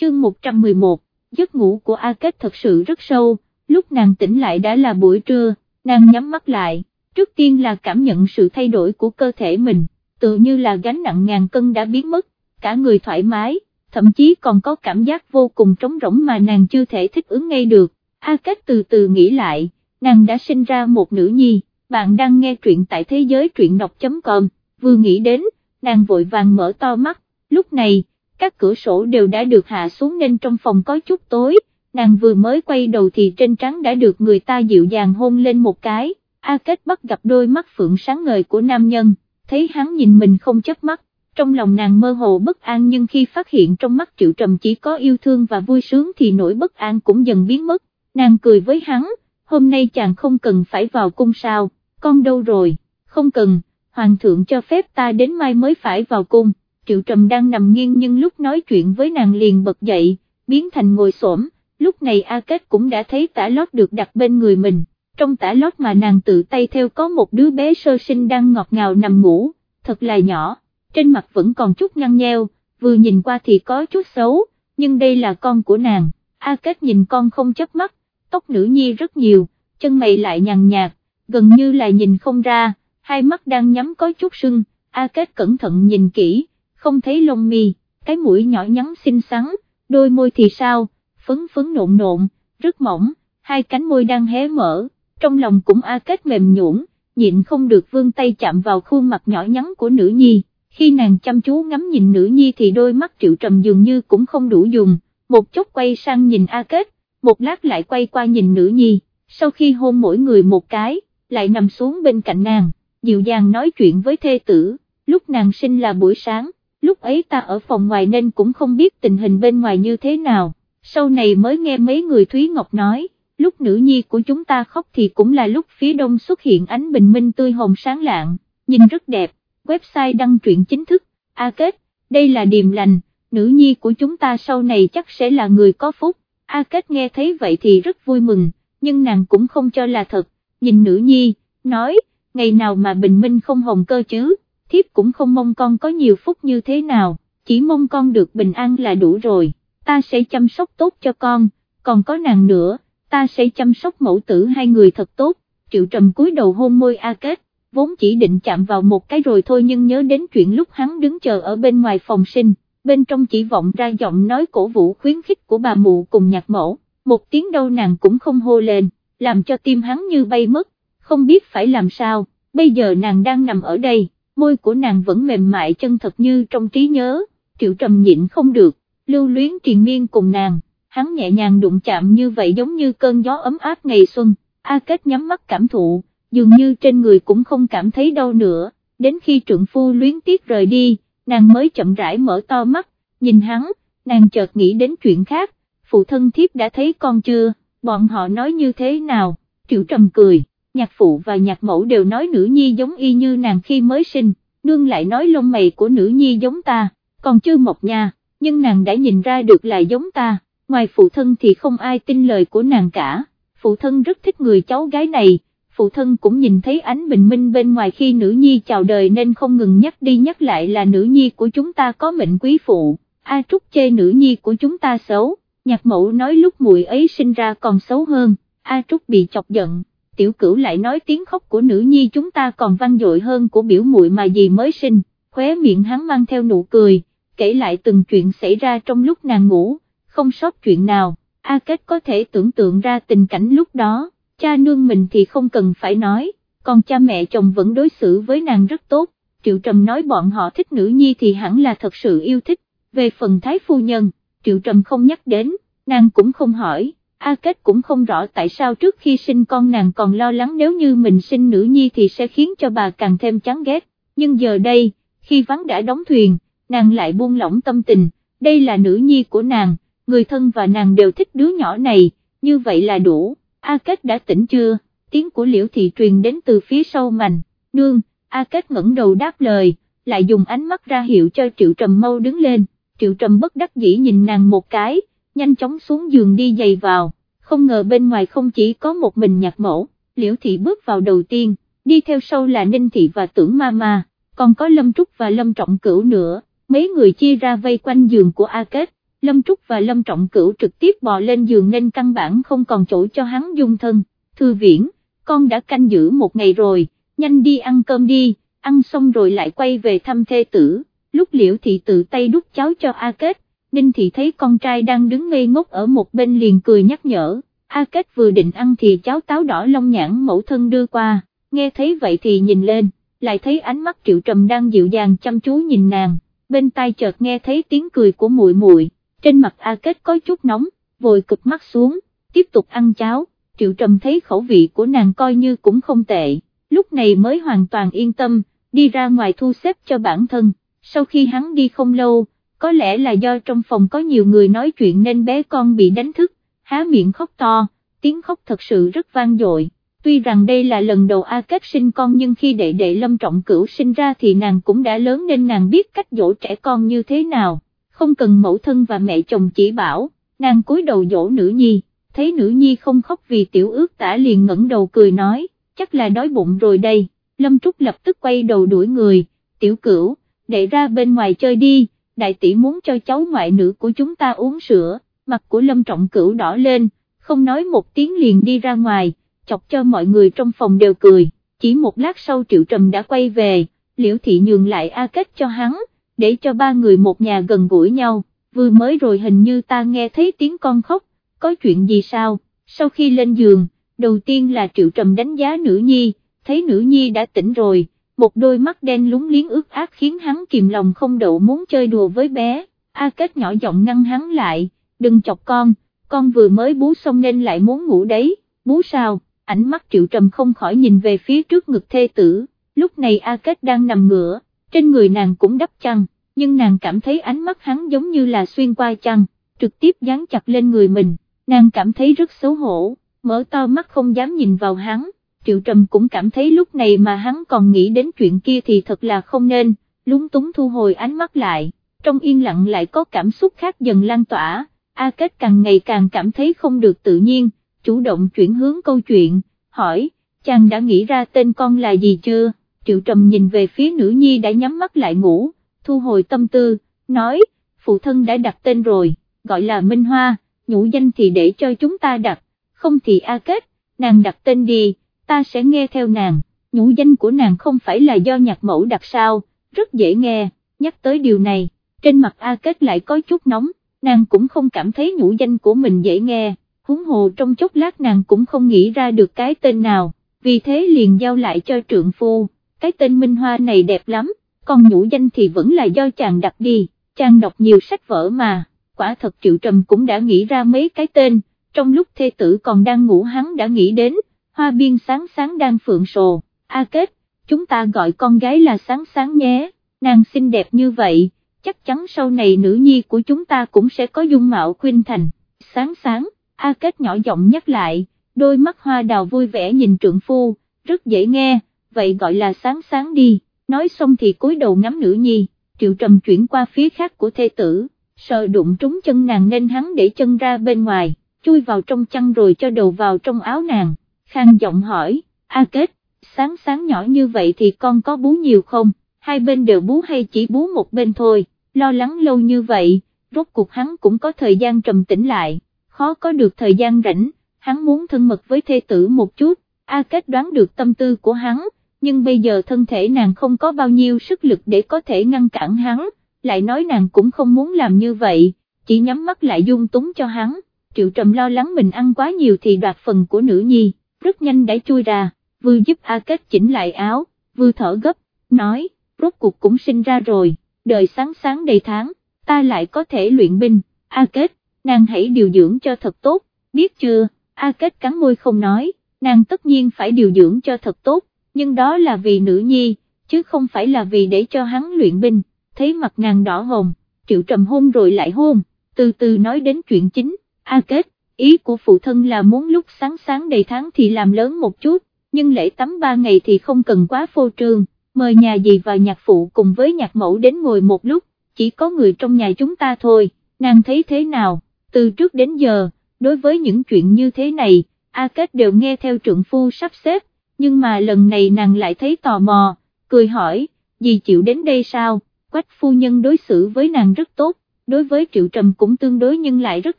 chương 111, giấc ngủ của A Kết thật sự rất sâu, lúc nàng tỉnh lại đã là buổi trưa, nàng nhắm mắt lại, trước tiên là cảm nhận sự thay đổi của cơ thể mình, tự như là gánh nặng ngàn cân đã biến mất, cả người thoải mái, thậm chí còn có cảm giác vô cùng trống rỗng mà nàng chưa thể thích ứng ngay được, A Kết từ từ nghĩ lại, nàng đã sinh ra một nữ nhi, bạn đang nghe truyện tại thế giới truyện đọc.com, vừa nghĩ đến, nàng vội vàng mở to mắt, lúc này, các cửa sổ đều đã được hạ xuống nên trong phòng có chút tối, nàng vừa mới quay đầu thì trên trắng đã được người ta dịu dàng hôn lên một cái, A Kết bắt gặp đôi mắt phượng sáng ngời của nam nhân, thấy hắn nhìn mình không chớp mắt, trong lòng nàng mơ hồ bất an nhưng khi phát hiện trong mắt Triệu Trầm chỉ có yêu thương và vui sướng thì nỗi bất an cũng dần biến mất, nàng cười với hắn, hôm nay chàng không cần phải vào cung sao, con đâu rồi, không cần, hoàng thượng cho phép ta đến mai mới phải vào cung. Triệu Trầm đang nằm nghiêng nhưng lúc nói chuyện với nàng liền bật dậy, biến thành ngồi xổm. lúc này A Kết cũng đã thấy tả lót được đặt bên người mình, trong tả lót mà nàng tự tay theo có một đứa bé sơ sinh đang ngọt ngào nằm ngủ, thật là nhỏ, trên mặt vẫn còn chút nhăn nheo, vừa nhìn qua thì có chút xấu, nhưng đây là con của nàng, A Kết nhìn con không chớp mắt, tóc nữ nhi rất nhiều, chân mày lại nhàn nhạt, gần như là nhìn không ra, hai mắt đang nhắm có chút sưng, A Kết cẩn thận nhìn kỹ không thấy lông mì, cái mũi nhỏ nhắn xinh xắn, đôi môi thì sao, phấn phấn nộn nộn, rất mỏng, hai cánh môi đang hé mở, trong lòng cũng a kết mềm nhũn, nhịn không được vươn tay chạm vào khuôn mặt nhỏ nhắn của nữ nhi, khi nàng chăm chú ngắm nhìn nữ nhi thì đôi mắt triệu trầm dường như cũng không đủ dùng, một chút quay sang nhìn a kết, một lát lại quay qua nhìn nữ nhi, sau khi hôn mỗi người một cái, lại nằm xuống bên cạnh nàng, dịu dàng nói chuyện với thê tử, lúc nàng sinh là buổi sáng, lúc ấy ta ở phòng ngoài nên cũng không biết tình hình bên ngoài như thế nào, sau này mới nghe mấy người Thúy Ngọc nói, lúc nữ nhi của chúng ta khóc thì cũng là lúc phía đông xuất hiện ánh bình minh tươi hồng sáng lạng, nhìn rất đẹp, website đăng truyện chính thức, A Kết, đây là điềm lành, nữ nhi của chúng ta sau này chắc sẽ là người có phúc, A Kết nghe thấy vậy thì rất vui mừng, nhưng nàng cũng không cho là thật, nhìn nữ nhi, nói, ngày nào mà bình minh không hồng cơ chứ? Thiếp cũng không mong con có nhiều phúc như thế nào, chỉ mong con được bình an là đủ rồi, ta sẽ chăm sóc tốt cho con, còn có nàng nữa, ta sẽ chăm sóc mẫu tử hai người thật tốt, triệu trầm cúi đầu hôn môi A Kết, vốn chỉ định chạm vào một cái rồi thôi nhưng nhớ đến chuyện lúc hắn đứng chờ ở bên ngoài phòng sinh, bên trong chỉ vọng ra giọng nói cổ vũ khuyến khích của bà mụ cùng nhạc mẫu, một tiếng đâu nàng cũng không hô lên, làm cho tim hắn như bay mất, không biết phải làm sao, bây giờ nàng đang nằm ở đây môi của nàng vẫn mềm mại chân thật như trong trí nhớ, triệu trầm nhịn không được, lưu luyến triền miên cùng nàng, hắn nhẹ nhàng đụng chạm như vậy giống như cơn gió ấm áp ngày xuân, A Kết nhắm mắt cảm thụ, dường như trên người cũng không cảm thấy đau nữa, đến khi trượng phu luyến tiếc rời đi, nàng mới chậm rãi mở to mắt, nhìn hắn, nàng chợt nghĩ đến chuyện khác, phụ thân thiếp đã thấy con chưa, bọn họ nói như thế nào, triệu trầm cười nhạc phụ và nhạc mẫu đều nói nữ nhi giống y như nàng khi mới sinh, nương lại nói lông mày của nữ nhi giống ta, còn chưa mọc nha, nhưng nàng đã nhìn ra được là giống ta, ngoài phụ thân thì không ai tin lời của nàng cả, phụ thân rất thích người cháu gái này, phụ thân cũng nhìn thấy ánh bình minh bên ngoài khi nữ nhi chào đời nên không ngừng nhắc đi nhắc lại là nữ nhi của chúng ta có mệnh quý phụ, A Trúc chê nữ nhi của chúng ta xấu, nhạc mẫu nói lúc muội ấy sinh ra còn xấu hơn, A Trúc bị chọc giận tiểu cửu lại nói tiếng khóc của nữ nhi chúng ta còn vang dội hơn của biểu muội mà gì mới sinh, khóe miệng hắn mang theo nụ cười, kể lại từng chuyện xảy ra trong lúc nàng ngủ, không sót chuyện nào, A Kết có thể tưởng tượng ra tình cảnh lúc đó, cha nương mình thì không cần phải nói, còn cha mẹ chồng vẫn đối xử với nàng rất tốt, Triệu Trầm nói bọn họ thích nữ nhi thì hẳn là thật sự yêu thích, về phần thái phu nhân, Triệu Trầm không nhắc đến, nàng cũng không hỏi. A Kết cũng không rõ tại sao trước khi sinh con nàng còn lo lắng nếu như mình sinh nữ nhi thì sẽ khiến cho bà càng thêm chán ghét, nhưng giờ đây, khi vắng đã đóng thuyền, nàng lại buông lỏng tâm tình, đây là nữ nhi của nàng, người thân và nàng đều thích đứa nhỏ này, như vậy là đủ, A Kết đã tỉnh chưa, tiếng của liễu thị truyền đến từ phía sau mành, nương, A Kết ngẩng đầu đáp lời, lại dùng ánh mắt ra hiệu cho Triệu Trầm mau đứng lên, Triệu Trầm bất đắc dĩ nhìn nàng một cái, nhanh chóng xuống giường đi giày vào, không ngờ bên ngoài không chỉ có một mình nhạc mẫu, liễu thị bước vào đầu tiên, đi theo sau là ninh thị và tưởng ma ma, còn có lâm trúc và lâm trọng cửu nữa, mấy người chia ra vây quanh giường của A Kết, Lâm Trúc và Lâm Trọng Cửu trực tiếp bò lên giường nên căn bản không còn chỗ cho hắn dung thân, thư viễn, con đã canh giữ một ngày rồi, nhanh đi ăn cơm đi, ăn xong rồi lại quay về thăm thê tử, lúc liễu thị tự tay đút cháo cho A Kết, Ninh thị thấy con trai đang đứng ngây ngốc ở một bên liền cười nhắc nhở, A Kết vừa định ăn thì cháo táo đỏ long nhãn mẫu thân đưa qua, nghe thấy vậy thì nhìn lên, lại thấy ánh mắt triệu trầm đang dịu dàng chăm chú nhìn nàng, bên tai chợt nghe thấy tiếng cười của muội muội, trên mặt A Kết có chút nóng, vội cụp mắt xuống, tiếp tục ăn cháo, triệu trầm thấy khẩu vị của nàng coi như cũng không tệ, lúc này mới hoàn toàn yên tâm, đi ra ngoài thu xếp cho bản thân, sau khi hắn đi không lâu, có lẽ là do trong phòng có nhiều người nói chuyện nên bé con bị đánh thức, há miệng khóc to, tiếng khóc thật sự rất vang dội. Tuy rằng đây là lần đầu A Kết sinh con nhưng khi đệ đệ lâm trọng cửu sinh ra thì nàng cũng đã lớn nên nàng biết cách dỗ trẻ con như thế nào, không cần mẫu thân và mẹ chồng chỉ bảo, nàng cúi đầu dỗ nữ nhi, thấy nữ nhi không khóc vì tiểu ước tả liền ngẩng đầu cười nói, chắc là đói bụng rồi đây, lâm trúc lập tức quay đầu đuổi người, tiểu cửu, đệ ra bên ngoài chơi đi, đại tỷ muốn cho cháu ngoại nữ của chúng ta uống sữa, mặt của lâm trọng cửu đỏ lên, không nói một tiếng liền đi ra ngoài, chọc cho mọi người trong phòng đều cười, chỉ một lát sau triệu trầm đã quay về, liễu thị nhường lại A Kết cho hắn, để cho ba người một nhà gần gũi nhau, vừa mới rồi hình như ta nghe thấy tiếng con khóc, có chuyện gì sao, sau khi lên giường, đầu tiên là triệu trầm đánh giá nữ nhi, thấy nữ nhi đã tỉnh rồi, một đôi mắt đen lúng liếng ướt át khiến hắn kìm lòng không đậu muốn chơi đùa với bé, A Kết nhỏ giọng ngăn hắn lại, đừng chọc con, con vừa mới bú xong nên lại muốn ngủ đấy, bú sao, ảnh mắt triệu trầm không khỏi nhìn về phía trước ngực thê tử, lúc này A Kết đang nằm ngửa, trên người nàng cũng đắp chăn, nhưng nàng cảm thấy ánh mắt hắn giống như là xuyên qua chăn, trực tiếp dán chặt lên người mình, nàng cảm thấy rất xấu hổ, mở to mắt không dám nhìn vào hắn, Triệu Trầm cũng cảm thấy lúc này mà hắn còn nghĩ đến chuyện kia thì thật là không nên, lúng túng thu hồi ánh mắt lại, trong yên lặng lại có cảm xúc khác dần lan tỏa, A Kết càng ngày càng cảm thấy không được tự nhiên, chủ động chuyển hướng câu chuyện, hỏi, chàng đã nghĩ ra tên con là gì chưa, Triệu Trầm nhìn về phía nữ nhi đã nhắm mắt lại ngủ, thu hồi tâm tư, nói, phụ thân đã đặt tên rồi, gọi là Minh Hoa, nhũ danh thì để cho chúng ta đặt, không thì A Kết, nàng đặt tên đi ta sẽ nghe theo nàng, nhũ danh của nàng không phải là do nhạc mẫu đặt sao, rất dễ nghe, nhắc tới điều này, trên mặt A Kết lại có chút nóng, nàng cũng không cảm thấy nhũ danh của mình dễ nghe, huống hồ trong chốc lát nàng cũng không nghĩ ra được cái tên nào, vì thế liền giao lại cho trượng phu, cái tên Minh Hoa này đẹp lắm, còn nhũ danh thì vẫn là do chàng đặt đi, chàng đọc nhiều sách vở mà, quả thật Triệu Trầm cũng đã nghĩ ra mấy cái tên, trong lúc thê tử còn đang ngủ hắn đã nghĩ đến, hoa biên sáng sáng đang phượng sồ, A Kết, chúng ta gọi con gái là sáng sáng nhé, nàng xinh đẹp như vậy, chắc chắn sau này nữ nhi của chúng ta cũng sẽ có dung mạo khuyên thành, sáng sáng, A Kết nhỏ giọng nhắc lại, đôi mắt hoa đào vui vẻ nhìn trượng phu, rất dễ nghe, vậy gọi là sáng sáng đi, nói xong thì cúi đầu ngắm nữ nhi, triệu trầm chuyển qua phía khác của thê tử, sợ đụng trúng chân nàng nên hắn để chân ra bên ngoài, chui vào trong chăn rồi cho đầu vào trong áo nàng khang giọng hỏi, A Kết, sáng sáng nhỏ như vậy thì con có bú nhiều không, hai bên đều bú hay chỉ bú một bên thôi, lo lắng lâu như vậy, rốt cuộc hắn cũng có thời gian trầm tĩnh lại, khó có được thời gian rảnh, hắn muốn thân mật với thê tử một chút, A Kết đoán được tâm tư của hắn, nhưng bây giờ thân thể nàng không có bao nhiêu sức lực để có thể ngăn cản hắn, lại nói nàng cũng không muốn làm như vậy, chỉ nhắm mắt lại dung túng cho hắn, triệu trầm lo lắng mình ăn quá nhiều thì đoạt phần của nữ nhi rất nhanh đã chui ra, vừa giúp A Kết chỉnh lại áo, vừa thở gấp, nói, rốt cuộc cũng sinh ra rồi, đời sáng sáng đầy tháng, ta lại có thể luyện binh, A Kết, nàng hãy điều dưỡng cho thật tốt, biết chưa, A Kết cắn môi không nói, nàng tất nhiên phải điều dưỡng cho thật tốt, nhưng đó là vì nữ nhi, chứ không phải là vì để cho hắn luyện binh, thấy mặt nàng đỏ hồng, triệu trầm hôn rồi lại hôn, từ từ nói đến chuyện chính, A Kết, ý của phụ thân là muốn lúc sáng sáng đầy tháng thì làm lớn một chút, nhưng lễ tắm ba ngày thì không cần quá phô trương, mời nhà dì và nhạc phụ cùng với nhạc mẫu đến ngồi một lúc, chỉ có người trong nhà chúng ta thôi, nàng thấy thế nào, từ trước đến giờ, đối với những chuyện như thế này, A Kết đều nghe theo trượng phu sắp xếp, nhưng mà lần này nàng lại thấy tò mò, cười hỏi, dì chịu đến đây sao, quách phu nhân đối xử với nàng rất tốt, đối với Triệu Trầm cũng tương đối nhưng lại rất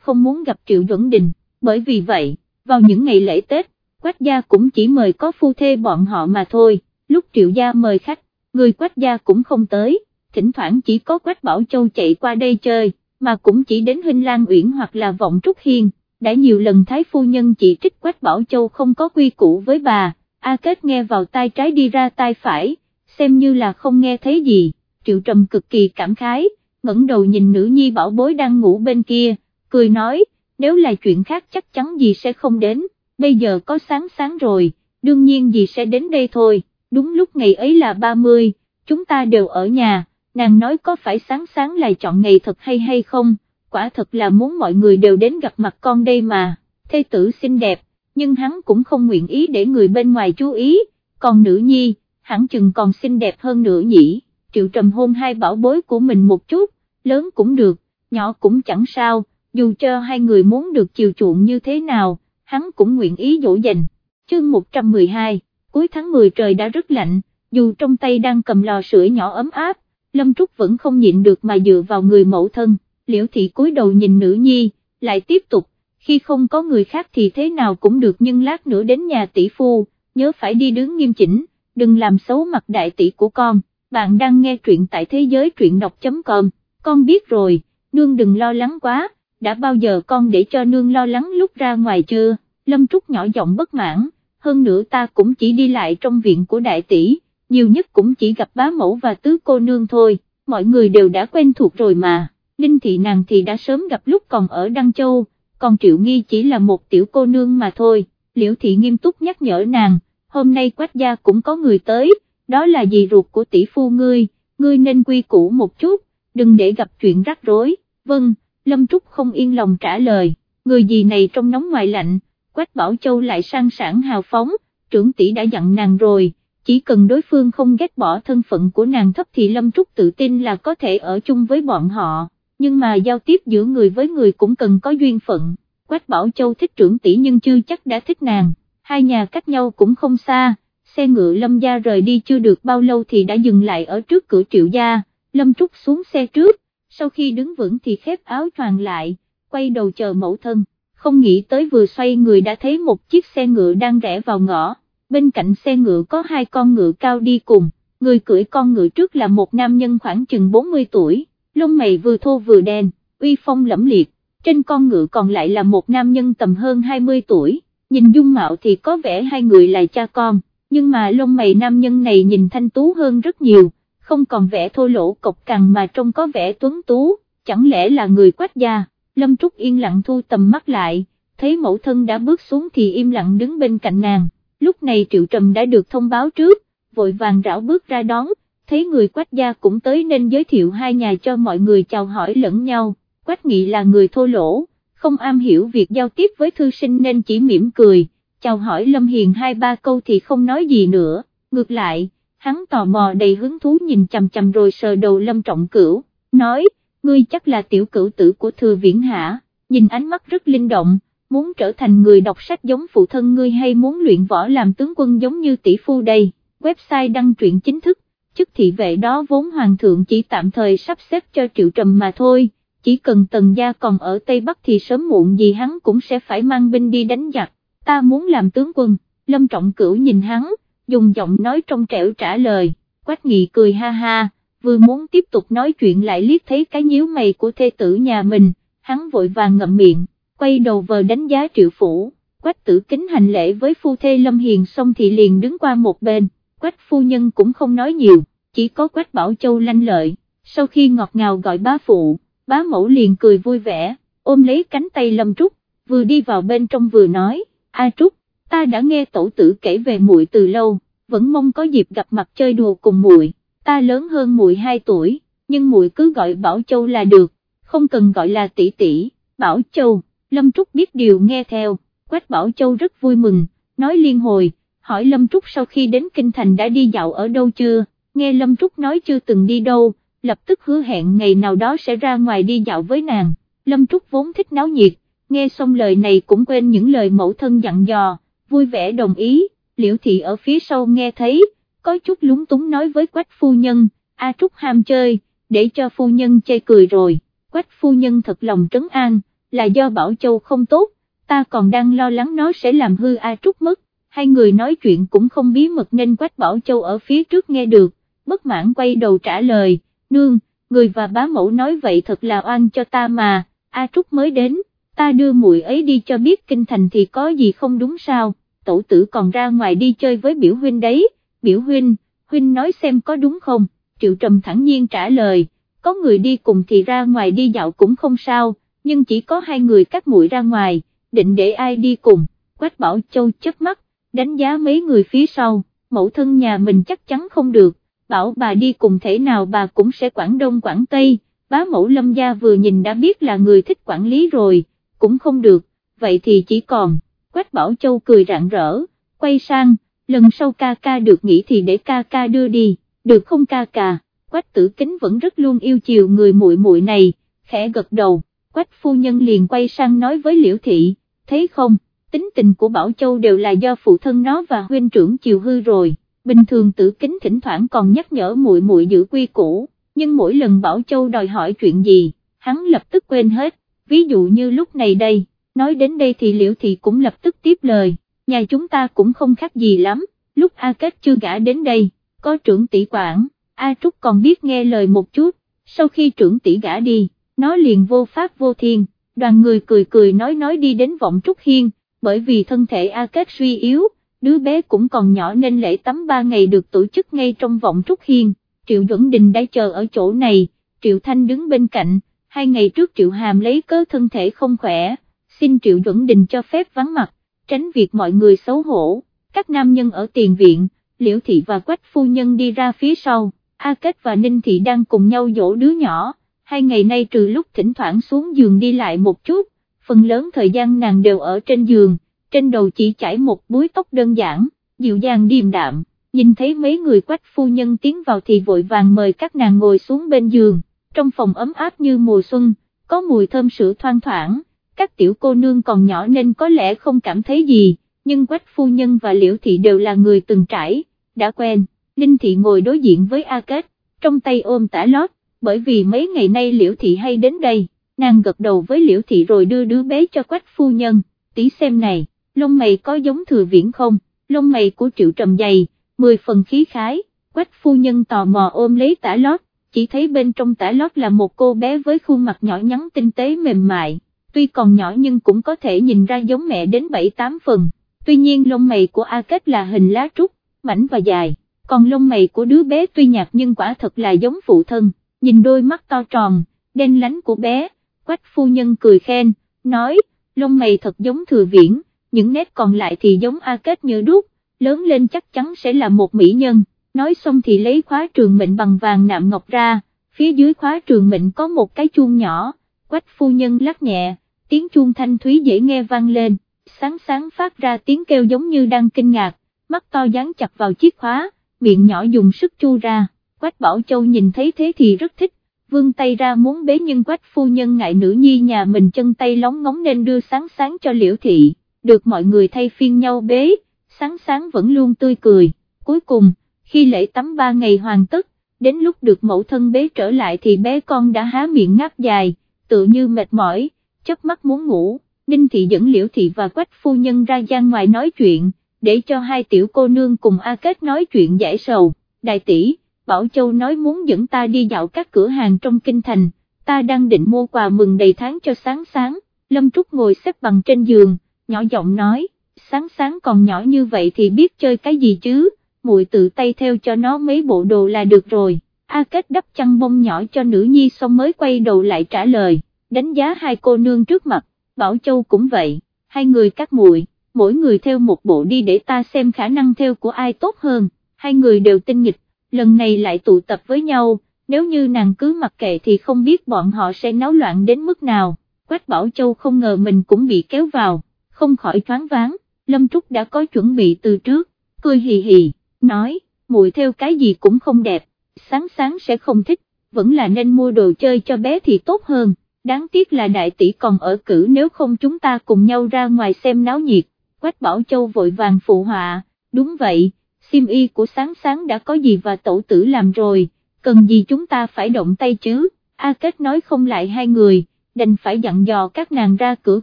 không muốn gặp Triệu Duẩn Đình, bởi vì vậy, vào những ngày lễ Tết, Quách gia cũng chỉ mời có phu thê bọn họ mà thôi, lúc Triệu gia mời khách, người Quách gia cũng không tới, thỉnh thoảng chỉ có Quách Bảo Châu chạy qua đây chơi, mà cũng chỉ đến Huynh Lan Uyển hoặc là Vọng Trúc Hiên, đã nhiều lần Thái Phu Nhân chỉ trích Quách Bảo Châu không có quy củ với bà, A Kết nghe vào tai trái đi ra tai phải, xem như là không nghe thấy gì, Triệu Trầm cực kỳ cảm khái, ngẩng đầu nhìn nữ nhi bảo bối đang ngủ bên kia, cười nói, nếu là chuyện khác chắc chắn gì sẽ không đến, bây giờ có sáng sáng rồi, đương nhiên gì sẽ đến đây thôi, đúng lúc ngày ấy là 30, chúng ta đều ở nhà, nàng nói có phải sáng sáng là chọn ngày thật hay hay không, quả thật là muốn mọi người đều đến gặp mặt con đây mà, thê tử xinh đẹp, nhưng hắn cũng không nguyện ý để người bên ngoài chú ý, còn nữ nhi, hẳn chừng còn xinh đẹp hơn nữa nhỉ, triệu trầm hôn hai bảo bối của mình một chút, lớn cũng được, nhỏ cũng chẳng sao, dù cho hai người muốn được chiều chuộng như thế nào, hắn cũng nguyện ý dỗ dành. Chương 112, cuối tháng 10 trời đã rất lạnh, dù trong tay đang cầm lò sưởi nhỏ ấm áp, Lâm Trúc vẫn không nhịn được mà dựa vào người mẫu thân, liễu thị cúi đầu nhìn nữ nhi, lại tiếp tục, khi không có người khác thì thế nào cũng được nhưng lát nữa đến nhà tỷ phu, nhớ phải đi đứng nghiêm chỉnh, đừng làm xấu mặt đại tỷ của con, bạn đang nghe truyện tại thế giới truyện đọc.com, con biết rồi, nương đừng lo lắng quá, đã bao giờ con để cho nương lo lắng lúc ra ngoài chưa, Lâm Trúc nhỏ giọng bất mãn, hơn nữa ta cũng chỉ đi lại trong viện của đại tỷ, nhiều nhất cũng chỉ gặp bá mẫu và tứ cô nương thôi, mọi người đều đã quen thuộc rồi mà, Ninh thị nàng thì đã sớm gặp lúc còn ở Đăng Châu, còn Triệu Nghi chỉ là một tiểu cô nương mà thôi, Liễu thị nghiêm túc nhắc nhở nàng, hôm nay quách gia cũng có người tới, đó là dì ruột của tỷ phu ngươi, ngươi nên quy củ một chút, đừng để gặp chuyện rắc rối, vâng, Lâm Trúc không yên lòng trả lời, người gì này trong nóng ngoài lạnh, Quách Bảo Châu lại sang sản hào phóng, trưởng tỷ đã dặn nàng rồi, chỉ cần đối phương không ghét bỏ thân phận của nàng thấp thì Lâm Trúc tự tin là có thể ở chung với bọn họ, nhưng mà giao tiếp giữa người với người cũng cần có duyên phận, Quách Bảo Châu thích trưởng tỷ nhưng chưa chắc đã thích nàng, hai nhà cách nhau cũng không xa, xe ngựa Lâm gia rời đi chưa được bao lâu thì đã dừng lại ở trước cửa triệu gia, Lâm Trúc xuống xe trước, sau khi đứng vững thì khép áo choàng lại, quay đầu chờ mẫu thân, không nghĩ tới vừa xoay người đã thấy một chiếc xe ngựa đang rẽ vào ngõ, bên cạnh xe ngựa có hai con ngựa cao đi cùng, người cưỡi con ngựa trước là một nam nhân khoảng chừng 40 tuổi, lông mày vừa thô vừa đen, uy phong lẫm liệt, trên con ngựa còn lại là một nam nhân tầm hơn 20 tuổi, nhìn dung mạo thì có vẻ hai người là cha con, nhưng mà lông mày nam nhân này nhìn thanh tú hơn rất nhiều không còn vẻ thô lỗ cộc cằn mà trông có vẻ tuấn tú, chẳng lẽ là người quách gia, Lâm Trúc yên lặng thu tầm mắt lại, thấy mẫu thân đã bước xuống thì im lặng đứng bên cạnh nàng, lúc này Triệu Trầm đã được thông báo trước, vội vàng rảo bước ra đón, thấy người quách gia cũng tới nên giới thiệu hai nhà cho mọi người chào hỏi lẫn nhau, quách nghị là người thô lỗ, không am hiểu việc giao tiếp với thư sinh nên chỉ mỉm cười, chào hỏi Lâm Hiền hai ba câu thì không nói gì nữa, ngược lại, hắn tò mò đầy hứng thú nhìn chằm chằm rồi sờ đầu lâm trọng cửu, nói, ngươi chắc là tiểu cửu tử của thừa viễn hả, nhìn ánh mắt rất linh động, muốn trở thành người đọc sách giống phụ thân ngươi hay muốn luyện võ làm tướng quân giống như tỷ phu đây, website đăng truyện chính thức, chức thị vệ đó vốn hoàng thượng chỉ tạm thời sắp xếp cho triệu trầm mà thôi, chỉ cần tần gia còn ở Tây Bắc thì sớm muộn gì hắn cũng sẽ phải mang binh đi đánh giặc, ta muốn làm tướng quân, lâm trọng cửu nhìn hắn, dùng giọng nói trong trẻo trả lời, Quách Nghị cười ha ha, vừa muốn tiếp tục nói chuyện lại liếc thấy cái nhíu mày của thê tử nhà mình, hắn vội vàng ngậm miệng, quay đầu vờ đánh giá triệu phủ, Quách tử kính hành lễ với phu thê Lâm Hiền xong thì liền đứng qua một bên, Quách phu nhân cũng không nói nhiều, chỉ có Quách Bảo Châu lanh lợi, sau khi ngọt ngào gọi bá phụ, bá mẫu liền cười vui vẻ, ôm lấy cánh tay Lâm Trúc, vừa đi vào bên trong vừa nói, A Trúc, ta đã nghe tổ tử kể về muội từ lâu, vẫn mong có dịp gặp mặt chơi đùa cùng muội. ta lớn hơn muội 2 tuổi, nhưng muội cứ gọi Bảo Châu là được, không cần gọi là tỷ tỷ, Bảo Châu, Lâm Trúc biết điều nghe theo, Quách Bảo Châu rất vui mừng, nói liên hồi, hỏi Lâm Trúc sau khi đến Kinh Thành đã đi dạo ở đâu chưa, nghe Lâm Trúc nói chưa từng đi đâu, lập tức hứa hẹn ngày nào đó sẽ ra ngoài đi dạo với nàng, Lâm Trúc vốn thích náo nhiệt, nghe xong lời này cũng quên những lời mẫu thân dặn dò vui vẻ đồng ý, liễu thị ở phía sau nghe thấy, có chút lúng túng nói với quách phu nhân, A Trúc ham chơi, để cho phu nhân chơi cười rồi, quách phu nhân thật lòng trấn an, là do Bảo Châu không tốt, ta còn đang lo lắng nó sẽ làm hư A Trúc mất, hai người nói chuyện cũng không bí mật nên quách Bảo Châu ở phía trước nghe được, bất mãn quay đầu trả lời, nương, người và bá mẫu nói vậy thật là oan cho ta mà, A Trúc mới đến, ta đưa muội ấy đi cho biết kinh thành thì có gì không đúng sao, tổ tử còn ra ngoài đi chơi với biểu huynh đấy, biểu huynh, huynh nói xem có đúng không, triệu trầm thẳng nhiên trả lời, có người đi cùng thì ra ngoài đi dạo cũng không sao, nhưng chỉ có hai người các muội ra ngoài, định để ai đi cùng, Quách Bảo Châu chớp mắt, đánh giá mấy người phía sau, mẫu thân nhà mình chắc chắn không được, bảo bà đi cùng thể nào bà cũng sẽ quản đông quản tây, bá mẫu lâm gia vừa nhìn đã biết là người thích quản lý rồi, cũng không được, vậy thì chỉ còn, Quách Bảo Châu cười rạng rỡ, quay sang, lần sau ca ca được nghỉ thì để ca ca đưa đi, được không ca ca, Quách tử kính vẫn rất luôn yêu chiều người muội muội này, khẽ gật đầu, Quách phu nhân liền quay sang nói với Liễu Thị, thấy không, tính tình của Bảo Châu đều là do phụ thân nó và huynh trưởng chiều hư rồi, bình thường tử kính thỉnh thoảng còn nhắc nhở muội muội giữ quy củ, nhưng mỗi lần Bảo Châu đòi hỏi chuyện gì, hắn lập tức quên hết, ví dụ như lúc này đây, nói đến đây thì Liễu Thị cũng lập tức tiếp lời, nhà chúng ta cũng không khác gì lắm, lúc A Kết chưa gả đến đây, có trưởng tỷ quản, A Trúc còn biết nghe lời một chút, sau khi trưởng tỷ gả đi, nó liền vô pháp vô thiên, đoàn người cười cười nói nói đi đến vọng Trúc Hiên, bởi vì thân thể A Kết suy yếu, đứa bé cũng còn nhỏ nên lễ tắm ba ngày được tổ chức ngay trong vọng Trúc Hiên, Triệu Duẩn Đình đã chờ ở chỗ này, Triệu Thanh đứng bên cạnh, hai ngày trước Triệu Hàm lấy cớ thân thể không khỏe, xin Triệu Duẩn Đình cho phép vắng mặt, tránh việc mọi người xấu hổ, các nam nhân ở tiền viện, Liễu Thị và Quách Phu Nhân đi ra phía sau, A Kết và Ninh Thị đang cùng nhau dỗ đứa nhỏ, hai ngày nay trừ lúc thỉnh thoảng xuống giường đi lại một chút, phần lớn thời gian nàng đều ở trên giường, trên đầu chỉ chảy một búi tóc đơn giản, dịu dàng điềm đạm, nhìn thấy mấy người quách phu nhân tiến vào thì vội vàng mời các nàng ngồi xuống bên giường, trong phòng ấm áp như mùa xuân, có mùi thơm sữa thoang thoảng, các tiểu cô nương còn nhỏ nên có lẽ không cảm thấy gì, nhưng quách phu nhân và liễu thị đều là người từng trải, đã quen, Ninh thị ngồi đối diện với A Kết, trong tay ôm tả lót, bởi vì mấy ngày nay liễu thị hay đến đây, nàng gật đầu với liễu thị rồi đưa đứa bé cho quách phu nhân, tí xem này, lông mày có giống thừa viễn không, lông mày của triệu trầm dày, mười phần khí khái, quách phu nhân tò mò ôm lấy tả lót, chỉ thấy bên trong tả lót là một cô bé với khuôn mặt nhỏ nhắn tinh tế mềm mại, tuy còn nhỏ nhưng cũng có thể nhìn ra giống mẹ đến 7-8 phần, tuy nhiên lông mày của A Kết là hình lá trúc, mảnh và dài, còn lông mày của đứa bé tuy nhạt nhưng quả thật là giống phụ thân. Nhìn đôi mắt to tròn, đen lánh của bé, quách phu nhân cười khen, nói, lông mày thật giống thừa viễn, những nét còn lại thì giống A Kết như đúc, lớn lên chắc chắn sẽ là một mỹ nhân, nói xong thì lấy khóa trường mệnh bằng vàng nạm ngọc ra, phía dưới khóa trường mệnh có một cái chuông nhỏ, quách phu nhân lắc nhẹ, tiếng chuông thanh thúy dễ nghe vang lên, sáng sáng phát ra tiếng kêu giống như đang kinh ngạc, mắt to dán chặt vào chiếc khóa, miệng nhỏ dùng sức chu ra. Quách Bảo Châu nhìn thấy thế thì rất thích, vương tay ra muốn bế nhưng Quách phu nhân ngại nữ nhi nhà mình chân tay lóng ngóng nên đưa sáng sáng cho liễu thị, được mọi người thay phiên nhau bế, sáng sáng vẫn luôn tươi cười, cuối cùng, khi lễ tắm ba ngày hoàn tất, đến lúc được mẫu thân bế trở lại thì bé con đã há miệng ngáp dài, tự như mệt mỏi, chớp mắt muốn ngủ, Ninh Thị dẫn liễu thị và Quách phu nhân ra gian ngoài nói chuyện, để cho hai tiểu cô nương cùng A Kết nói chuyện giải sầu, đại tỷ Bảo Châu nói muốn dẫn ta đi dạo các cửa hàng trong kinh thành, ta đang định mua quà mừng đầy tháng cho sáng sáng, Lâm Trúc ngồi xếp bằng trên giường, nhỏ giọng nói, sáng sáng còn nhỏ như vậy thì biết chơi cái gì chứ, muội tự tay theo cho nó mấy bộ đồ là được rồi, A Kết đắp chăn bông nhỏ cho nữ nhi xong mới quay đầu lại trả lời, đánh giá hai cô nương trước mặt, Bảo Châu cũng vậy, hai người các muội, mỗi người theo một bộ đi để ta xem khả năng theo của ai tốt hơn, hai người đều tinh nghịch lần này lại tụ tập với nhau, nếu như nàng cứ mặc kệ thì không biết bọn họ sẽ náo loạn đến mức nào, Quách Bảo Châu không ngờ mình cũng bị kéo vào, không khỏi thoáng váng, Lâm Trúc đã có chuẩn bị từ trước, cười hì hì, nói, muội theo cái gì cũng không đẹp, sáng sáng sẽ không thích, vẫn là nên mua đồ chơi cho bé thì tốt hơn, đáng tiếc là đại tỷ còn ở cử nếu không chúng ta cùng nhau ra ngoài xem náo nhiệt, Quách Bảo Châu vội vàng phụ họa, đúng vậy sim y của sáng sáng đã có gì và tổ tử làm rồi, cần gì chúng ta phải động tay chứ, A Kết nói không lại hai người, đành phải dặn dò các nàng ra cửa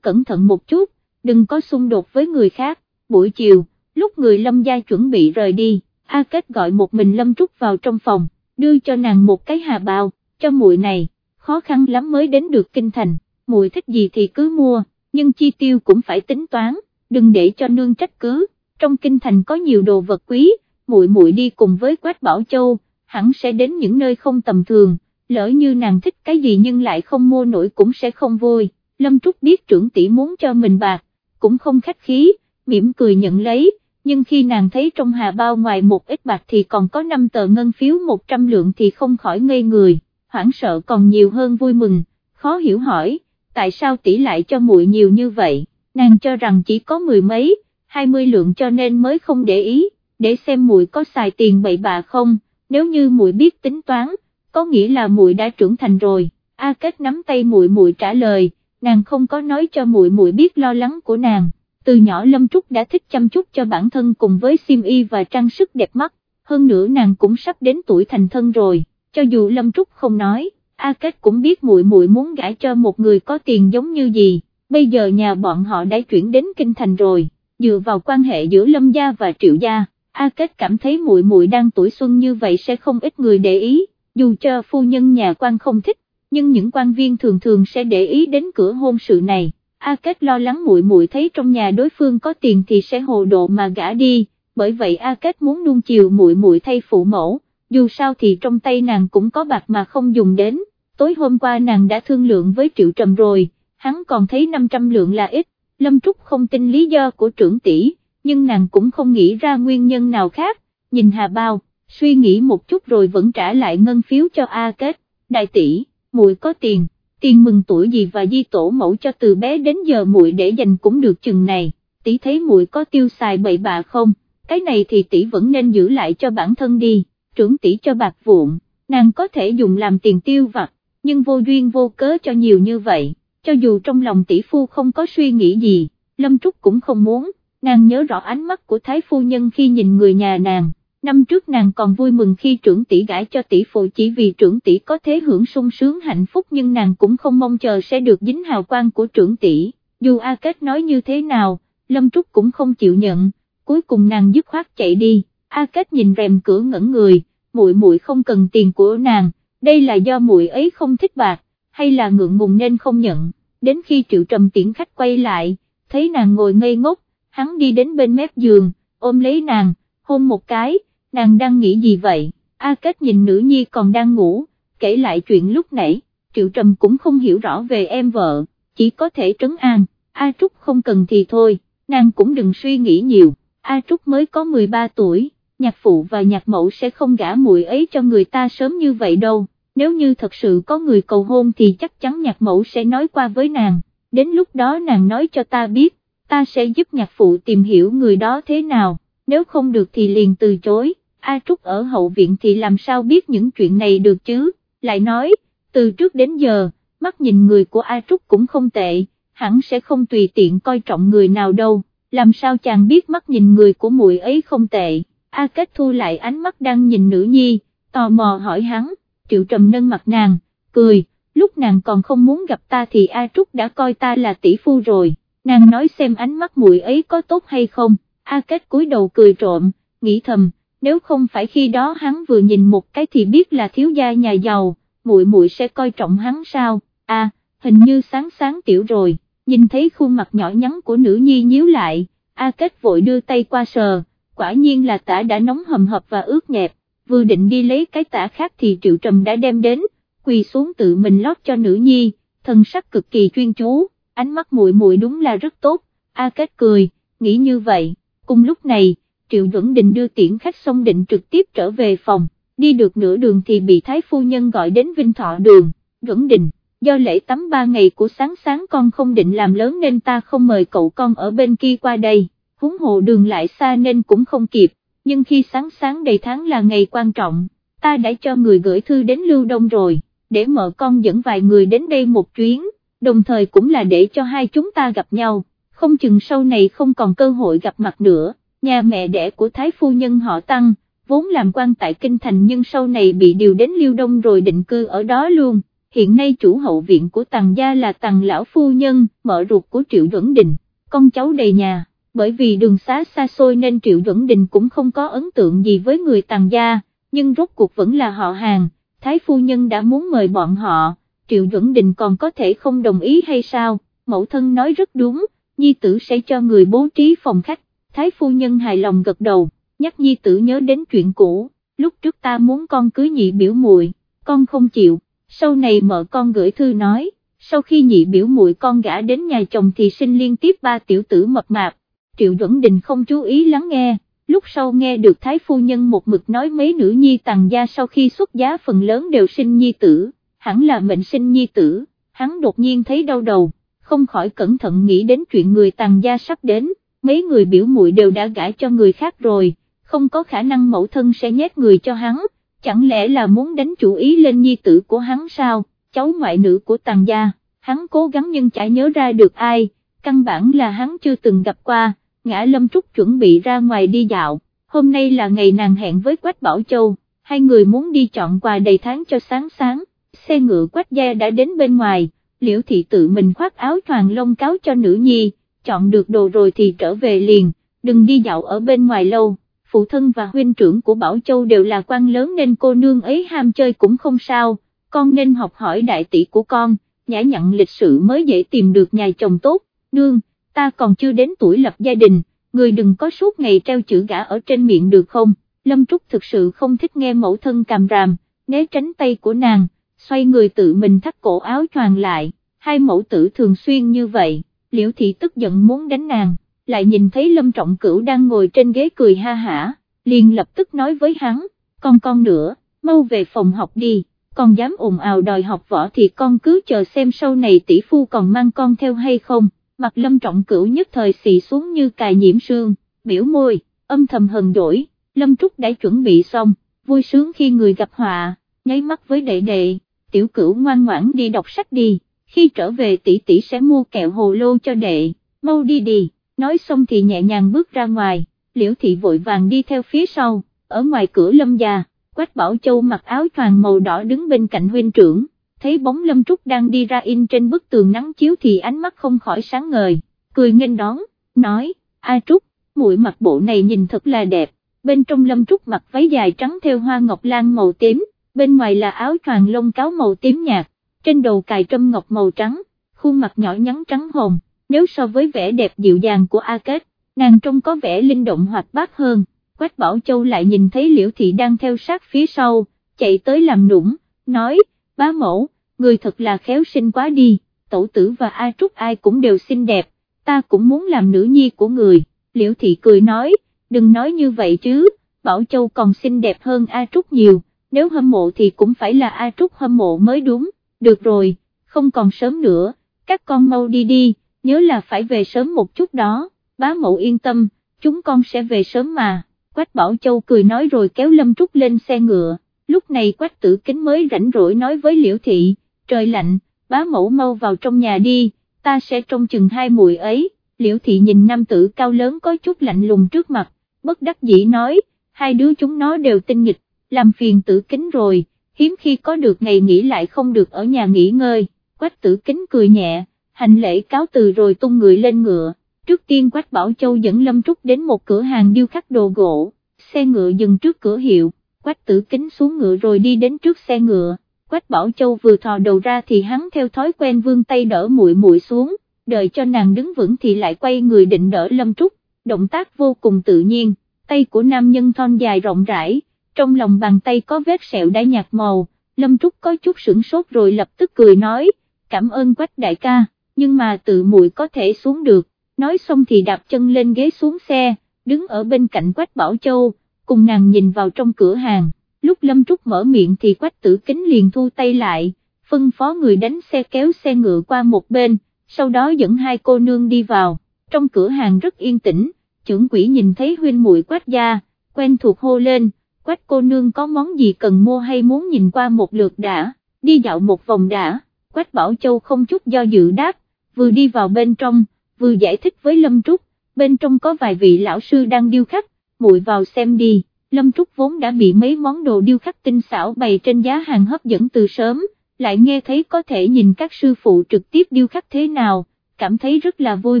cẩn thận một chút, đừng có xung đột với người khác, buổi chiều, lúc người Lâm gia chuẩn bị rời đi, A Kết gọi một mình Lâm Trúc vào trong phòng, đưa cho nàng một cái hà bào, cho muội này, khó khăn lắm mới đến được kinh thành, muội thích gì thì cứ mua, nhưng chi tiêu cũng phải tính toán, đừng để cho nương trách cứ, trong kinh thành có nhiều đồ vật quý, muội muội đi cùng với Quách Bảo Châu, hẳn sẽ đến những nơi không tầm thường, lỡ như nàng thích cái gì nhưng lại không mua nổi cũng sẽ không vui, Lâm Trúc biết trưởng tỷ muốn cho mình bạc, cũng không khách khí, mỉm cười nhận lấy, nhưng khi nàng thấy trong hà bao ngoài một ít bạc thì còn có 5 tờ ngân phiếu 100 lượng thì không khỏi ngây người, hoảng sợ còn nhiều hơn vui mừng, khó hiểu hỏi, tại sao tỷ lại cho muội nhiều như vậy, nàng cho rằng chỉ có mười mấy, hai mươi lượng cho nên mới không để ý, để xem muội có xài tiền bậy bạ không, nếu như muội biết tính toán, có nghĩa là muội đã trưởng thành rồi, A Kết nắm tay muội muội trả lời, nàng không có nói cho muội muội biết lo lắng của nàng từ nhỏ Lâm Trúc đã thích chăm chút cho bản thân cùng với sim y và trang sức đẹp mắt, hơn nữa nàng cũng sắp đến tuổi thành thân rồi, cho dù Lâm Trúc không nói, A Kết cũng biết muội muội muốn gả cho một người có tiền giống như gì, bây giờ nhà bọn họ đã chuyển đến kinh thành rồi, dựa vào quan hệ giữa Lâm gia và Triệu gia, A Kết cảm thấy muội muội đang tuổi xuân như vậy sẽ không ít người để ý, dù cho phu nhân nhà quan không thích, nhưng những quan viên thường thường sẽ để ý đến cửa hôn sự này. A Kết lo lắng muội muội thấy trong nhà đối phương có tiền thì sẽ hồ độ mà gả đi, bởi vậy A Kết muốn nuông chiều muội muội thay phụ mẫu, dù sao thì trong tay nàng cũng có bạc mà không dùng đến, tối hôm qua nàng đã thương lượng với Triệu Trầm rồi, hắn còn thấy 500 lượng là ít, Lâm Trúc không tin lý do của trưởng tỷ, nhưng nàng cũng không nghĩ ra nguyên nhân nào khác, nhìn Hà Bao, suy nghĩ một chút rồi vẫn trả lại ngân phiếu cho A Kết, đại tỷ, muội có tiền tiền mừng tuổi gì và di tổ mẫu cho từ bé đến giờ muội để dành cũng được chừng này, tỷ thấy muội có tiêu xài bậy bạ không, cái này thì tỷ vẫn nên giữ lại cho bản thân đi, trưởng tỷ cho bạc vụn, nàng có thể dùng làm tiền tiêu vặt, nhưng vô duyên vô cớ cho nhiều như vậy, cho dù trong lòng tỷ phu không có suy nghĩ gì, Lâm Trúc cũng không muốn, nàng nhớ rõ ánh mắt của Thái phu nhân khi nhìn người nhà nàng năm trước nàng còn vui mừng khi trưởng tỷ gãi cho tỷ phụ chỉ vì trưởng tỷ có thế hưởng sung sướng hạnh phúc nhưng nàng cũng không mong chờ sẽ được dính hào quang của trưởng tỷ, dù A Kết nói như thế nào, Lâm Trúc cũng không chịu nhận, cuối cùng nàng dứt khoát chạy đi, A Kết nhìn rèm cửa ngẩn người, muội muội không cần tiền của nàng, đây là do muội ấy không thích bạc, hay là ngượng ngùng nên không nhận, đến khi Triệu Trầm tiễn khách quay lại, thấy nàng ngồi ngây ngốc, hắn đi đến bên mép giường, ôm lấy nàng, hôn một cái, nàng đang nghĩ gì vậy, A Kết nhìn nữ nhi còn đang ngủ, kể lại chuyện lúc nãy, Triệu Trầm cũng không hiểu rõ về em vợ, chỉ có thể trấn an, A Trúc không cần thì thôi, nàng cũng đừng suy nghĩ nhiều, A Trúc mới có 13 tuổi, nhạc phụ và nhạc mẫu sẽ không gả muội ấy cho người ta sớm như vậy đâu, nếu như thật sự có người cầu hôn thì chắc chắn nhạc mẫu sẽ nói qua với nàng, đến lúc đó nàng nói cho ta biết, ta sẽ giúp nhạc phụ tìm hiểu người đó thế nào, nếu không được thì liền từ chối. A Trúc ở hậu viện thì làm sao biết những chuyện này được chứ, lại nói, từ trước đến giờ, mắt nhìn người của A Trúc cũng không tệ, hẳn sẽ không tùy tiện coi trọng người nào đâu, làm sao chàng biết mắt nhìn người của muội ấy không tệ, A Kết thu lại ánh mắt đang nhìn nữ nhi, tò mò hỏi hắn, triệu trầm nâng mặt nàng, cười, lúc nàng còn không muốn gặp ta thì A Trúc đã coi ta là tỷ phu rồi, nàng nói xem ánh mắt muội ấy có tốt hay không, A Kết cúi đầu cười trộm, nghĩ thầm, nếu không phải khi đó hắn vừa nhìn một cái thì biết là thiếu gia nhà giàu, muội muội sẽ coi trọng hắn sao, à, hình như sáng sáng tiểu rồi, nhìn thấy khuôn mặt nhỏ nhắn của nữ nhi nhíu lại, A Kết vội đưa tay qua sờ, quả nhiên là tả đã nóng hầm hập và ướt nhẹp, vừa định đi lấy cái tả khác thì Triệu Trầm đã đem đến, quỳ xuống tự mình lót cho nữ nhi, thân sắc cực kỳ chuyên chú, ánh mắt muội muội đúng là rất tốt, A Kết cười, nghĩ như vậy, cùng lúc này, Triệu Duẩn Đình đưa tiễn khách xong định trực tiếp trở về phòng, đi được nửa đường thì bị Thái Phu Nhân gọi đến Vinh Thọ đường, Duẩn Đình, do lễ tắm ba ngày của sáng sáng con không định làm lớn nên ta không mời cậu con ở bên kia qua đây, huống hồ đường lại xa nên cũng không kịp, nhưng khi sáng sáng đầy tháng là ngày quan trọng, ta đã cho người gửi thư đến Lưu Đông rồi, để mợ con dẫn vài người đến đây một chuyến, đồng thời cũng là để cho hai chúng ta gặp nhau, không chừng sau này không còn cơ hội gặp mặt nữa nhà mẹ đẻ của Thái Phu Nhân họ Tăng, vốn làm quan tại Kinh Thành nhưng sau này bị điều đến Liêu Đông rồi định cư ở đó luôn, hiện nay chủ hậu viện của tàng gia là tàng lão phu nhân, mợ ruột của Triệu Duẩn Đình, con cháu đầy nhà, bởi vì đường xá xa xôi nên Triệu Duẩn Đình cũng không có ấn tượng gì với người tàng gia, nhưng rốt cuộc vẫn là họ hàng, Thái phu nhân đã muốn mời bọn họ, Triệu Duẩn Đình còn có thể không đồng ý hay sao, mẫu thân nói rất đúng, nhi tử sẽ cho người bố trí phòng khách, Thái phu nhân hài lòng gật đầu, nhắc nhi tử nhớ đến chuyện cũ, lúc trước ta muốn con cưới nhị biểu muội, con không chịu, sau này mợ con gửi thư nói, sau khi nhị biểu muội con gả đến nhà chồng thì sinh liên tiếp ba tiểu tử mập mạp, Triệu Duẩn Đình không chú ý lắng nghe, lúc sau nghe được Thái Phu Nhân một mực nói mấy nữ nhi tàng gia sau khi xuất giá phần lớn đều sinh nhi tử, hẳn là mệnh sinh nhi tử, hắn đột nhiên thấy đau đầu, không khỏi cẩn thận nghĩ đến chuyện người tàng gia sắp đến, mấy người biểu muội đều đã gả cho người khác rồi, không có khả năng mẫu thân sẽ nhét người cho hắn, chẳng lẽ là muốn đánh chủ ý lên nhi tử của hắn sao, cháu ngoại nữ của tàng gia, hắn cố gắng nhưng chả nhớ ra được ai, căn bản là hắn chưa từng gặp qua, ngã lâm trúc chuẩn bị ra ngoài đi dạo, hôm nay là ngày nàng hẹn với Quách Bảo Châu, hai người muốn đi chọn quà đầy tháng cho sáng sáng, xe ngựa Quách Gia đã đến bên ngoài, liễu thị tự mình khoác áo choàng lông cáo cho nữ nhi, chọn được đồ rồi thì trở về liền, đừng đi dạo ở bên ngoài lâu. Phụ thân và huynh trưởng của Bảo Châu đều là quan lớn nên cô nương ấy ham chơi cũng không sao, con nên học hỏi đại tỷ của con, nhã nhặn lịch sự mới dễ tìm được nhà chồng tốt, nương, ta còn chưa đến tuổi lập gia đình, người đừng có suốt ngày treo chữ gã ở trên miệng được không, Lâm Trúc thực sự không thích nghe mẫu thân càm ràm, né tránh tay của nàng, xoay người tự mình thắt cổ áo choàng lại, hai mẫu tử thường xuyên như vậy, liễu thị tức giận muốn đánh nàng lại nhìn thấy Lâm Trọng Cửu đang ngồi trên ghế cười ha hả, liền lập tức nói với hắn, con con nữa, mau về phòng học đi, con dám ồn ào đòi học võ thì con cứ chờ xem sau này tỷ phu còn mang con theo hay không, mặt Lâm Trọng Cửu nhất thời xì xuống như cài nhiễm sương, biểu môi, âm thầm hờn dỗi, Lâm Trúc đã chuẩn bị xong, vui sướng khi người gặp họa, nháy mắt với đệ đệ, tiểu cửu ngoan ngoãn đi đọc sách đi, khi trở về tỷ tỷ sẽ mua kẹo hồ lô cho đệ, mau đi đi nói xong thì nhẹ nhàng bước ra ngoài, liễu thị vội vàng đi theo phía sau, ở ngoài cửa lâm già, Quách Bảo Châu mặc áo choàng màu đỏ đứng bên cạnh huynh trưởng, thấy bóng lâm trúc đang đi ra in trên bức tường nắng chiếu thì ánh mắt không khỏi sáng ngời, cười nghênh đón, nói, A Trúc, muội mặc bộ này nhìn thật là đẹp, bên trong lâm trúc mặc váy dài trắng theo hoa ngọc lan màu tím, bên ngoài là áo choàng lông cáo màu tím nhạt, trên đầu cài trâm ngọc màu trắng, khuôn mặt nhỏ nhắn trắng hồng nếu so với vẻ đẹp dịu dàng của A Kết, nàng trông có vẻ linh động hoạt bát hơn, Quách Bảo Châu lại nhìn thấy Liễu Thị đang theo sát phía sau, chạy tới làm nũng, nói, bá mẫu, người thật là khéo sinh quá đi, tổ tử và A Trúc ai cũng đều xinh đẹp, ta cũng muốn làm nữ nhi của người, Liễu Thị cười nói, đừng nói như vậy chứ, Bảo Châu còn xinh đẹp hơn A Trúc nhiều, nếu hâm mộ thì cũng phải là A Trúc hâm mộ mới đúng, được rồi, không còn sớm nữa, các con mau đi đi, nhớ là phải về sớm một chút đó, bá mẫu yên tâm, chúng con sẽ về sớm mà, Quách Bảo Châu cười nói rồi kéo Lâm Trúc lên xe ngựa, lúc này Quách Tử Kính mới rảnh rỗi nói với Liễu Thị, trời lạnh, bá mẫu mau vào trong nhà đi, ta sẽ trông chừng hai mùi ấy, Liễu Thị nhìn nam tử cao lớn có chút lạnh lùng trước mặt, bất đắc dĩ nói, hai đứa chúng nó đều tinh nghịch, làm phiền Tử Kính rồi, hiếm khi có được ngày nghỉ lại không được ở nhà nghỉ ngơi, Quách Tử Kính cười nhẹ, hành lễ cáo từ rồi tung người lên ngựa, trước tiên Quách Bảo Châu dẫn Lâm Trúc đến một cửa hàng điêu khắc đồ gỗ, xe ngựa dừng trước cửa hiệu, Quách Tử Kính xuống ngựa rồi đi đến trước xe ngựa, Quách Bảo Châu vừa thò đầu ra thì hắn theo thói quen vương tay đỡ muội muội xuống, đợi cho nàng đứng vững thì lại quay người định đỡ Lâm Trúc, động tác vô cùng tự nhiên, tay của nam nhân thon dài rộng rãi, trong lòng bàn tay có vết sẹo đã nhạt màu, Lâm Trúc có chút sửng sốt rồi lập tức cười nói, cảm ơn Quách đại ca nhưng mà tự muội có thể xuống được, nói xong thì đạp chân lên ghế xuống xe, đứng ở bên cạnh Quách Bảo Châu, cùng nàng nhìn vào trong cửa hàng, lúc Lâm Trúc mở miệng thì Quách Tử Kính liền thu tay lại, phân phó người đánh xe kéo xe ngựa qua một bên, sau đó dẫn hai cô nương đi vào, trong cửa hàng rất yên tĩnh, trưởng quỷ nhìn thấy huynh muội Quách gia, quen thuộc hô lên, Quách cô nương có món gì cần mua hay muốn nhìn qua một lượt đã, đi dạo một vòng đã, Quách Bảo Châu không chút do dự đáp, vừa đi vào bên trong, vừa giải thích với Lâm Trúc, bên trong có vài vị lão sư đang điêu khắc, muội vào xem đi, Lâm Trúc vốn đã bị mấy món đồ điêu khắc tinh xảo bày trên giá hàng hấp dẫn từ sớm, lại nghe thấy có thể nhìn các sư phụ trực tiếp điêu khắc thế nào, cảm thấy rất là vui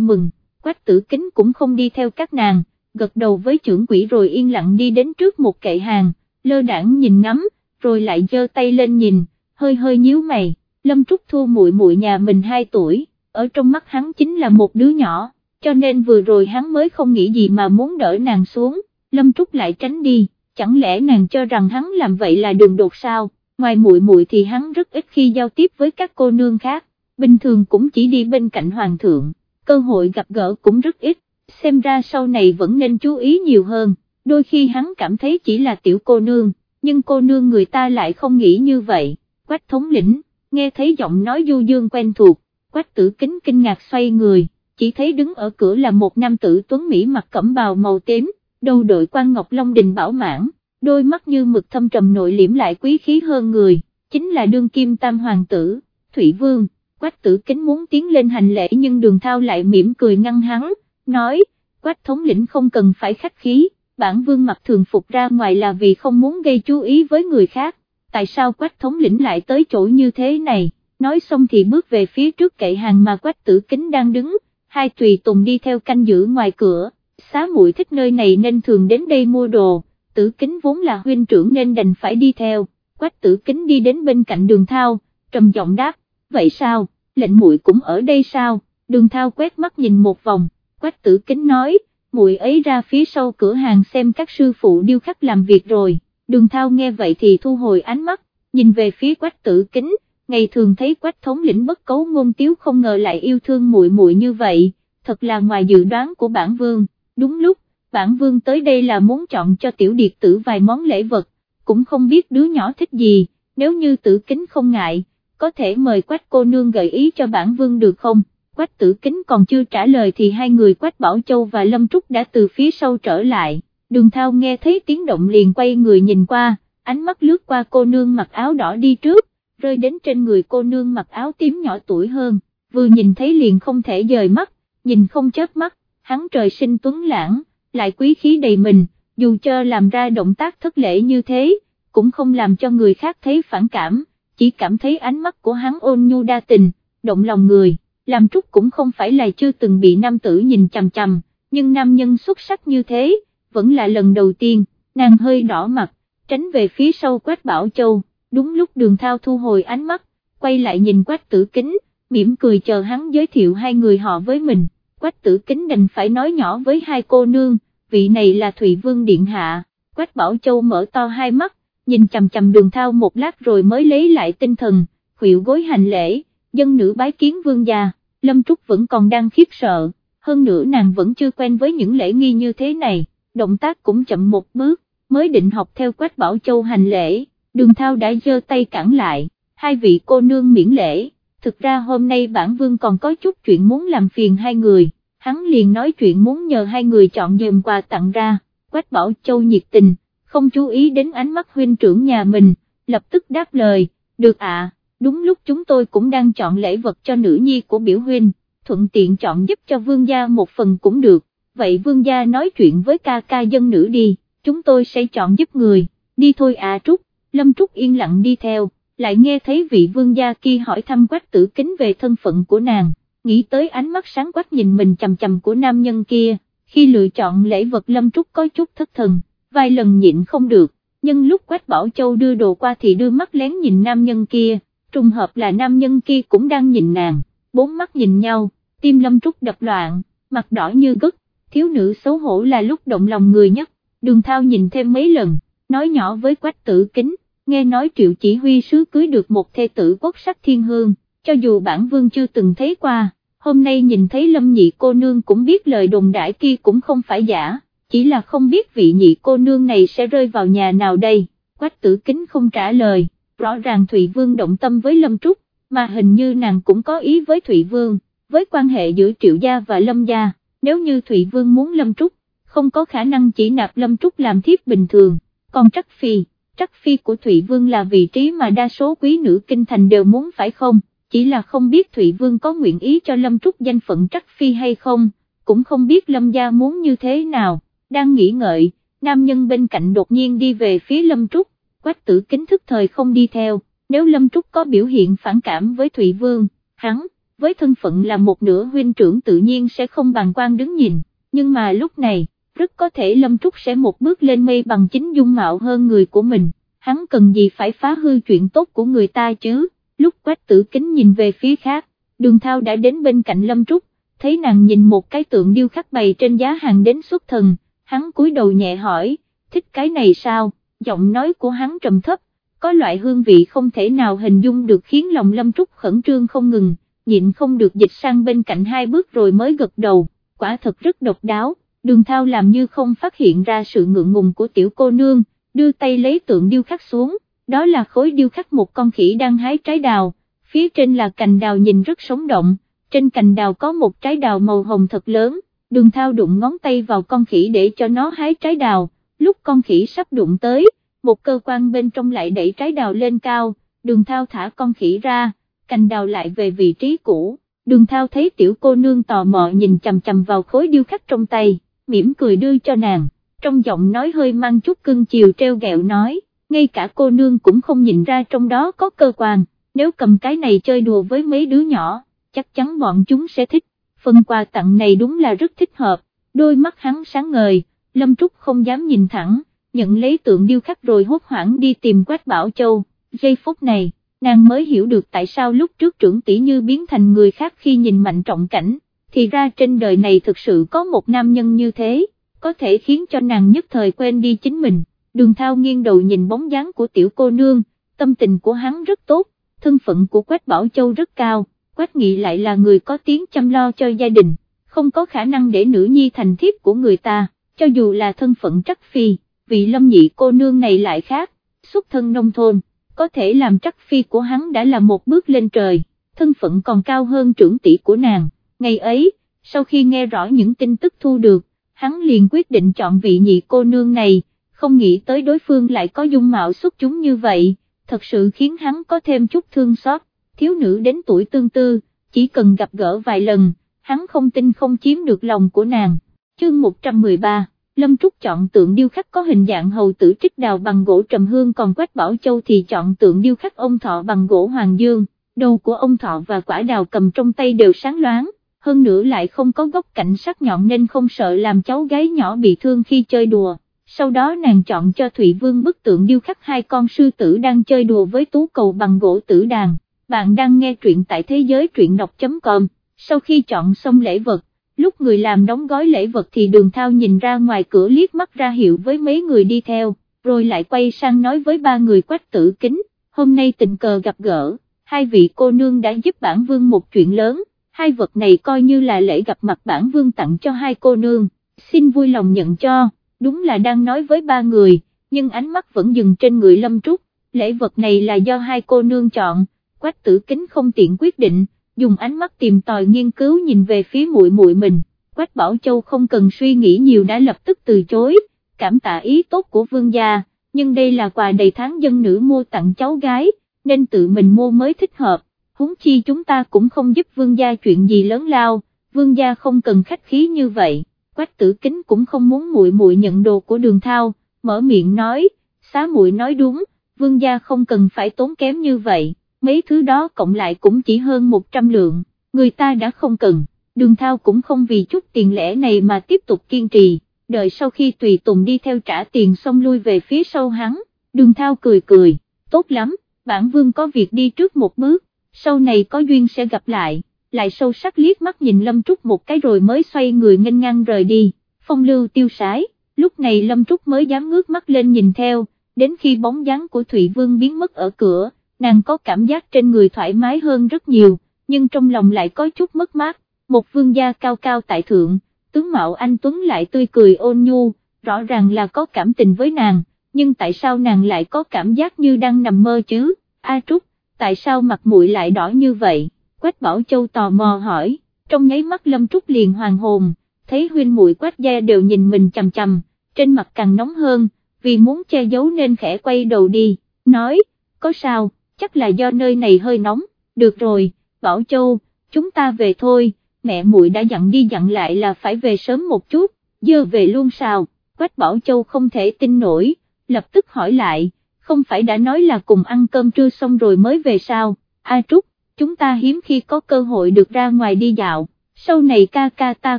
mừng, quách tử kính cũng không đi theo các nàng, gật đầu với trưởng quỹ rồi yên lặng đi đến trước một kệ hàng, lơ đảng nhìn ngắm, rồi lại giơ tay lên nhìn, hơi hơi nhíu mày, Lâm Trúc Thu muội muội nhà mình 2 tuổi, ở trong mắt hắn chính là một đứa nhỏ, cho nên vừa rồi hắn mới không nghĩ gì mà muốn đỡ nàng xuống, Lâm Trúc lại tránh đi, chẳng lẽ nàng cho rằng hắn làm vậy là đường đột sao, ngoài muội muội thì hắn rất ít khi giao tiếp với các cô nương khác, bình thường cũng chỉ đi bên cạnh hoàng thượng, cơ hội gặp gỡ cũng rất ít, xem ra sau này vẫn nên chú ý nhiều hơn, đôi khi hắn cảm thấy chỉ là tiểu cô nương, nhưng cô nương người ta lại không nghĩ như vậy, quách thống lĩnh, nghe thấy giọng nói du dương quen thuộc, quách tử kính kinh ngạc xoay người, chỉ thấy đứng ở cửa là một nam tử tuấn Mỹ mặc cẩm bào màu tím, đầu đội quan ngọc long đình bảo mãn, đôi mắt như mực thâm trầm nội liễm lại quý khí hơn người, chính là đương kim tam hoàng tử, Thủy Vương, quách tử kính muốn tiến lên hành lễ nhưng đường thao lại mỉm cười ngăn hắn, nói, quách thống lĩnh không cần phải khách khí, bản vương mặc thường phục ra ngoài là vì không muốn gây chú ý với người khác, tại sao quách thống lĩnh lại tới chỗ như thế này, nói xong thì bước về phía trước kệ hàng mà quách tử kính đang đứng, hai tùy tùng đi theo canh giữ ngoài cửa, xá muội thích nơi này nên thường đến đây mua đồ, tử kính vốn là huynh trưởng nên đành phải đi theo, quách tử kính đi đến bên cạnh đường thao, trầm giọng đáp, vậy sao, lệnh muội cũng ở đây sao, đường thao quét mắt nhìn một vòng, quách tử kính nói, muội ấy ra phía sau cửa hàng xem các sư phụ điêu khắc làm việc rồi, đường thao nghe vậy thì thu hồi ánh mắt, nhìn về phía quách tử kính, ngày thường thấy quách thống lĩnh bất cấu ngôn tiếu không ngờ lại yêu thương muội muội như vậy, thật là ngoài dự đoán của bản vương, đúng lúc, bản vương tới đây là muốn chọn cho tiểu điệt tử vài món lễ vật, cũng không biết đứa nhỏ thích gì, nếu như tử kính không ngại, có thể mời quách cô nương gợi ý cho bản vương được không? Quách tử kính còn chưa trả lời thì hai người Quách Bảo Châu và Lâm Trúc đã từ phía sau trở lại, đường thao nghe thấy tiếng động liền quay người nhìn qua, ánh mắt lướt qua cô nương mặc áo đỏ đi trước, rơi đến trên người cô nương mặc áo tím nhỏ tuổi hơn, vừa nhìn thấy liền không thể rời mắt, nhìn không chớp mắt, hắn trời sinh tuấn lãng, lại quý khí đầy mình, dù cho làm ra động tác thất lễ như thế, cũng không làm cho người khác thấy phản cảm, chỉ cảm thấy ánh mắt của hắn ôn nhu đa tình, động lòng người làm Trúc cũng không phải là chưa từng bị nam tử nhìn chằm chằm, nhưng nam nhân xuất sắc như thế, vẫn là lần đầu tiên, nàng hơi đỏ mặt, tránh về phía sau Quách Bảo Châu, đúng lúc đường thao thu hồi ánh mắt, quay lại nhìn Quách tử kính, mỉm cười chờ hắn giới thiệu hai người họ với mình, Quách tử kính đành phải nói nhỏ với hai cô nương, vị này là Thụy Vương Điện Hạ, Quách Bảo Châu mở to hai mắt, nhìn chằm chằm đường thao một lát rồi mới lấy lại tinh thần, khuỵu gối hành lễ, dân nữ bái kiến vương gia. Lâm Trúc vẫn còn đang khiếp sợ, hơn nữa nàng vẫn chưa quen với những lễ nghi như thế này, động tác cũng chậm một bước, mới định học theo Quách Bảo Châu hành lễ, đường thao đã giơ tay cản lại, hai vị cô nương miễn lễ, thực ra hôm nay bản vương còn có chút chuyện muốn làm phiền hai người, hắn liền nói chuyện muốn nhờ hai người chọn dùm quà tặng ra, Quách Bảo Châu nhiệt tình, không chú ý đến ánh mắt huynh trưởng nhà mình, lập tức đáp lời, được ạ đúng lúc chúng tôi cũng đang chọn lễ vật cho nữ nhi của biểu huynh, thuận tiện chọn giúp cho vương gia một phần cũng được, vậy vương gia nói chuyện với ca ca dân nữ đi, chúng tôi sẽ chọn giúp người, đi thôi à Trúc, Lâm Trúc yên lặng đi theo, lại nghe thấy vị vương gia kia hỏi thăm quách tử kính về thân phận của nàng, nghĩ tới ánh mắt sáng quắc nhìn mình chầm chầm của nam nhân kia, khi lựa chọn lễ vật Lâm Trúc có chút thất thần, vài lần nhịn không được, nhưng lúc Quách Bảo Châu đưa đồ qua thì đưa mắt lén nhìn nam nhân kia, trùng hợp là nam nhân kia cũng đang nhìn nàng, bốn mắt nhìn nhau, tim lâm trúc đập loạn, mặt đỏ như gất, thiếu nữ xấu hổ là lúc động lòng người nhất, đường thao nhìn thêm mấy lần, nói nhỏ với quách tử kính, nghe nói triệu chỉ huy sứ cưới được một thê tử quốc sắc thiên hương, cho dù bản vương chưa từng thấy qua, hôm nay nhìn thấy lâm nhị cô nương cũng biết lời đồn đại kia cũng không phải giả, chỉ là không biết vị nhị cô nương này sẽ rơi vào nhà nào đây, quách tử kính không trả lời rõ ràng Thụy Vương động tâm với Lâm Trúc, mà hình như nàng cũng có ý với Thụy Vương, với quan hệ giữa Triệu Gia và Lâm Gia, nếu như Thụy Vương muốn Lâm Trúc, không có khả năng chỉ nạp Lâm Trúc làm thiếp bình thường, còn Trắc Phi, Trắc Phi của Thụy Vương là vị trí mà đa số quý nữ kinh thành đều muốn phải không, chỉ là không biết Thụy Vương có nguyện ý cho Lâm Trúc danh phận Trắc Phi hay không, cũng không biết Lâm Gia muốn như thế nào, đang nghĩ ngợi, nam nhân bên cạnh đột nhiên đi về phía Lâm Trúc, quách tử kính thức thời không đi theo, nếu Lâm Trúc có biểu hiện phản cảm với Thụy Vương, hắn, với thân phận là một nửa huynh trưởng tự nhiên sẽ không bàn quan đứng nhìn, nhưng mà lúc này, rất có thể Lâm Trúc sẽ một bước lên mây bằng chính dung mạo hơn người của mình, hắn cần gì phải phá hư chuyện tốt của người ta chứ, lúc quách tử kính nhìn về phía khác, đường thao đã đến bên cạnh Lâm Trúc, thấy nàng nhìn một cái tượng điêu khắc bày trên giá hàng đến xuất thần, hắn cúi đầu nhẹ hỏi, thích cái này sao, giọng nói của hắn trầm thấp, có loại hương vị không thể nào hình dung được khiến lòng Lâm Trúc khẩn trương không ngừng, nhịn không được dịch sang bên cạnh hai bước rồi mới gật đầu, quả thật rất độc đáo, đường thao làm như không phát hiện ra sự ngượng ngùng của tiểu cô nương, đưa tay lấy tượng điêu khắc xuống, đó là khối điêu khắc một con khỉ đang hái trái đào, phía trên là cành đào nhìn rất sống động, trên cành đào có một trái đào màu hồng thật lớn, đường thao đụng ngón tay vào con khỉ để cho nó hái trái đào, lúc con khỉ sắp đụng tới, một cơ quan bên trong lại đẩy trái đào lên cao, đường thao thả con khỉ ra, cành đào lại về vị trí cũ, đường thao thấy tiểu cô nương tò mò nhìn chầm chầm vào khối điêu khắc trong tay, mỉm cười đưa cho nàng, trong giọng nói hơi mang chút cưng chiều treo gẹo nói, ngay cả cô nương cũng không nhìn ra trong đó có cơ quan, nếu cầm cái này chơi đùa với mấy đứa nhỏ, chắc chắn bọn chúng sẽ thích, phần quà tặng này đúng là rất thích hợp, đôi mắt hắn sáng ngời, Lâm Trúc không dám nhìn thẳng, nhận lấy tượng điêu khắc rồi hốt hoảng đi tìm Quách Bảo Châu, giây phút này, nàng mới hiểu được tại sao lúc trước trưởng tỷ như biến thành người khác khi nhìn mạnh trọng cảnh, thì ra trên đời này thực sự có một nam nhân như thế, có thể khiến cho nàng nhất thời quên đi chính mình, đường thao nghiêng đầu nhìn bóng dáng của tiểu cô nương, tâm tình của hắn rất tốt, thân phận của Quách Bảo Châu rất cao, Quách Nghị lại là người có tiếng chăm lo cho gia đình, không có khả năng để nữ nhi thành thiếp của người ta, cho dù là thân phận trắc phi, vị lâm nhị cô nương này lại khác, xuất thân nông thôn, có thể làm trắc phi của hắn đã là một bước lên trời, thân phận còn cao hơn trưởng tỷ của nàng, ngày ấy, sau khi nghe rõ những tin tức thu được, hắn liền quyết định chọn vị nhị cô nương này, không nghĩ tới đối phương lại có dung mạo xuất chúng như vậy, thật sự khiến hắn có thêm chút thương xót, thiếu nữ đến tuổi tương tư, chỉ cần gặp gỡ vài lần, hắn không tin không chiếm được lòng của nàng. Chương 113 Lâm Trúc chọn tượng điêu khắc có hình dạng hầu tử trích đào bằng gỗ trầm hương còn Quách Bảo Châu thì chọn tượng điêu khắc ông thọ bằng gỗ hoàng dương, đầu của ông thọ và quả đào cầm trong tay đều sáng loáng, hơn nữa lại không có góc cạnh sắc nhọn nên không sợ làm cháu gái nhỏ bị thương khi chơi đùa. Sau đó nàng chọn cho Thụy Vương bức tượng điêu khắc hai con sư tử đang chơi đùa với tú cầu bằng gỗ tử đàn. Bạn đang nghe truyện tại thế giới truyện đọc.com, sau khi chọn xong lễ vật, lúc người làm đóng gói lễ vật thì đường thao nhìn ra ngoài cửa liếc mắt ra hiệu với mấy người đi theo, rồi lại quay sang nói với ba người quách tử kính, hôm nay tình cờ gặp gỡ, hai vị cô nương đã giúp bản vương một chuyện lớn, hai vật này coi như là lễ gặp mặt bản vương tặng cho hai cô nương, xin vui lòng nhận cho, đúng là đang nói với ba người, nhưng ánh mắt vẫn dừng trên người lâm trúc, lễ vật này là do hai cô nương chọn, quách tử kính không tiện quyết định, dùng ánh mắt tìm tòi nghiên cứu nhìn về phía muội muội mình, Quách Bảo Châu không cần suy nghĩ nhiều đã lập tức từ chối, cảm tạ ý tốt của vương gia, nhưng đây là quà đầy tháng dân nữ mua tặng cháu gái, nên tự mình mua mới thích hợp, huống chi chúng ta cũng không giúp vương gia chuyện gì lớn lao, vương gia không cần khách khí như vậy, Quách Tử Kính cũng không muốn muội muội nhận đồ của Đường Thao, mở miệng nói, xá muội nói đúng, vương gia không cần phải tốn kém như vậy mấy thứ đó cộng lại cũng chỉ hơn 100 lượng, người ta đã không cần, đường thao cũng không vì chút tiền lẻ này mà tiếp tục kiên trì, đợi sau khi tùy tùng đi theo trả tiền xong lui về phía sau hắn, đường thao cười cười, tốt lắm, bản vương có việc đi trước một bước, sau này có duyên sẽ gặp lại, lại sâu sắc liếc mắt nhìn Lâm Trúc một cái rồi mới xoay người nghênh ngang rời đi, phong lưu tiêu sái, lúc này Lâm Trúc mới dám ngước mắt lên nhìn theo, đến khi bóng dáng của Thụy Vương biến mất ở cửa nàng có cảm giác trên người thoải mái hơn rất nhiều, nhưng trong lòng lại có chút mất mát, một vương gia cao cao tại thượng, tướng mạo anh Tuấn lại tươi cười ôn nhu, rõ ràng là có cảm tình với nàng, nhưng tại sao nàng lại có cảm giác như đang nằm mơ chứ, A Trúc, tại sao mặt mũi lại đỏ như vậy, Quách Bảo Châu tò mò hỏi, trong nháy mắt Lâm Trúc liền hoàng hồn, thấy huynh muội Quách gia đều nhìn mình chằm chằm, trên mặt càng nóng hơn, vì muốn che giấu nên khẽ quay đầu đi, nói, có sao, chắc là do nơi này hơi nóng, được rồi, Bảo Châu, chúng ta về thôi, mẹ muội đã dặn đi dặn lại là phải về sớm một chút, giờ về luôn sao, Quách Bảo Châu không thể tin nổi, lập tức hỏi lại, không phải đã nói là cùng ăn cơm trưa xong rồi mới về sao, A Trúc, chúng ta hiếm khi có cơ hội được ra ngoài đi dạo, sau này ca ca ta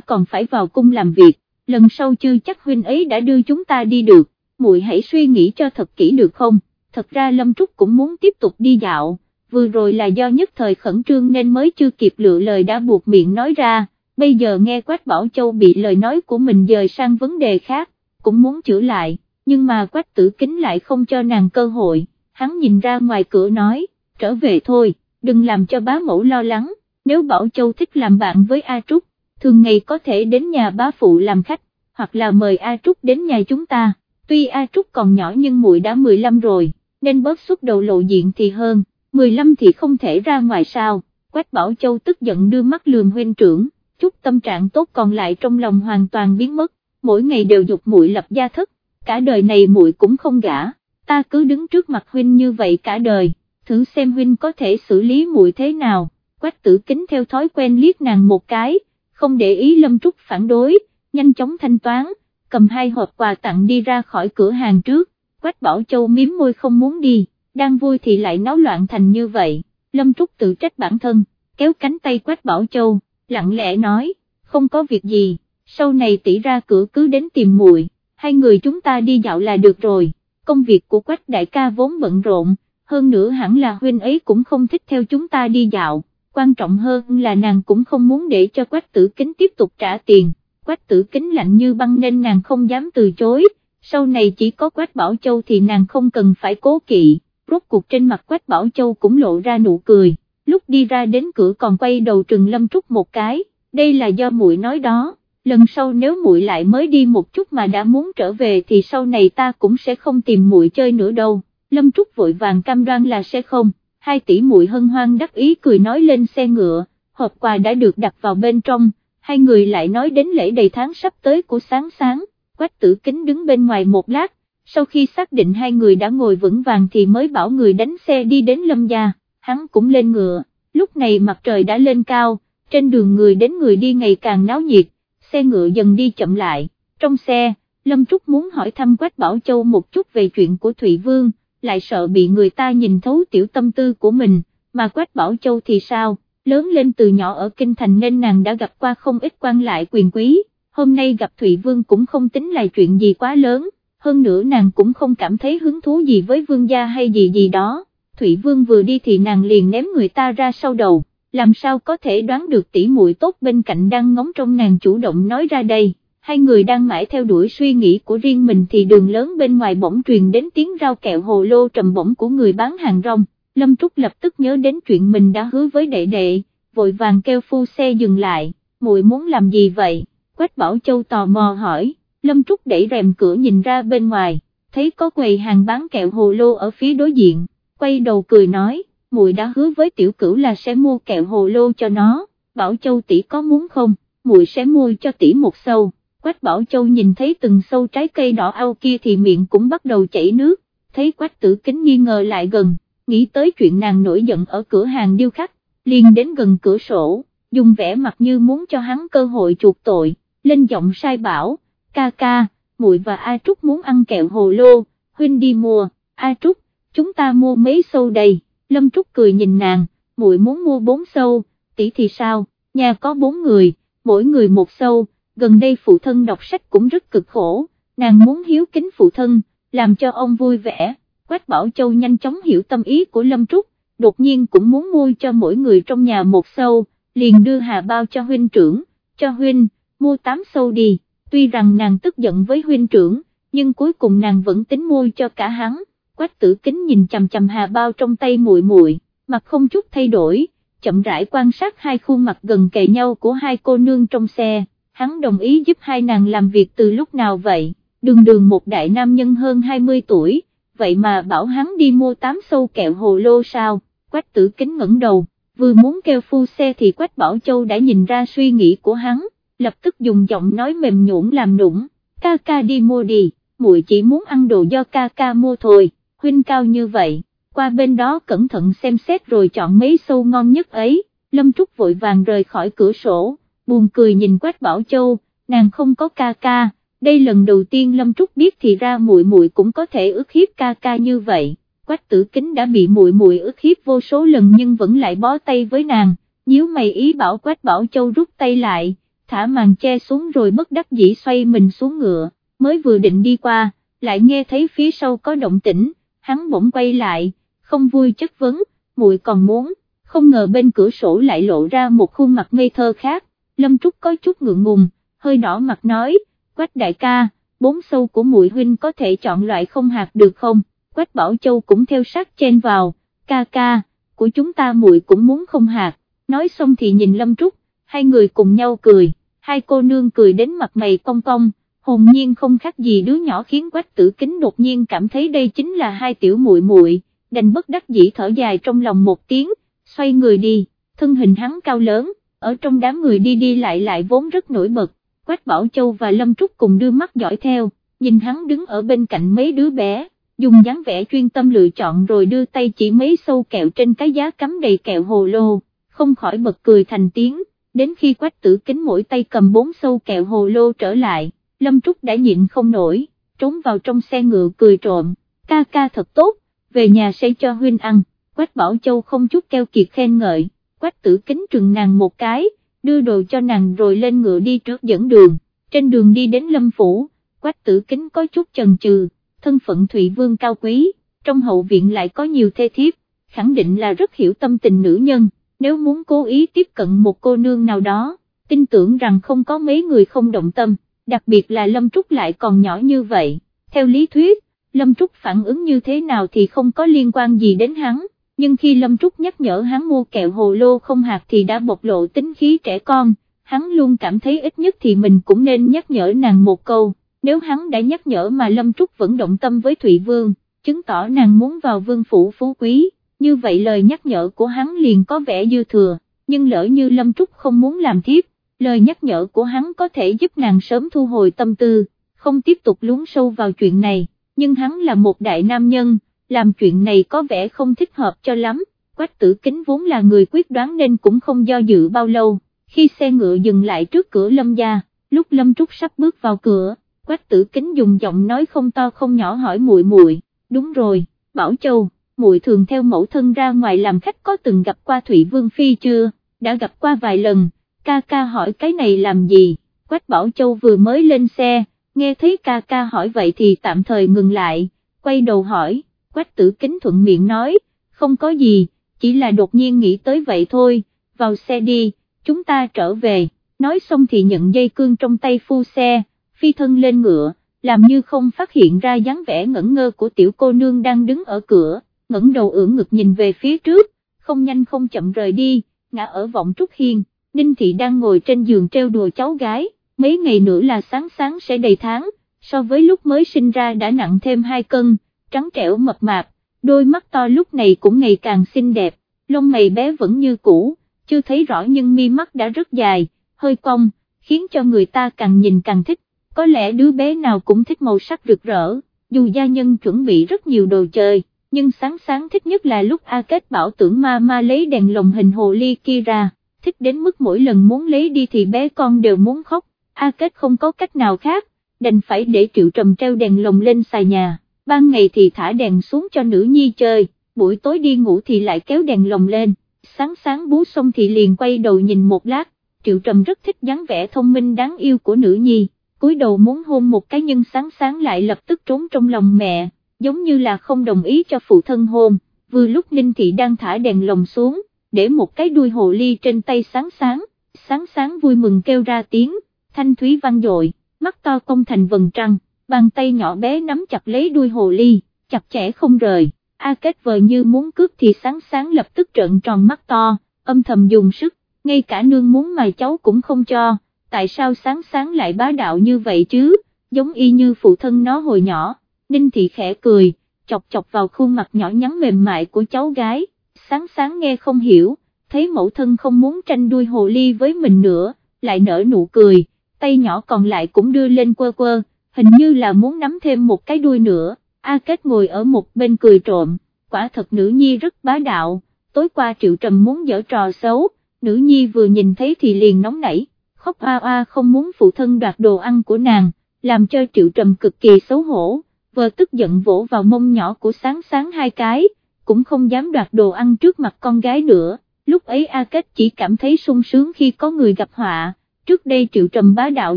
còn phải vào cung làm việc, lần sau chưa chắc huynh ấy đã đưa chúng ta đi được, muội hãy suy nghĩ cho thật kỹ được không, thật ra Lâm Trúc cũng muốn tiếp tục đi dạo, vừa rồi là do nhất thời khẩn trương nên mới chưa kịp lựa lời đã buộc miệng nói ra, bây giờ nghe Quách Bảo Châu bị lời nói của mình dời sang vấn đề khác, cũng muốn chữa lại, nhưng mà Quách Tử Kính lại không cho nàng cơ hội, hắn nhìn ra ngoài cửa nói, trở về thôi, đừng làm cho bá mẫu lo lắng, nếu Bảo Châu thích làm bạn với A Trúc, thường ngày có thể đến nhà bá phụ làm khách, hoặc là mời A Trúc đến nhà chúng ta, tuy A Trúc còn nhỏ nhưng muội đã 15 rồi, nên bớt xuất đầu lộ diện thì hơn, 15 thì không thể ra ngoài sao, Quách Bảo Châu tức giận đưa mắt lườm huynh trưởng, chút tâm trạng tốt còn lại trong lòng hoàn toàn biến mất, mỗi ngày đều dục muội lập gia thất, cả đời này muội cũng không gả, ta cứ đứng trước mặt huynh như vậy cả đời, thử xem huynh có thể xử lý muội thế nào, quách tử kính theo thói quen liếc nàng một cái, không để ý lâm trúc phản đối, nhanh chóng thanh toán, cầm hai hộp quà tặng đi ra khỏi cửa hàng trước, quách bảo châu miếm môi không muốn đi, đang vui thì lại náo loạn thành như vậy, lâm trúc tự trách bản thân, kéo cánh tay quách bảo châu, lặng lẽ nói, không có việc gì, sau này tỷ ra cửa cứ đến tìm muội, hai người chúng ta đi dạo là được rồi, công việc của quách đại ca vốn bận rộn, hơn nữa hẳn là huynh ấy cũng không thích theo chúng ta đi dạo, quan trọng hơn là nàng cũng không muốn để cho quách tử kính tiếp tục trả tiền, quách tử kính lạnh như băng nên nàng không dám từ chối, sau này chỉ có quách bảo châu thì nàng không cần phải cố kỵ, rốt cuộc trên mặt quách bảo châu cũng lộ ra nụ cười, lúc đi ra đến cửa còn quay đầu trừng lâm trúc một cái, đây là do muội nói đó. Lần sau nếu muội lại mới đi một chút mà đã muốn trở về thì sau này ta cũng sẽ không tìm muội chơi nữa đâu, Lâm Trúc vội vàng cam đoan là sẽ không, hai tỷ muội hân hoan đắc ý cười nói lên xe ngựa, hộp quà đã được đặt vào bên trong, hai người lại nói đến lễ đầy tháng sắp tới của sáng sáng, quách tử kính đứng bên ngoài một lát, sau khi xác định hai người đã ngồi vững vàng thì mới bảo người đánh xe đi đến Lâm gia, hắn cũng lên ngựa, lúc này mặt trời đã lên cao, trên đường người đến người đi ngày càng náo nhiệt, xe ngựa dần đi chậm lại, trong xe, Lâm Trúc muốn hỏi thăm Quách Bảo Châu một chút về chuyện của Thụy Vương, lại sợ bị người ta nhìn thấu tiểu tâm tư của mình, mà Quách Bảo Châu thì sao, lớn lên từ nhỏ ở Kinh Thành nên nàng đã gặp qua không ít quan lại quyền quý, hôm nay gặp Thụy Vương cũng không tính là chuyện gì quá lớn, hơn nữa nàng cũng không cảm thấy hứng thú gì với vương gia hay gì gì đó, Thụy Vương vừa đi thì nàng liền ném người ta ra sau đầu làm sao có thể đoán được tỷ muội tốt bên cạnh đang ngóng trong nàng chủ động nói ra đây, hai người đang mãi theo đuổi suy nghĩ của riêng mình thì đường lớn bên ngoài bỗng truyền đến tiếng rau kẹo hồ lô trầm bổng của người bán hàng rong, Lâm Trúc lập tức nhớ đến chuyện mình đã hứa với đệ đệ, vội vàng kêu phu xe dừng lại, muội muốn làm gì vậy, Quách Bảo Châu tò mò hỏi, Lâm Trúc đẩy rèm cửa nhìn ra bên ngoài, thấy có quầy hàng bán kẹo hồ lô ở phía đối diện, quay đầu cười nói, muội đã hứa với tiểu cửu là sẽ mua kẹo hồ lô cho nó, Bảo Châu tỷ có muốn không, muội sẽ mua cho tỷ một sâu. Quách Bảo Châu nhìn thấy từng sâu trái cây đỏ ao kia thì miệng cũng bắt đầu chảy nước, thấy Quách Tử Kính nghi ngờ lại gần, nghĩ tới chuyện nàng nổi giận ở cửa hàng điêu khắc, liền đến gần cửa sổ, dùng vẻ mặt như muốn cho hắn cơ hội chuộc tội, lên giọng sai bảo, ca ca, muội và A Trúc muốn ăn kẹo hồ lô, huynh đi mua, A Trúc, chúng ta mua mấy sâu đây. Lâm Trúc cười nhìn nàng, muội muốn mua bốn sâu, tỷ thì sao, nhà có bốn người, mỗi người một sâu, gần đây phụ thân đọc sách cũng rất cực khổ, nàng muốn hiếu kính phụ thân, làm cho ông vui vẻ, Quách Bảo Châu nhanh chóng hiểu tâm ý của Lâm Trúc, đột nhiên cũng muốn mua cho mỗi người trong nhà một sâu, liền đưa hà bao cho huynh trưởng, cho huynh, mua tám sâu đi, tuy rằng nàng tức giận với huynh trưởng, nhưng cuối cùng nàng vẫn tính mua cho cả hắn. Quách tử kính nhìn chằm chằm hà bao trong tay muội muội, mặt không chút thay đổi, chậm rãi quan sát hai khuôn mặt gần kề nhau của hai cô nương trong xe, hắn đồng ý giúp hai nàng làm việc từ lúc nào vậy, đường đường một đại nam nhân hơn 20 tuổi, vậy mà bảo hắn đi mua tám sâu kẹo hồ lô sao, quách tử kính ngẩng đầu, vừa muốn kêu phu xe thì quách bảo châu đã nhìn ra suy nghĩ của hắn, lập tức dùng giọng nói mềm nhũn làm nũng, ca ca đi mua đi, muội chỉ muốn ăn đồ do ca ca mua thôi huynh cao như vậy, qua bên đó cẩn thận xem xét rồi chọn mấy sâu ngon nhất ấy, Lâm Trúc vội vàng rời khỏi cửa sổ, buồn cười nhìn Quách Bảo Châu, nàng không có ca ca, đây lần đầu tiên Lâm Trúc biết thì ra muội muội cũng có thể ức hiếp ca ca như vậy, quách tử kính đã bị muội muội ức hiếp vô số lần nhưng vẫn lại bó tay với nàng, nhíu mày ý bảo quách bảo châu rút tay lại, thả màn che xuống rồi bất đắc dĩ xoay mình xuống ngựa, mới vừa định đi qua, lại nghe thấy phía sau có động tĩnh, hắn bỗng quay lại, không vui chất vấn, muội còn muốn, không ngờ bên cửa sổ lại lộ ra một khuôn mặt ngây thơ khác, Lâm Trúc có chút ngượng ngùng, hơi đỏ mặt nói, quách đại ca, bốn sâu của muội huynh có thể chọn loại không hạt được không, quách bảo châu cũng theo sát chen vào, ca ca, của chúng ta muội cũng muốn không hạt, nói xong thì nhìn Lâm Trúc, hai người cùng nhau cười, hai cô nương cười đến mặt mày cong cong, hồn nhiên không khác gì đứa nhỏ khiến quách tử kính đột nhiên cảm thấy đây chính là hai tiểu muội muội, đành bất đắc dĩ thở dài trong lòng một tiếng, xoay người đi, thân hình hắn cao lớn, ở trong đám người đi đi lại lại vốn rất nổi bật, Quách Bảo Châu và Lâm Trúc cùng đưa mắt dõi theo, nhìn hắn đứng ở bên cạnh mấy đứa bé, dùng dáng vẻ chuyên tâm lựa chọn rồi đưa tay chỉ mấy sâu kẹo trên cái giá cắm đầy kẹo hồ lô, không khỏi bật cười thành tiếng, đến khi Quách Tử Kính mỗi tay cầm bốn sâu kẹo hồ lô trở lại, Lâm Trúc đã nhịn không nổi, trốn vào trong xe ngựa cười trộm, ca ca thật tốt, về nhà xây cho huynh ăn, Quách Bảo Châu không chút keo kiệt khen ngợi, Quách Tử Kính trừng nàng một cái, đưa đồ cho nàng rồi lên ngựa đi trước dẫn đường, trên đường đi đến Lâm Phủ, Quách Tử Kính có chút chần chừ, thân phận Thụy Vương cao quý, trong hậu viện lại có nhiều thê thiếp, khẳng định là rất hiểu tâm tình nữ nhân, nếu muốn cố ý tiếp cận một cô nương nào đó, tin tưởng rằng không có mấy người không động tâm, đặc biệt là Lâm Trúc lại còn nhỏ như vậy, theo lý thuyết, Lâm Trúc phản ứng như thế nào thì không có liên quan gì đến hắn, nhưng khi Lâm Trúc nhắc nhở hắn mua kẹo hồ lô không hạt thì đã bộc lộ tính khí trẻ con, hắn luôn cảm thấy ít nhất thì mình cũng nên nhắc nhở nàng một câu, nếu hắn đã nhắc nhở mà Lâm Trúc vẫn động tâm với Thụy Vương, chứng tỏ nàng muốn vào vương phủ phú quý, như vậy lời nhắc nhở của hắn liền có vẻ dư thừa, nhưng lỡ như Lâm Trúc không muốn làm thiếp, lời nhắc nhở của hắn có thể giúp nàng sớm thu hồi tâm tư, không tiếp tục lún sâu vào chuyện này, nhưng hắn là một đại nam nhân, làm chuyện này có vẻ không thích hợp cho lắm, quách tử kính vốn là người quyết đoán nên cũng không do dự bao lâu, khi xe ngựa dừng lại trước cửa lâm gia, lúc lâm trúc sắp bước vào cửa, quách tử kính dùng giọng nói không to không nhỏ hỏi muội muội, đúng rồi, Bảo Châu, muội thường theo mẫu thân ra ngoài làm khách có từng gặp qua Thụy Vương Phi chưa, đã gặp qua vài lần, ca ca hỏi cái này làm gì, Quách Bảo Châu vừa mới lên xe, nghe thấy ca ca hỏi vậy thì tạm thời ngừng lại, quay đầu hỏi, quách tử kính thuận miệng nói, không có gì, chỉ là đột nhiên nghĩ tới vậy thôi, vào xe đi, chúng ta trở về, nói xong thì nhận dây cương trong tay phu xe, phi thân lên ngựa, làm như không phát hiện ra dáng vẻ ngẩn ngơ của tiểu cô nương đang đứng ở cửa, ngẩng đầu ưỡn ngực nhìn về phía trước, không nhanh không chậm rời đi, ngã ở vọng trúc hiên, Ninh Thị đang ngồi trên giường treo đùa cháu gái, mấy ngày nữa là sáng sáng sẽ đầy tháng, so với lúc mới sinh ra đã nặng thêm 2 cân, trắng trẻo mập mạp, đôi mắt to lúc này cũng ngày càng xinh đẹp, lông mày bé vẫn như cũ, chưa thấy rõ nhưng mi mắt đã rất dài, hơi cong, khiến cho người ta càng nhìn càng thích, có lẽ đứa bé nào cũng thích màu sắc rực rỡ, dù gia nhân chuẩn bị rất nhiều đồ chơi, nhưng sáng sáng thích nhất là lúc A Kết bảo tưởng ma ma lấy đèn lồng hình hồ ly kia ra, thích đến mức mỗi lần muốn lấy đi thì bé con đều muốn khóc, A Kết không có cách nào khác, đành phải để triệu trầm treo đèn lồng lên xài nhà ban ngày thì thả đèn xuống cho nữ nhi chơi, buổi tối đi ngủ thì lại kéo đèn lồng lên, sáng sáng bú xong thì liền quay đầu nhìn một lát, triệu trầm rất thích dáng vẻ thông minh đáng yêu của nữ nhi, cúi đầu muốn hôn một cái nhưng sáng sáng lại lập tức trốn trong lòng mẹ, giống như là không đồng ý cho phụ thân hôn, vừa lúc Ninh Thị đang thả đèn lồng xuống, để một cái đuôi hồ ly trên tay sáng sáng, sáng sáng vui mừng kêu ra tiếng, thanh thúy vang dội, mắt to công thành vầng trăng bàn tay nhỏ bé nắm chặt lấy đuôi hồ ly, chặt chẽ không rời, A Kết vờ như muốn cướp thì sáng sáng lập tức trợn tròn mắt to, âm thầm dùng sức, ngay cả nương muốn mà cháu cũng không cho, tại sao sáng sáng lại bá đạo như vậy chứ, giống y như phụ thân nó hồi nhỏ, Ninh Thị khẽ cười, chọc chọc vào khuôn mặt nhỏ nhắn mềm mại của cháu gái, sáng sáng nghe không hiểu, thấy mẫu thân không muốn tranh đuôi hồ ly với mình nữa, lại nở nụ cười, tay nhỏ còn lại cũng đưa lên quơ quơ, hình như là muốn nắm thêm một cái đuôi nữa, A Kết ngồi ở một bên cười trộm, quả thật nữ nhi rất bá đạo, tối qua Triệu Trầm muốn dở trò xấu, nữ nhi vừa nhìn thấy thì liền nóng nảy, khóc a a không muốn phụ thân đoạt đồ ăn của nàng, làm cho Triệu Trầm cực kỳ xấu hổ, vừa tức giận vỗ vào mông nhỏ của sáng sáng hai cái, cũng không dám đoạt đồ ăn trước mặt con gái nữa, lúc ấy A Kết chỉ cảm thấy sung sướng khi có người gặp họa, trước đây triệu trầm bá đạo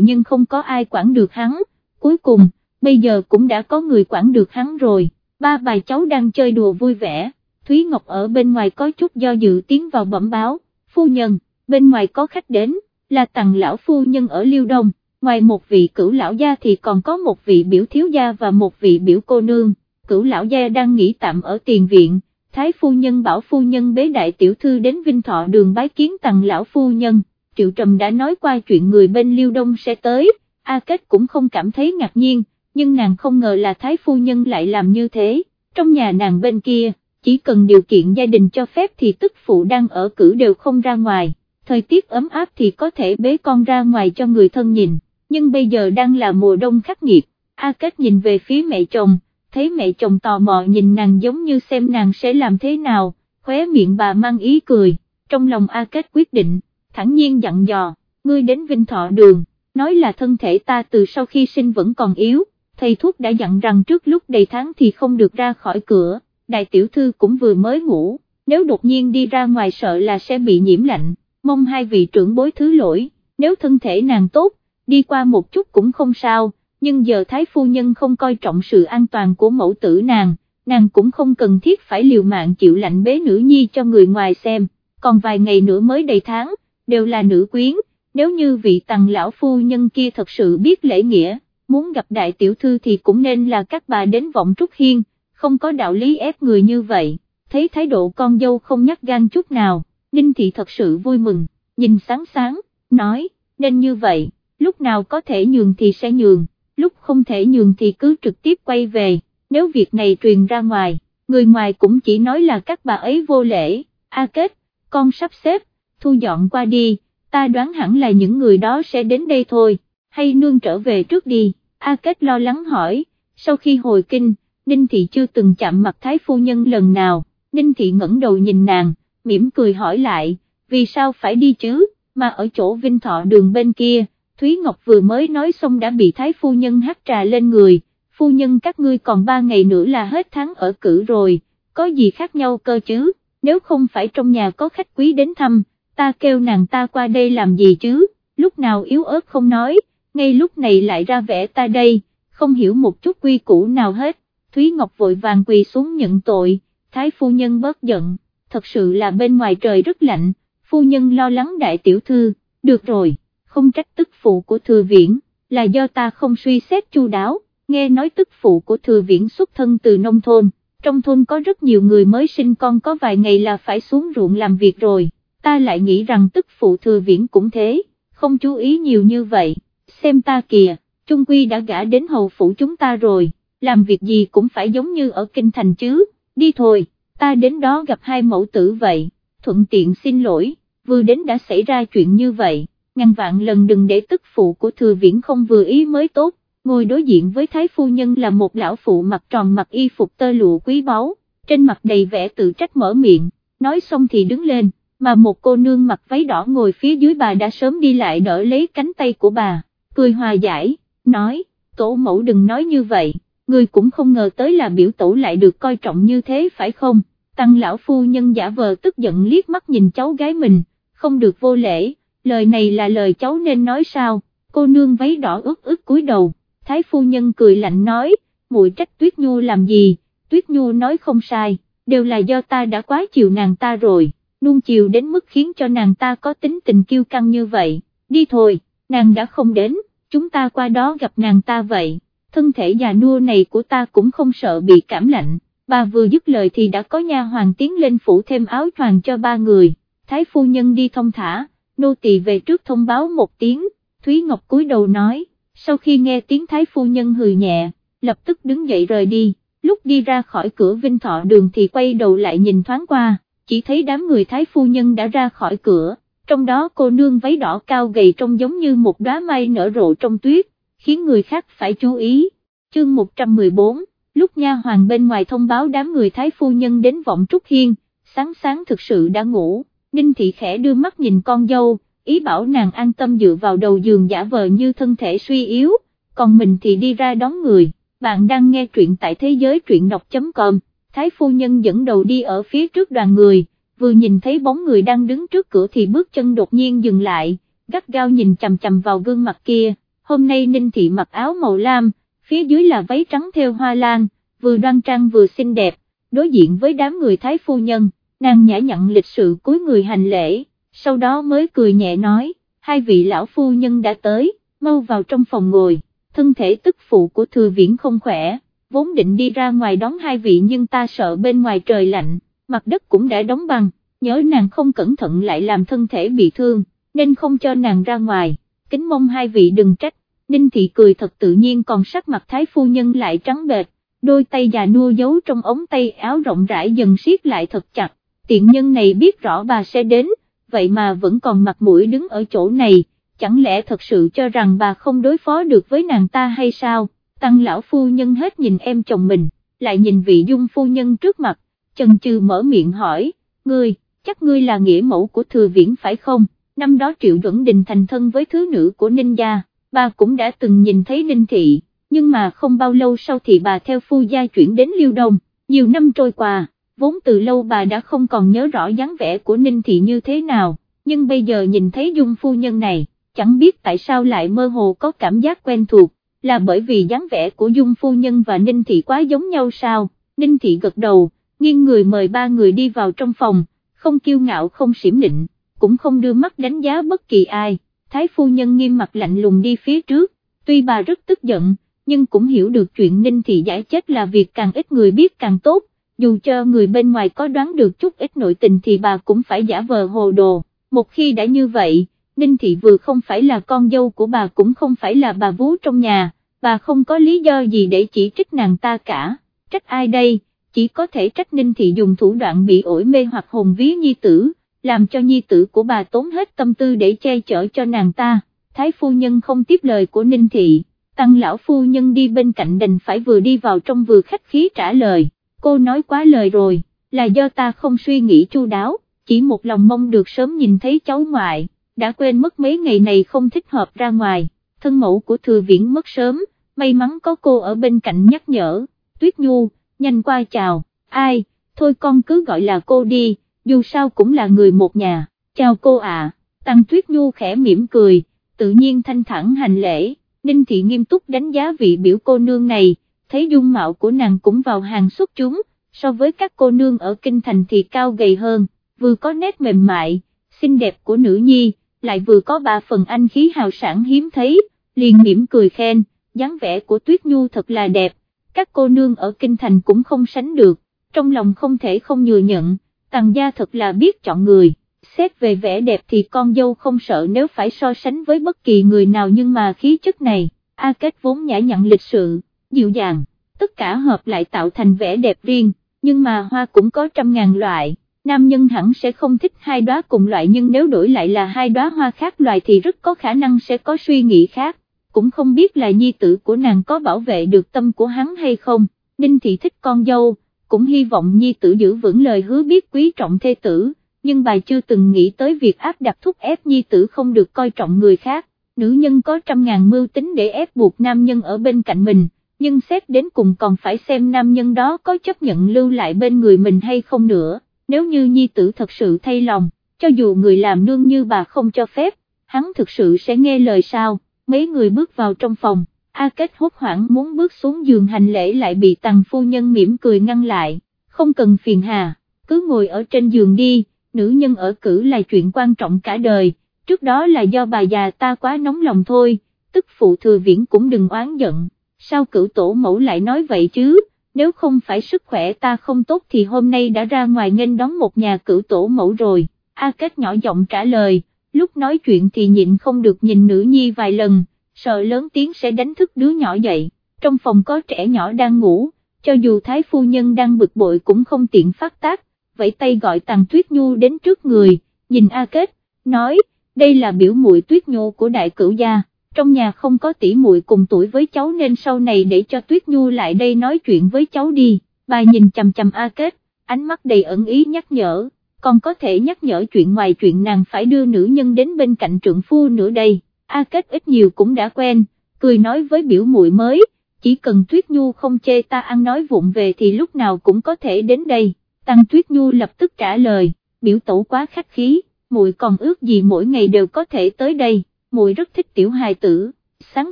nhưng không có ai quản được hắn, cuối cùng, bây giờ cũng đã có người quản được hắn rồi, ba bà cháu đang chơi đùa vui vẻ, Thúy Ngọc ở bên ngoài có chút do dự tiến vào bẩm báo, phu nhân, bên ngoài có khách đến, là tặng lão phu nhân ở Liêu Đông, ngoài một vị cửu lão gia thì còn có một vị biểu thiếu gia và một vị biểu cô nương, cửu lão gia đang nghỉ tạm ở tiền viện, thái phu nhân bảo phu nhân bế đại tiểu thư đến Vinh Thọ đường bái kiến tặng lão phu nhân, Triệu Trầm đã nói qua chuyện người bên Liêu Đông sẽ tới, A Kết cũng không cảm thấy ngạc nhiên, nhưng nàng không ngờ là thái phu nhân lại làm như thế, trong nhà nàng bên kia chỉ cần điều kiện gia đình cho phép thì tức phụ đang ở cử đều không ra ngoài, thời tiết ấm áp thì có thể bế con ra ngoài cho người thân nhìn, nhưng bây giờ đang là mùa đông khắc nghiệt, A Kết nhìn về phía mẹ chồng, thấy mẹ chồng tò mò nhìn nàng giống như xem nàng sẽ làm thế nào, khóe miệng bà mang ý cười, trong lòng A Kết quyết định, thẳng nhiên dặn dò, ngươi đến Vinh Thọ Đường, nói là thân thể ta từ sau khi sinh vẫn còn yếu, thầy thuốc đã dặn rằng trước lúc đầy tháng thì không được ra khỏi cửa đại tiểu thư cũng vừa mới ngủ, nếu đột nhiên đi ra ngoài sợ là sẽ bị nhiễm lạnh, mong hai vị trưởng bối thứ lỗi, nếu thân thể nàng tốt, đi qua một chút cũng không sao, nhưng giờ thái phu nhân không coi trọng sự an toàn của mẫu tử nàng, nàng cũng không cần thiết phải liều mạng chịu lạnh bế nữ nhi cho người ngoài xem, còn vài ngày nữa mới đầy tháng, đều là nữ quyến, nếu như vị tầng lão phu nhân kia thật sự biết lễ nghĩa, muốn gặp đại tiểu thư thì cũng nên là các bà đến vọng trúc hiên, không có đạo lý ép người như vậy, thấy thái độ con dâu không nhắc gan chút nào, Ninh Thị thật sự vui mừng, nhìn sáng sáng, nói, nên như vậy, lúc nào có thể nhường thì sẽ nhường, lúc không thể nhường thì cứ trực tiếp quay về, nếu việc này truyền ra ngoài, người ngoài cũng chỉ nói là các bà ấy vô lễ, A Kết, con sắp xếp, thu dọn qua đi, ta đoán hẳn là những người đó sẽ đến đây thôi, hay nương trở về trước đi, A Kết lo lắng hỏi, sau khi hồi kinh, Ninh Thị chưa từng chạm mặt Thái Phu Nhân lần nào, Ninh Thị ngẩng đầu nhìn nàng, mỉm cười hỏi lại, vì sao phải đi chứ, mà ở chỗ Vinh Thọ đường bên kia, Thúy Ngọc vừa mới nói xong đã bị Thái Phu Nhân hát trà lên người, Phu Nhân các ngươi còn ba ngày nữa là hết tháng ở cử rồi, có gì khác nhau cơ chứ, nếu không phải trong nhà có khách quý đến thăm, ta kêu nàng ta qua đây làm gì chứ, lúc nào yếu ớt không nói, ngay lúc này lại ra vẻ ta đây, không hiểu một chút quy củ nào hết. Thúy Ngọc vội vàng quỳ xuống nhận tội, thái phu nhân bớt giận, thật sự là bên ngoài trời rất lạnh, phu nhân lo lắng đại tiểu thư, được rồi, không trách tức phụ của thừa viễn, là do ta không suy xét chu đáo, nghe nói tức phụ của thừa viễn xuất thân từ nông thôn, trong thôn có rất nhiều người mới sinh con có vài ngày là phải xuống ruộng làm việc rồi, ta lại nghĩ rằng tức phụ thừa viễn cũng thế, không chú ý nhiều như vậy, xem ta kìa, Trung Quy đã gã đến hầu phủ chúng ta rồi làm việc gì cũng phải giống như ở kinh thành chứ, đi thôi, ta đến đó gặp hai mẫu tử vậy, thuận tiện xin lỗi, vừa đến đã xảy ra chuyện như vậy, ngàn vạn lần đừng để tức phụ của thừa viễn không vừa ý mới tốt, ngồi đối diện với thái phu nhân là một lão phụ mặt tròn mặc y phục tơ lụa quý báu, trên mặt đầy vẻ tự trách mở miệng, nói xong thì đứng lên, mà một cô nương mặc váy đỏ ngồi phía dưới bà đã sớm đi lại đỡ lấy cánh tay của bà, cười hòa giải, nói, tổ mẫu đừng nói như vậy người cũng không ngờ tới là biểu tổ lại được coi trọng như thế phải không, tăng lão phu nhân giả vờ tức giận liếc mắt nhìn cháu gái mình, không được vô lễ, lời này là lời cháu nên nói sao, cô nương váy đỏ ướt ướt cúi đầu, thái phu nhân cười lạnh nói, muội trách tuyết nhu làm gì, tuyết nhu nói không sai, đều là do ta đã quá chiều nàng ta rồi, nuông chiều đến mức khiến cho nàng ta có tính tình kiêu căng như vậy, đi thôi, nàng đã không đến, chúng ta qua đó gặp nàng ta vậy. Thân thể già nua này của ta cũng không sợ bị cảm lạnh, bà vừa dứt lời thì đã có nha hoàng tiến lên phủ thêm áo choàng cho ba người, thái phu nhân đi thông thả, nô tỳ về trước thông báo một tiếng, Thúy Ngọc cúi đầu nói, sau khi nghe tiếng thái phu nhân hừ nhẹ, lập tức đứng dậy rời đi, lúc đi ra khỏi cửa Vinh Thọ đường thì quay đầu lại nhìn thoáng qua, chỉ thấy đám người thái phu nhân đã ra khỏi cửa, trong đó cô nương váy đỏ cao gầy trông giống như một đóa mây nở rộ trong tuyết, khiến người khác phải chú ý. Chương 114, lúc nha hoàng bên ngoài thông báo đám người thái phu nhân đến vọng Trúc Hiên, sáng sáng thực sự đã ngủ, Ninh Thị khẽ đưa mắt nhìn con dâu, ý bảo nàng an tâm dựa vào đầu giường giả vờ như thân thể suy yếu, còn mình thì đi ra đón người, bạn đang nghe truyện tại thế giới truyện đọc.com, Thái phu nhân dẫn đầu đi ở phía trước đoàn người, vừa nhìn thấy bóng người đang đứng trước cửa thì bước chân đột nhiên dừng lại, gắt gao nhìn chầm chầm vào gương mặt kia, hôm nay Ninh Thị mặc áo màu lam, phía dưới là váy trắng theo hoa lan, vừa đoan trang vừa xinh đẹp, đối diện với đám người Thái phu nhân, nàng nhã nhặn lịch sự cuối người hành lễ, sau đó mới cười nhẹ nói, hai vị lão phu nhân đã tới, mau vào trong phòng ngồi, thân thể tức phụ của thừa viễn không khỏe, vốn định đi ra ngoài đón hai vị nhưng ta sợ bên ngoài trời lạnh, mặt đất cũng đã đóng băng, nhớ nàng không cẩn thận lại làm thân thể bị thương, nên không cho nàng ra ngoài, kính mong hai vị đừng trách, Ninh Thị cười thật tự nhiên còn sắc mặt thái phu nhân lại trắng bệch, đôi tay già nua giấu trong ống tay áo rộng rãi dần siết lại thật chặt, tiện nhân này biết rõ bà sẽ đến, vậy mà vẫn còn mặt mũi đứng ở chỗ này, chẳng lẽ thật sự cho rằng bà không đối phó được với nàng ta hay sao, tăng lão phu nhân hết nhìn em chồng mình, lại nhìn vị dung phu nhân trước mặt, chần chừ mở miệng hỏi, ngươi, chắc ngươi là nghĩa mẫu của thừa viễn phải không, năm đó triệu duẩn đình thành thân với thứ nữ của ninh gia, bà cũng đã từng nhìn thấy ninh thị, nhưng mà không bao lâu sau thì bà theo phu gia chuyển đến liêu đông, nhiều năm trôi qua vốn từ lâu bà đã không còn nhớ rõ dáng vẻ của Ninh Thị như thế nào, nhưng bây giờ nhìn thấy dung phu nhân này, chẳng biết tại sao lại mơ hồ có cảm giác quen thuộc, là bởi vì dáng vẻ của dung phu nhân và Ninh Thị quá giống nhau sao, Ninh Thị gật đầu, nghiêng người mời ba người đi vào trong phòng, không kiêu ngạo không xỉm nịnh, cũng không đưa mắt đánh giá bất kỳ ai, Thái phu nhân nghiêm mặt lạnh lùng đi phía trước, tuy bà rất tức giận, nhưng cũng hiểu được chuyện Ninh Thị giải chết là việc càng ít người biết càng tốt dù cho người bên ngoài có đoán được chút ít nội tình thì bà cũng phải giả vờ hồ đồ, một khi đã như vậy, Ninh Thị vừa không phải là con dâu của bà cũng không phải là bà vú trong nhà, bà không có lý do gì để chỉ trích nàng ta cả, trách ai đây, chỉ có thể trách Ninh Thị dùng thủ đoạn bị ổi mê hoặc hồn ví nhi tử, làm cho nhi tử của bà tốn hết tâm tư để che chở cho nàng ta, Thái phu nhân không tiếp lời của Ninh Thị, tăng lão phu nhân đi bên cạnh đành phải vừa đi vào trong vừa khách khí trả lời cô nói quá lời rồi, là do ta không suy nghĩ chu đáo, chỉ một lòng mong được sớm nhìn thấy cháu ngoại, đã quên mất mấy ngày này không thích hợp ra ngoài, thân mẫu của thừa viễn mất sớm, may mắn có cô ở bên cạnh nhắc nhở, tuyết nhu, nhanh qua chào, ai, thôi con cứ gọi là cô đi, dù sao cũng là người một nhà, chào cô ạ, tăng tuyết nhu khẽ mỉm cười, tự nhiên thanh thản, hành lễ, ninh thị nghiêm túc đánh giá vị biểu cô nương này, thấy dung mạo của nàng cũng vào hàng xuất chúng, so với các cô nương ở kinh thành thì cao gầy hơn, vừa có nét mềm mại, xinh đẹp của nữ nhi, lại vừa có ba phần anh khí hào sản hiếm thấy, liền mỉm cười khen, dáng vẻ của Tuyết Nhu thật là đẹp, các cô nương ở kinh thành cũng không sánh được, trong lòng không thể không nhừa nhận, tàng gia thật là biết chọn người. Xét về vẻ đẹp thì con dâu không sợ nếu phải so sánh với bất kỳ người nào nhưng mà khí chất này, A Kết vốn nhã nhặn lịch sự, dịu dàng, tất cả hợp lại tạo thành vẻ đẹp riêng, nhưng mà hoa cũng có trăm ngàn loại, nam nhân hẳn sẽ không thích hai đóa cùng loại nhưng nếu đổi lại là hai đóa hoa khác loại thì rất có khả năng sẽ có suy nghĩ khác, cũng không biết là nhi tử của nàng có bảo vệ được tâm của hắn hay không, Ninh Thị thích con dâu, cũng hy vọng nhi tử giữ vững lời hứa biết quý trọng thê tử, nhưng bà chưa từng nghĩ tới việc áp đặt thúc ép nhi tử không được coi trọng người khác, nữ nhân có trăm ngàn mưu tính để ép buộc nam nhân ở bên cạnh mình nhưng xét đến cùng còn phải xem nam nhân đó có chấp nhận lưu lại bên người mình hay không nữa, nếu như nhi tử thật sự thay lòng, cho dù người làm nương như bà không cho phép, hắn thực sự sẽ nghe lời sao, mấy người bước vào trong phòng, A Kết hốt hoảng muốn bước xuống giường hành lễ lại bị tàng phu nhân mỉm cười ngăn lại, không cần phiền hà, cứ ngồi ở trên giường đi, nữ nhân ở cử là chuyện quan trọng cả đời, trước đó là do bà già ta quá nóng lòng thôi, tức phụ thừa viễn cũng đừng oán giận sao cửu tổ mẫu lại nói vậy chứ, nếu không phải sức khỏe ta không tốt thì hôm nay đã ra ngoài nghênh đón một nhà cửu tổ mẫu rồi, A Kết nhỏ giọng trả lời, lúc nói chuyện thì nhịn không được nhìn nữ nhi vài lần, sợ lớn tiếng sẽ đánh thức đứa nhỏ dậy, trong phòng có trẻ nhỏ đang ngủ, cho dù thái phu nhân đang bực bội cũng không tiện phát tác, vậy tay gọi tàng tuyết nhu đến trước người, nhìn A Kết, nói, đây là biểu muội tuyết nhu của đại cửu gia trong nhà không có tỷ muội cùng tuổi với cháu nên sau này để cho Tuyết Nhu lại đây nói chuyện với cháu đi, bà nhìn chằm chằm A Kết, ánh mắt đầy ẩn ý nhắc nhở, còn có thể nhắc nhở chuyện ngoài chuyện nàng phải đưa nữ nhân đến bên cạnh trượng phu nữa đây, A Kết ít nhiều cũng đã quen, cười nói với biểu muội mới, chỉ cần Tuyết Nhu không chê ta ăn nói vụng về thì lúc nào cũng có thể đến đây, Tăng Tuyết Nhu lập tức trả lời, biểu tổ quá khách khí, muội còn ước gì mỗi ngày đều có thể tới đây, muội rất thích tiểu hài tử, sáng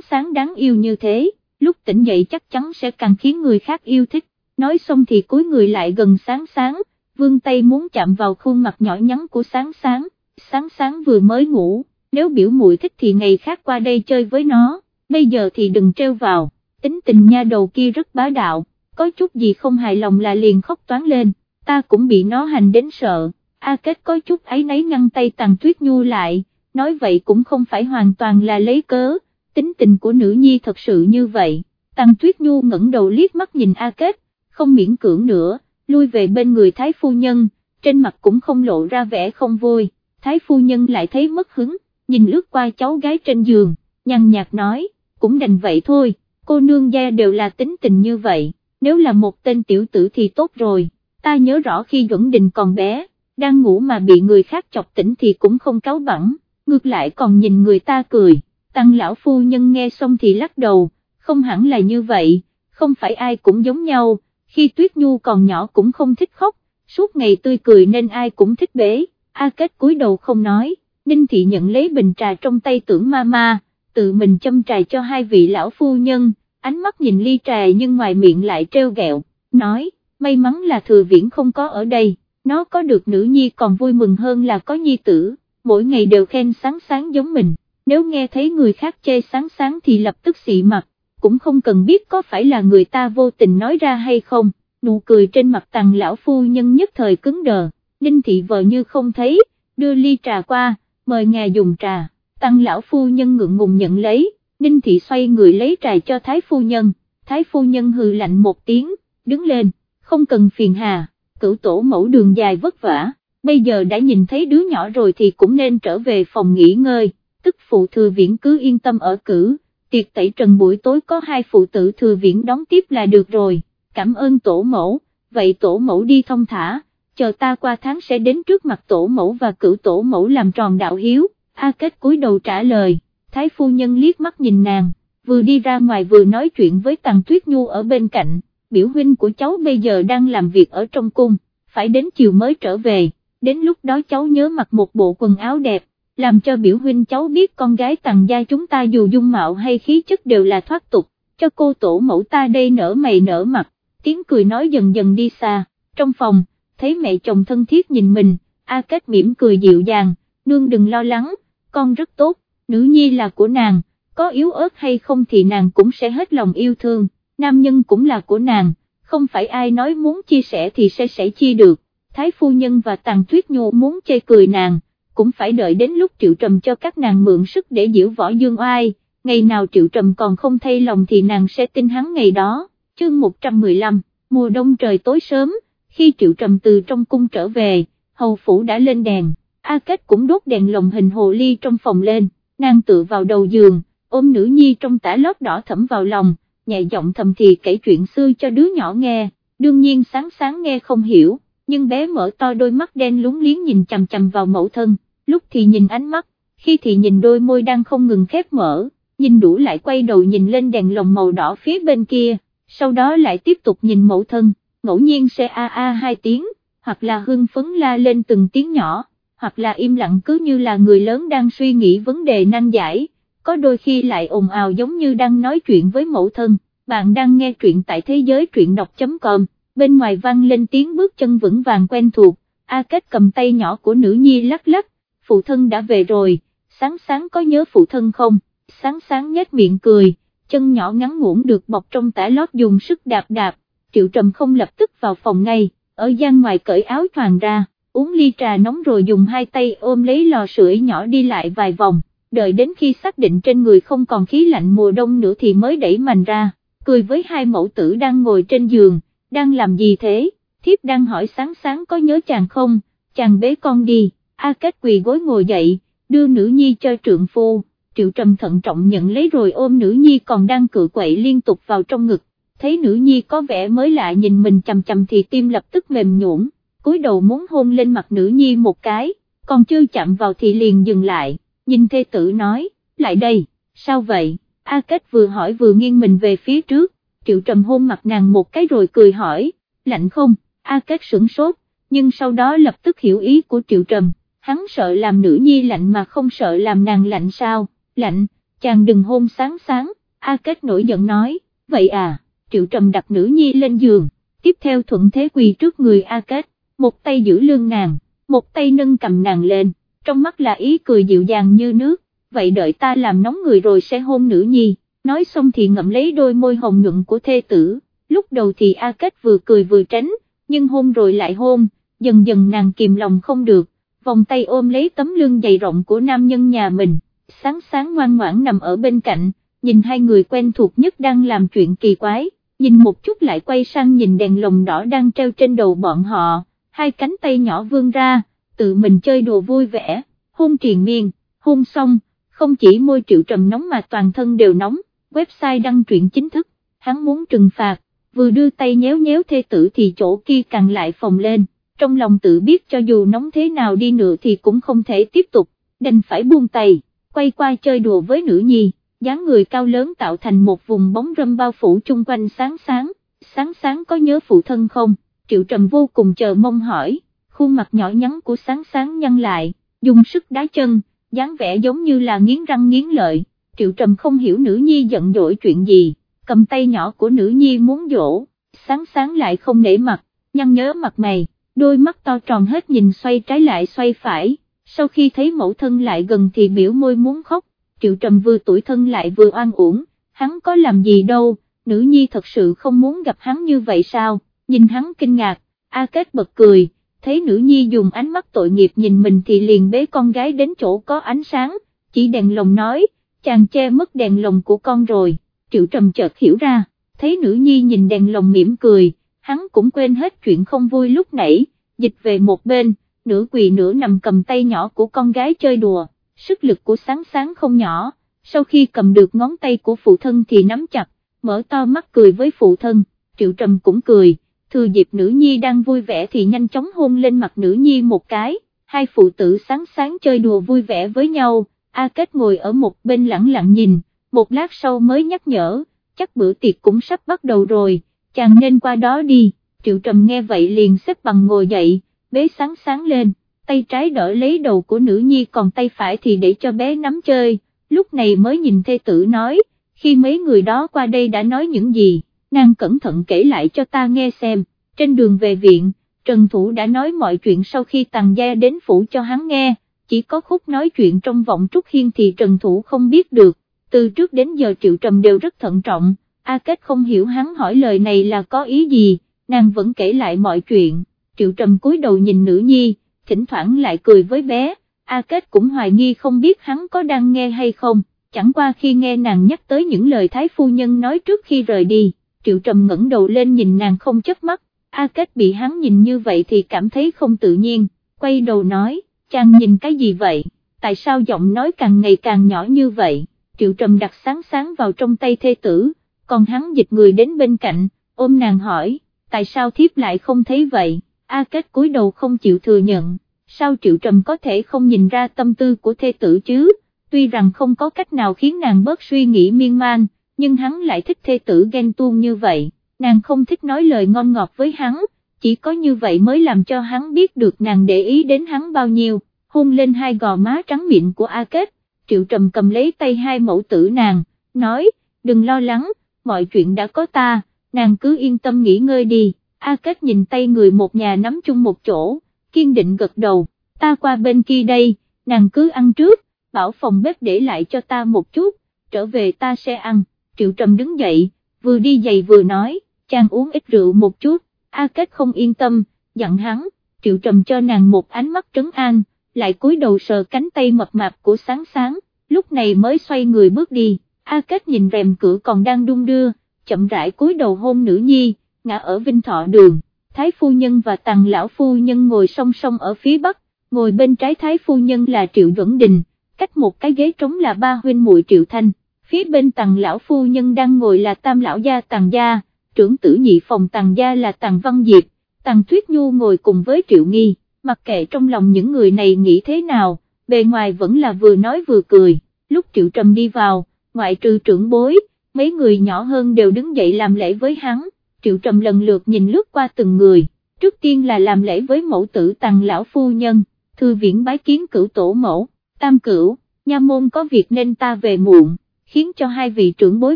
sáng đáng yêu như thế, lúc tỉnh dậy chắc chắn sẽ càng khiến người khác yêu thích, nói xong thì cúi người lại gần sáng sáng, vương tay muốn chạm vào khuôn mặt nhỏ nhắn của sáng sáng, sáng sáng vừa mới ngủ, nếu biểu muội thích thì ngày khác qua đây chơi với nó, bây giờ thì đừng treo vào, tính tình nha đầu kia rất bá đạo, có chút gì không hài lòng là liền khóc toán lên, ta cũng bị nó hành đến sợ, A Kết có chút ấy nấy ngăn tay Tàng Tuyết Nhu lại, nói vậy cũng không phải hoàn toàn là lấy cớ, tính tình của nữ nhi thật sự như vậy, Tăng Tuyết Nhu ngẩng đầu liếc mắt nhìn A Kết, không miễn cưỡng nữa, lui về bên người Thái Phu Nhân, trên mặt cũng không lộ ra vẻ không vui, Thái Phu Nhân lại thấy mất hứng, nhìn lướt qua cháu gái trên giường, nhăn nhạt nói, cũng đành vậy thôi, cô nương gia đều là tính tình như vậy, nếu là một tên tiểu tử thì tốt rồi, ta nhớ rõ khi Duẩn Đình còn bé, đang ngủ mà bị người khác chọc tỉnh thì cũng không cáo bẳng, ngược lại còn nhìn người ta cười, tăng lão phu nhân nghe xong thì lắc đầu, không hẳn là như vậy, không phải ai cũng giống nhau, khi Tuyết Nhu còn nhỏ cũng không thích khóc, suốt ngày tươi cười nên ai cũng thích bế, A Kết cúi đầu không nói, Ninh Thị nhận lấy bình trà trong tay tưởng ma ma, tự mình châm trà cho hai vị lão phu nhân, ánh mắt nhìn ly trà nhưng ngoài miệng lại treo gẹo, nói, may mắn là thừa viễn không có ở đây, nó có được nữ nhi còn vui mừng hơn là có nhi tử, mỗi ngày đều khen sáng sáng giống mình, nếu nghe thấy người khác chê sáng sáng thì lập tức xị mặt, cũng không cần biết có phải là người ta vô tình nói ra hay không, nụ cười trên mặt tàng lão phu nhân nhất thời cứng đờ, ninh thị vợ như không thấy, đưa ly trà qua, mời ngài dùng trà, tăng lão phu nhân ngượng ngùng nhận lấy, ninh thị xoay người lấy trà cho thái phu nhân, thái phu nhân hừ lạnh một tiếng, đứng lên, không cần phiền hà, cửu tổ mẫu đường dài vất vả, bây giờ đã nhìn thấy đứa nhỏ rồi thì cũng nên trở về phòng nghỉ ngơi, tức phụ thừa viễn cứ yên tâm ở cử, tiệc tẩy trần buổi tối có hai phụ tử thừa viễn đón tiếp là được rồi, cảm ơn tổ mẫu, vậy tổ mẫu đi thông thả, chờ ta qua tháng sẽ đến trước mặt tổ mẫu và cửu tổ mẫu làm tròn đạo hiếu, A Kết cúi đầu trả lời, Thái phu nhân liếc mắt nhìn nàng, vừa đi ra ngoài vừa nói chuyện với Tàng Tuyết Nhu ở bên cạnh, biểu huynh của cháu bây giờ đang làm việc ở trong cung, phải đến chiều mới trở về, đến lúc đó cháu nhớ mặc một bộ quần áo đẹp, làm cho biểu huynh cháu biết con gái tàng gia chúng ta dù dung mạo hay khí chất đều là thoát tục, cho cô tổ mẫu ta đây nở mày nở mặt, tiếng cười nói dần dần đi xa, trong phòng, thấy mẹ chồng thân thiết nhìn mình, A Kết mỉm cười dịu dàng, nương đừng lo lắng, con rất tốt, nữ nhi là của nàng, có yếu ớt hay không thì nàng cũng sẽ hết lòng yêu thương, nam nhân cũng là của nàng, không phải ai nói muốn chia sẻ thì sẽ sẽ chia được, Thái Phu Nhân và Tàng Tuyết Nhu muốn chê cười nàng, cũng phải đợi đến lúc Triệu Trầm cho các nàng mượn sức để diễu võ dương oai, ngày nào Triệu Trầm còn không thay lòng thì nàng sẽ tin hắn ngày đó, chương 115, mùa đông trời tối sớm, khi Triệu Trầm từ trong cung trở về, hầu phủ đã lên đèn, A Kết cũng đốt đèn lồng hình hồ ly trong phòng lên, nàng tự vào đầu giường, ôm nữ nhi trong tả lót đỏ thẫm vào lòng, nhẹ giọng thầm thì kể chuyện xưa cho đứa nhỏ nghe, đương nhiên sáng sáng nghe không hiểu, nhưng bé mở to đôi mắt đen lúng liếng nhìn chằm chằm vào mẫu thân, lúc thì nhìn ánh mắt, khi thì nhìn đôi môi đang không ngừng khép mở, nhìn đủ lại quay đầu nhìn lên đèn lồng màu đỏ phía bên kia, sau đó lại tiếp tục nhìn mẫu thân, ngẫu nhiên sẽ a a hai tiếng, hoặc là hưng phấn la lên từng tiếng nhỏ, hoặc là im lặng cứ như là người lớn đang suy nghĩ vấn đề nan giải, có đôi khi lại ồn ào giống như đang nói chuyện với mẫu thân, bạn đang nghe truyện tại thế giới truyện đọc.com, bên ngoài vang lên tiếng bước chân vững vàng quen thuộc, A Kết cầm tay nhỏ của nữ nhi lắc lắc, phụ thân đã về rồi, sáng sáng có nhớ phụ thân không, sáng sáng nhếch miệng cười, chân nhỏ ngắn ngủn được bọc trong tả lót dùng sức đạp đạp, triệu trầm không lập tức vào phòng ngay, ở gian ngoài cởi áo choàng ra, uống ly trà nóng rồi dùng hai tay ôm lấy lò sưởi nhỏ đi lại vài vòng, đợi đến khi xác định trên người không còn khí lạnh mùa đông nữa thì mới đẩy mành ra, cười với hai mẫu tử đang ngồi trên giường, đang làm gì thế, thiếp đang hỏi sáng sáng có nhớ chàng không, chàng bế con đi, A Kết quỳ gối ngồi dậy, đưa nữ nhi cho trượng phu, triệu trầm thận trọng nhận lấy rồi ôm nữ nhi còn đang cự quậy liên tục vào trong ngực, thấy nữ nhi có vẻ mới lạ nhìn mình chầm chầm thì tim lập tức mềm nhũn, cúi đầu muốn hôn lên mặt nữ nhi một cái, còn chưa chạm vào thì liền dừng lại, nhìn thê tử nói, lại đây, sao vậy, A Kết vừa hỏi vừa nghiêng mình về phía trước, Triệu Trầm hôn mặt nàng một cái rồi cười hỏi, lạnh không, A Kết sửng sốt, nhưng sau đó lập tức hiểu ý của Triệu Trầm, hắn sợ làm nữ nhi lạnh mà không sợ làm nàng lạnh sao, lạnh, chàng đừng hôn sáng sáng, A Kết nổi giận nói, vậy à, Triệu Trầm đặt nữ nhi lên giường, tiếp theo thuận thế quỳ trước người A Kết, một tay giữ lưng nàng, một tay nâng cầm nàng lên, trong mắt là ý cười dịu dàng như nước, vậy đợi ta làm nóng người rồi sẽ hôn nữ nhi, nói xong thì ngậm lấy đôi môi hồng nhuận của thê tử, lúc đầu thì A Kết vừa cười vừa tránh, nhưng hôn rồi lại hôn, dần dần nàng kìm lòng không được, vòng tay ôm lấy tấm lưng dày rộng của nam nhân nhà mình, sáng sáng ngoan ngoãn nằm ở bên cạnh, nhìn hai người quen thuộc nhất đang làm chuyện kỳ quái, nhìn một chút lại quay sang nhìn đèn lồng đỏ đang treo trên đầu bọn họ, hai cánh tay nhỏ vươn ra, tự mình chơi đồ vui vẻ, hôn triền miên, hôn xong, không chỉ môi triệu trầm nóng mà toàn thân đều nóng, website đăng truyện chính thức, hắn muốn trừng phạt, vừa đưa tay nhéo nhéo thê tử thì chỗ kia càng lại phồng lên, trong lòng tự biết cho dù nóng thế nào đi nữa thì cũng không thể tiếp tục, đành phải buông tay, quay qua chơi đùa với nữ nhi, dáng người cao lớn tạo thành một vùng bóng râm bao phủ chung quanh sáng sáng, sáng sáng có nhớ phụ thân không, triệu trầm vô cùng chờ mong hỏi, khuôn mặt nhỏ nhắn của sáng sáng nhăn lại, dùng sức đá chân, dáng vẻ giống như là nghiến răng nghiến lợi, triệu trầm không hiểu nữ nhi giận dỗi chuyện gì, cầm tay nhỏ của nữ nhi muốn dỗ, sáng sáng lại không nể mặt, nhăn nhớ mặt mày, đôi mắt to tròn hết nhìn xoay trái lại xoay phải, sau khi thấy mẫu thân lại gần thì biểu môi muốn khóc, triệu trầm vừa tuổi thân lại vừa oan uổng, hắn có làm gì đâu, nữ nhi thật sự không muốn gặp hắn như vậy sao, nhìn hắn kinh ngạc, A Kết bật cười, thấy nữ nhi dùng ánh mắt tội nghiệp nhìn mình thì liền bế con gái đến chỗ có ánh sáng, chỉ đèn lồng nói, chàng che mất đèn lồng của con rồi, triệu trầm chợt hiểu ra, thấy nữ nhi nhìn đèn lồng mỉm cười, hắn cũng quên hết chuyện không vui lúc nãy, dịch về một bên, nửa quỳ nửa nằm cầm tay nhỏ của con gái chơi đùa, sức lực của sáng sáng không nhỏ, sau khi cầm được ngón tay của phụ thân thì nắm chặt, mở to mắt cười với phụ thân, triệu trầm cũng cười thừa dịp nữ nhi đang vui vẻ thì nhanh chóng hôn lên mặt nữ nhi một cái, hai phụ tử sáng sáng chơi đùa vui vẻ với nhau, A Kết ngồi ở một bên lặng lặng nhìn, một lát sau mới nhắc nhở, chắc bữa tiệc cũng sắp bắt đầu rồi, chàng nên qua đó đi, triệu trầm nghe vậy liền xếp bằng ngồi dậy, bế sáng sáng lên, tay trái đỡ lấy đầu của nữ nhi còn tay phải thì để cho bé nắm chơi, lúc này mới nhìn thê tử nói, khi mấy người đó qua đây đã nói những gì nàng cẩn thận kể lại cho ta nghe xem, trên đường về viện, Trần Thủ đã nói mọi chuyện sau khi tàng gia đến phủ cho hắn nghe, chỉ có khúc nói chuyện trong vọng Trúc Hiên thì Trần Thủ không biết được, từ trước đến giờ Triệu Trầm đều rất thận trọng, A Kết không hiểu hắn hỏi lời này là có ý gì, nàng vẫn kể lại mọi chuyện, Triệu Trầm cúi đầu nhìn nữ nhi, thỉnh thoảng lại cười với bé, A Kết cũng hoài nghi không biết hắn có đang nghe hay không, chẳng qua khi nghe nàng nhắc tới những lời Thái Phu Nhân nói trước khi rời đi. Triệu Trầm ngẩng đầu lên nhìn nàng không chớp mắt, A Kết bị hắn nhìn như vậy thì cảm thấy không tự nhiên, quay đầu nói, chàng nhìn cái gì vậy, tại sao giọng nói càng ngày càng nhỏ như vậy, Triệu Trầm đặt sáng sáng vào trong tay thê tử, còn hắn dịch người đến bên cạnh, ôm nàng hỏi, tại sao thiếp lại không thấy vậy, A Kết cúi đầu không chịu thừa nhận, sao Triệu Trầm có thể không nhìn ra tâm tư của thê tử chứ, tuy rằng không có cách nào khiến nàng bớt suy nghĩ miên man nhưng hắn lại thích thê tử ghen tuông như vậy, nàng không thích nói lời ngon ngọt với hắn, chỉ có như vậy mới làm cho hắn biết được nàng để ý đến hắn bao nhiêu, hôn lên hai gò má trắng miệng của A Kết, Triệu Trầm cầm lấy tay hai mẫu tử nàng, nói, đừng lo lắng, mọi chuyện đã có ta, nàng cứ yên tâm nghỉ ngơi đi, A Kết nhìn tay người một nhà nắm chung một chỗ, kiên định gật đầu, ta qua bên kia đây, nàng cứ ăn trước, bảo phòng bếp để lại cho ta một chút, trở về ta sẽ ăn. Triệu Trầm đứng dậy, vừa đi giày vừa nói, chàng uống ít rượu một chút, A Kết không yên tâm, dặn hắn, Triệu Trầm cho nàng một ánh mắt trấn an, lại cúi đầu sờ cánh tay mập mạp của sáng sáng, lúc này mới xoay người bước đi, A Kết nhìn rèm cửa còn đang đung đưa, chậm rãi cúi đầu hôn nữ nhi, ngã ở Vinh Thọ đường, Thái Phu Nhân và Tằng Lão Phu Nhân ngồi song song ở phía Bắc, ngồi bên trái Thái Phu Nhân là Triệu Duẩn Đình, cách một cái ghế trống là ba huynh muội Triệu Thanh. Phía bên tàng lão phu nhân đang ngồi là tam lão gia Tàng gia, trưởng tử nhị phòng tàng gia là tàng văn diệp, tàng tuyết nhu ngồi cùng với triệu nghi, mặc kệ trong lòng những người này nghĩ thế nào, bề ngoài vẫn là vừa nói vừa cười, lúc triệu trầm đi vào, ngoại trừ trưởng bối, mấy người nhỏ hơn đều đứng dậy làm lễ với hắn, triệu trầm lần lượt nhìn lướt qua từng người, trước tiên là làm lễ với mẫu tử tàng lão phu nhân, thư viễn bái kiến cửu tổ mẫu, tam cửu, nha môn có việc nên ta về muộn, khiến cho hai vị trưởng bối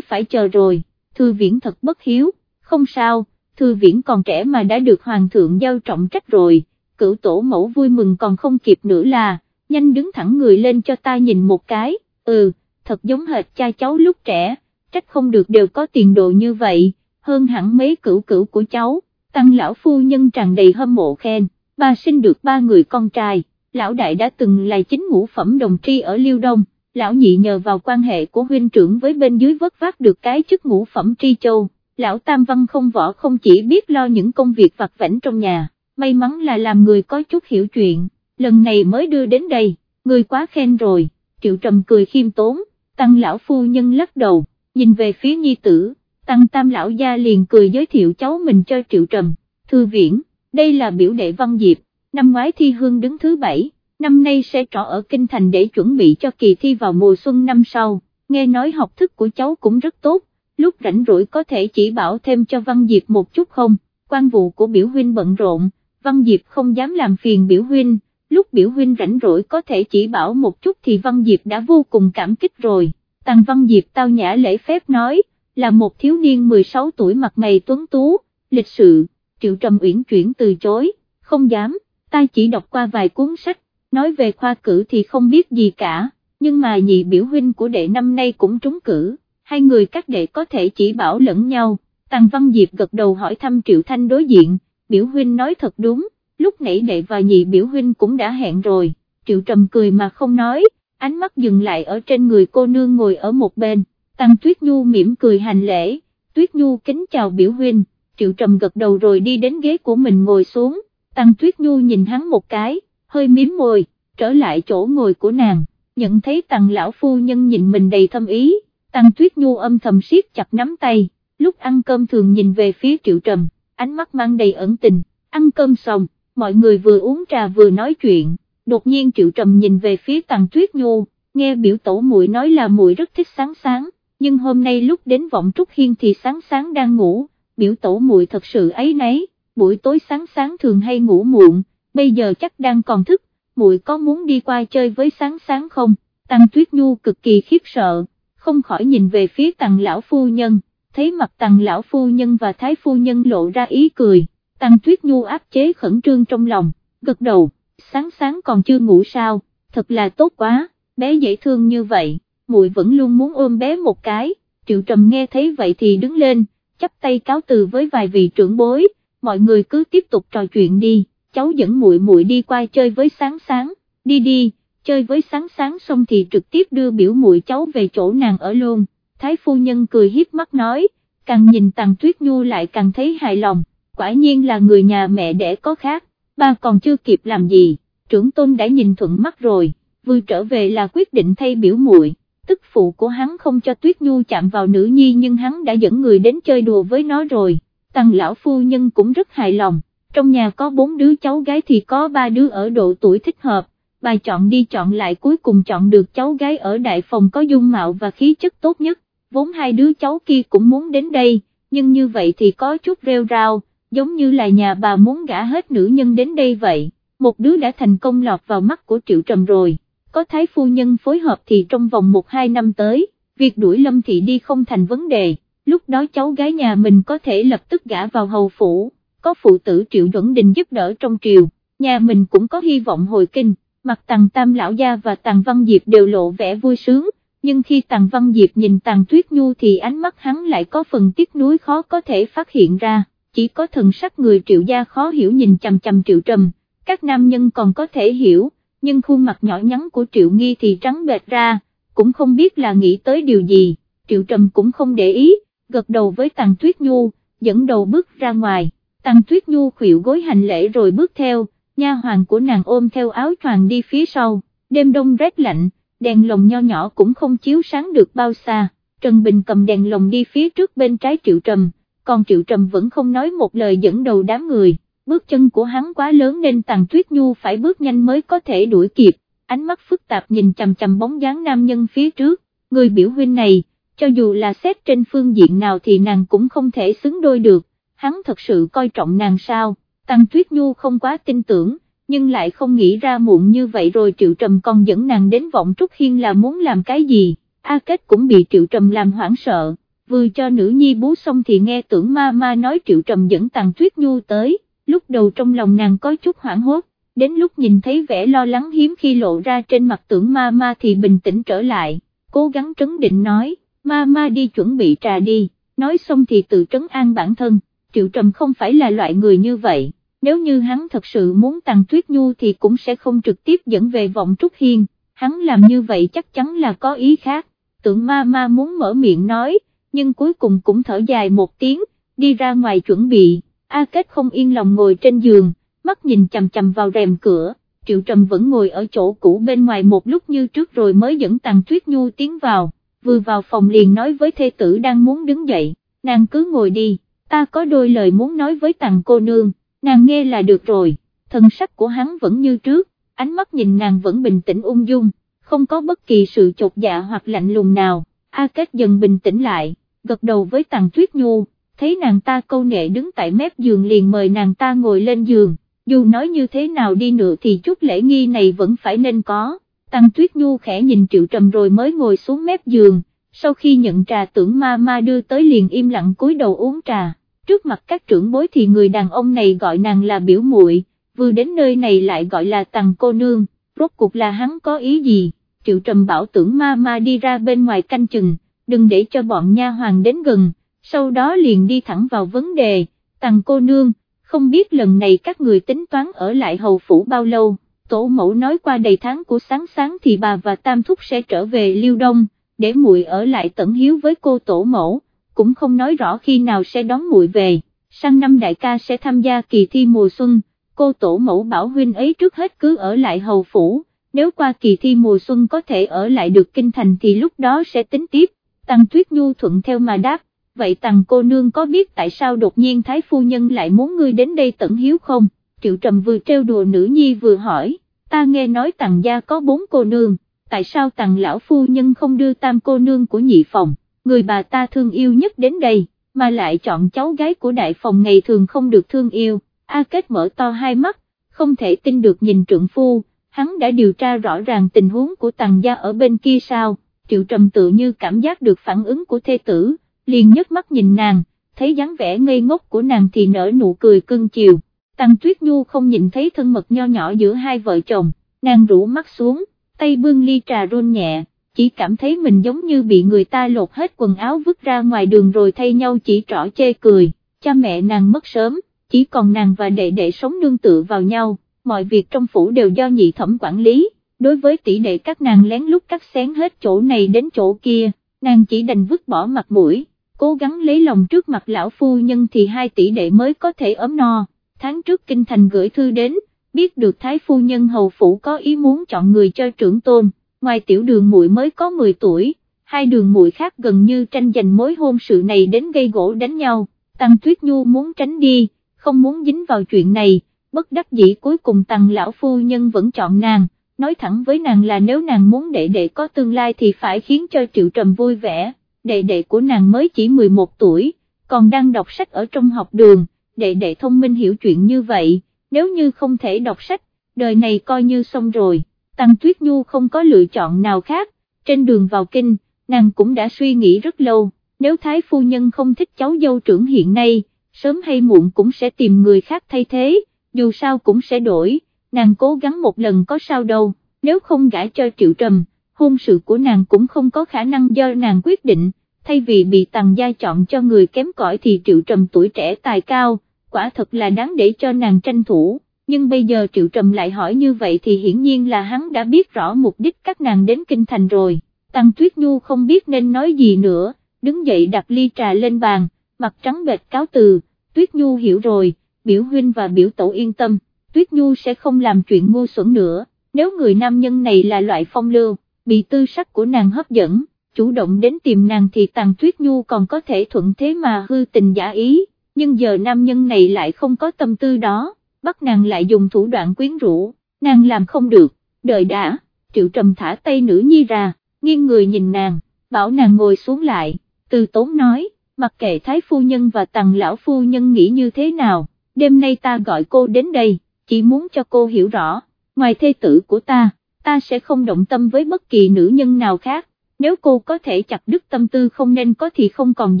phải chờ rồi, thư viễn thật bất hiếu, không sao, thư viễn còn trẻ mà đã được hoàng thượng giao trọng trách rồi, cửu tổ mẫu vui mừng còn không kịp nữa là, nhanh đứng thẳng người lên cho ta nhìn một cái, ừ, thật giống hệt cha cháu lúc trẻ, trách không được đều có tiền đồ như vậy, hơn hẳn mấy cửu cửu của cháu, tăng lão phu nhân tràn đầy hâm mộ khen, bà sinh được ba người con trai, lão đại đã từng là chính ngũ phẩm đồng tri ở Liêu Đông, lão nhị nhờ vào quan hệ của huynh trưởng với bên dưới vất vát được cái chức ngũ phẩm tri châu, lão tam văn không võ không chỉ biết lo những công việc vặt vảnh trong nhà, may mắn là làm người có chút hiểu chuyện, lần này mới đưa đến đây, người quá khen rồi, triệu trầm cười khiêm tốn, tăng lão phu nhân lắc đầu, nhìn về phía nhi tử, tăng tam lão gia liền cười giới thiệu cháu mình cho triệu trầm, thư viễn, đây là biểu đệ văn diệp, năm ngoái thi hương đứng thứ bảy, năm nay sẽ trọ ở Kinh Thành để chuẩn bị cho kỳ thi vào mùa xuân năm sau, nghe nói học thức của cháu cũng rất tốt, lúc rảnh rỗi có thể chỉ bảo thêm cho Văn Diệp một chút không, quan vụ của biểu huynh bận rộn, Văn Diệp không dám làm phiền biểu huynh, lúc biểu huynh rảnh rỗi có thể chỉ bảo một chút thì Văn Diệp đã vô cùng cảm kích rồi, Tàng Văn Diệp tao nhã lễ phép nói, là một thiếu niên 16 tuổi mặt mày tuấn tú, lịch sự, Triệu Trầm Uyển chuyển từ chối, không dám, ta chỉ đọc qua vài cuốn sách, nói về khoa cử thì không biết gì cả, nhưng mà nhị biểu huynh của đệ năm nay cũng trúng cử, hai người các đệ có thể chỉ bảo lẫn nhau, Tàng Văn Diệp gật đầu hỏi thăm Triệu Thanh đối diện, biểu huynh nói thật đúng, lúc nãy đệ và nhị biểu huynh cũng đã hẹn rồi, Triệu Trầm cười mà không nói, ánh mắt dừng lại ở trên người cô nương ngồi ở một bên, Tăng Tuyết Nhu mỉm cười hành lễ, Tuyết Nhu kính chào biểu huynh, Triệu Trầm gật đầu rồi đi đến ghế của mình ngồi xuống, Tăng Tuyết Nhu nhìn hắn một cái, hơi miếm môi, trở lại chỗ ngồi của nàng, nhận thấy Tăng lão phu nhân nhìn mình đầy thâm ý, Tăng Tuyết Nhu âm thầm siết chặt nắm tay, lúc ăn cơm thường nhìn về phía Triệu Trầm, ánh mắt mang đầy ẩn tình, ăn cơm xong, mọi người vừa uống trà vừa nói chuyện, đột nhiên Triệu Trầm nhìn về phía Tăng Tuyết Nhu, nghe biểu tổ muội nói là muội rất thích sáng sáng, nhưng hôm nay lúc đến vọng Trúc Hiên thì sáng sáng đang ngủ, biểu tổ muội thật sự ấy nấy, buổi tối sáng sáng thường hay ngủ muộn, bây giờ chắc đang còn thức, muội có muốn đi qua chơi với sáng sáng không, Tăng Tuyết Nhu cực kỳ khiếp sợ, không khỏi nhìn về phía tàng lão phu nhân, thấy mặt tàng lão phu nhân và Thái phu nhân lộ ra ý cười, tàng Tuyết Nhu áp chế khẩn trương trong lòng, gật đầu, sáng sáng còn chưa ngủ sao, thật là tốt quá, bé dễ thương như vậy, muội vẫn luôn muốn ôm bé một cái, Triệu Trầm nghe thấy vậy thì đứng lên, chắp tay cáo từ với vài vị trưởng bối, mọi người cứ tiếp tục trò chuyện đi, cháu dẫn muội muội đi qua chơi với sáng sáng, đi đi, chơi với sáng sáng xong thì trực tiếp đưa biểu muội cháu về chỗ nàng ở luôn, thái phu nhân cười hiếp mắt nói, càng nhìn tàng tuyết nhu lại càng thấy hài lòng, quả nhiên là người nhà mẹ đẻ có khác, ba còn chưa kịp làm gì, trưởng tôn đã nhìn thuận mắt rồi, vừa trở về là quyết định thay biểu muội. Tức phụ của hắn không cho Tuyết Nhu chạm vào nữ nhi nhưng hắn đã dẫn người đến chơi đùa với nó rồi. Tăng lão phu nhân cũng rất hài lòng, trong nhà có bốn đứa cháu gái thì có ba đứa ở độ tuổi thích hợp, bà chọn đi chọn lại cuối cùng chọn được cháu gái ở đại phòng có dung mạo và khí chất tốt nhất, vốn hai đứa cháu kia cũng muốn đến đây, nhưng như vậy thì có chút rêu rao, giống như là nhà bà muốn gả hết nữ nhân đến đây vậy, một đứa đã thành công lọt vào mắt của Triệu Trầm rồi, có thái phu nhân phối hợp thì trong vòng một hai năm tới, việc đuổi Lâm Thị đi không thành vấn đề lúc đó cháu gái nhà mình có thể lập tức gả vào hầu phủ, có phụ tử Triệu Duẩn Đình giúp đỡ trong triều, nhà mình cũng có hy vọng hồi kinh, mặt tàng Tam Lão Gia và tàng Văn Diệp đều lộ vẻ vui sướng, nhưng khi tàng Văn Diệp nhìn tàng Tuyết Nhu thì ánh mắt hắn lại có phần tiếc nuối khó có thể phát hiện ra, chỉ có thần sắc người Triệu Gia khó hiểu nhìn chằm chằm Triệu Trầm, các nam nhân còn có thể hiểu, nhưng khuôn mặt nhỏ nhắn của Triệu Nghi thì trắng bệch ra, cũng không biết là nghĩ tới điều gì, Triệu Trầm cũng không để ý, gật đầu với Tàng Tuyết Nhu, dẫn đầu bước ra ngoài, Tàng Tuyết Nhu khuỵu gối hành lễ rồi bước theo, nha hoàng của nàng ôm theo áo choàng đi phía sau, đêm đông rét lạnh, đèn lồng nho nhỏ cũng không chiếu sáng được bao xa, Trần Bình cầm đèn lồng đi phía trước bên trái Triệu Trầm, còn Triệu Trầm vẫn không nói một lời dẫn đầu đám người, bước chân của hắn quá lớn nên Tàng Tuyết Nhu phải bước nhanh mới có thể đuổi kịp, ánh mắt phức tạp nhìn chằm chằm bóng dáng nam nhân phía trước, người biểu huynh này, cho dù là xét trên phương diện nào thì nàng cũng không thể xứng đôi được, hắn thật sự coi trọng nàng sao, Tăng Tuyết Nhu không quá tin tưởng, nhưng lại không nghĩ ra muộn như vậy rồi Triệu Trầm còn dẫn nàng đến vọng Trúc Hiên là muốn làm cái gì, A Kết cũng bị Triệu Trầm làm hoảng sợ, vừa cho nữ nhi bú xong thì nghe tưởng ma ma nói Triệu Trầm dẫn Tăng Tuyết Nhu tới, lúc đầu trong lòng nàng có chút hoảng hốt, đến lúc nhìn thấy vẻ lo lắng hiếm khi lộ ra trên mặt tưởng ma ma thì bình tĩnh trở lại, cố gắng trấn định nói, ma ma đi chuẩn bị trà đi, nói xong thì tự trấn an bản thân, Triệu Trầm không phải là loại người như vậy, nếu như hắn thật sự muốn Tàng tuyết nhu thì cũng sẽ không trực tiếp dẫn về vọng Trúc Hiên, hắn làm như vậy chắc chắn là có ý khác, tưởng ma ma muốn mở miệng nói, nhưng cuối cùng cũng thở dài một tiếng, đi ra ngoài chuẩn bị, A Kết không yên lòng ngồi trên giường, mắt nhìn chầm chầm vào rèm cửa, Triệu Trầm vẫn ngồi ở chỗ cũ bên ngoài một lúc như trước rồi mới dẫn Tàng Tuyết Nhu tiến vào, vừa vào phòng liền nói với thê tử đang muốn đứng dậy, nàng cứ ngồi đi, ta có đôi lời muốn nói với Tàng cô nương, nàng nghe là được rồi, thần sắc của hắn vẫn như trước, ánh mắt nhìn nàng vẫn bình tĩnh ung dung, không có bất kỳ sự chột dạ hoặc lạnh lùng nào, A Kết dần bình tĩnh lại, gật đầu với Tàng Tuyết Nhu, thấy nàng ta câu nệ đứng tại mép giường liền mời nàng ta ngồi lên giường dù nói như thế nào đi nữa thì chút lễ nghi này vẫn phải nên có, tàng Tuyết Nhu khẽ nhìn Triệu Trầm rồi mới ngồi xuống mép giường, sau khi nhận trà tưởng ma ma đưa tới liền im lặng cúi đầu uống trà, trước mặt các trưởng bối thì người đàn ông này gọi nàng là biểu muội, vừa đến nơi này lại gọi là Tăng cô nương, rốt cuộc là hắn có ý gì, Triệu Trầm bảo tưởng ma ma đi ra bên ngoài canh chừng, đừng để cho bọn nha hoàng đến gần, sau đó liền đi thẳng vào vấn đề, Tăng cô nương, không biết lần này các người tính toán ở lại hầu phủ bao lâu, tổ mẫu nói qua đầy tháng của sáng sáng thì bà và Tam Thúc sẽ trở về Liêu Đông, để muội ở lại tận hiếu với cô tổ mẫu, cũng không nói rõ khi nào sẽ đón muội về, sang năm đại ca sẽ tham gia kỳ thi mùa xuân, cô tổ mẫu bảo huynh ấy trước hết cứ ở lại hầu phủ, nếu qua kỳ thi mùa xuân có thể ở lại được kinh thành thì lúc đó sẽ tính tiếp, Tăng Tuyết Nhu thuận theo mà đáp, vậy tăng cô nương có biết tại sao đột nhiên thái phu nhân lại muốn ngươi đến đây tận hiếu không, triệu trầm vừa trêu đùa nữ nhi vừa hỏi, ta nghe nói tăng gia có bốn cô nương, tại sao tăng lão phu nhân không đưa tam cô nương của nhị phòng, người bà ta thương yêu nhất đến đây, mà lại chọn cháu gái của đại phòng ngày thường không được thương yêu, A Kết mở to hai mắt, không thể tin được nhìn trượng phu, hắn đã điều tra rõ ràng tình huống của tàng gia ở bên kia sao, triệu trầm tự như cảm giác được phản ứng của thê tử liền nhấc mắt nhìn nàng, thấy dáng vẻ ngây ngốc của nàng thì nở nụ cười cưng chiều, tàng Tuyết Nhu không nhìn thấy thân mật nho nhỏ giữa hai vợ chồng, nàng rũ mắt xuống, tay bưng ly trà rôn nhẹ, chỉ cảm thấy mình giống như bị người ta lột hết quần áo vứt ra ngoài đường rồi thay nhau chỉ trỏ chê cười, cha mẹ nàng mất sớm, chỉ còn nàng và đệ đệ sống nương tự vào nhau, mọi việc trong phủ đều do nhị thẩm quản lý, đối với tỷ đệ các nàng lén lút cắt xén hết chỗ này đến chỗ kia, nàng chỉ đành vứt bỏ mặt mũi cố gắng lấy lòng trước mặt lão phu nhân thì hai tỷ đệ mới có thể ấm no, tháng trước kinh thành gửi thư đến, biết được thái phu nhân hầu phủ có ý muốn chọn người cho trưởng tôn, ngoài tiểu đường muội mới có 10 tuổi, hai đường muội khác gần như tranh giành mối hôn sự này đến gây gỗ đánh nhau, Tăng Tuyết Nhu muốn tránh đi, không muốn dính vào chuyện này, bất đắc dĩ cuối cùng Tăng lão phu nhân vẫn chọn nàng, nói thẳng với nàng là nếu nàng muốn đệ đệ có tương lai thì phải khiến cho Triệu Trầm vui vẻ. Đệ đệ của nàng mới chỉ 11 tuổi, còn đang đọc sách ở trong học đường, đệ đệ thông minh hiểu chuyện như vậy, nếu như không thể đọc sách, đời này coi như xong rồi, Tăng Tuyết Nhu không có lựa chọn nào khác, trên đường vào kinh, nàng cũng đã suy nghĩ rất lâu, nếu Thái Phu Nhân không thích cháu dâu trưởng hiện nay, sớm hay muộn cũng sẽ tìm người khác thay thế, dù sao cũng sẽ đổi, nàng cố gắng một lần có sao đâu, nếu không gãi cho Triệu Trầm hôn sự của nàng cũng không có khả năng do nàng quyết định, thay vì bị tàng gia chọn cho người kém cỏi thì triệu trầm tuổi trẻ tài cao, quả thật là đáng để cho nàng tranh thủ, nhưng bây giờ triệu trầm lại hỏi như vậy thì hiển nhiên là hắn đã biết rõ mục đích các nàng đến kinh thành rồi, tăng tuyết nhu không biết nên nói gì nữa, đứng dậy đặt ly trà lên bàn, mặt trắng bệch cáo từ, tuyết nhu hiểu rồi, biểu huynh và biểu tổ yên tâm, tuyết nhu sẽ không làm chuyện ngu xuẩn nữa, nếu người nam nhân này là loại phong lưu bị tư sắc của nàng hấp dẫn, chủ động đến tìm nàng thì Tàng Tuyết Nhu còn có thể thuận thế mà hư tình giả ý, nhưng giờ nam nhân này lại không có tâm tư đó, bắt nàng lại dùng thủ đoạn quyến rũ, nàng làm không được, đợi đã, triệu trầm thả tay nữ nhi ra, nghiêng người nhìn nàng, bảo nàng ngồi xuống lại, từ tốn nói, mặc kệ thái phu nhân và tầng lão phu nhân nghĩ như thế nào, đêm nay ta gọi cô đến đây, chỉ muốn cho cô hiểu rõ, ngoài thê tử của ta, ta sẽ không động tâm với bất kỳ nữ nhân nào khác, nếu cô có thể chặt đứt tâm tư không nên có thì không còn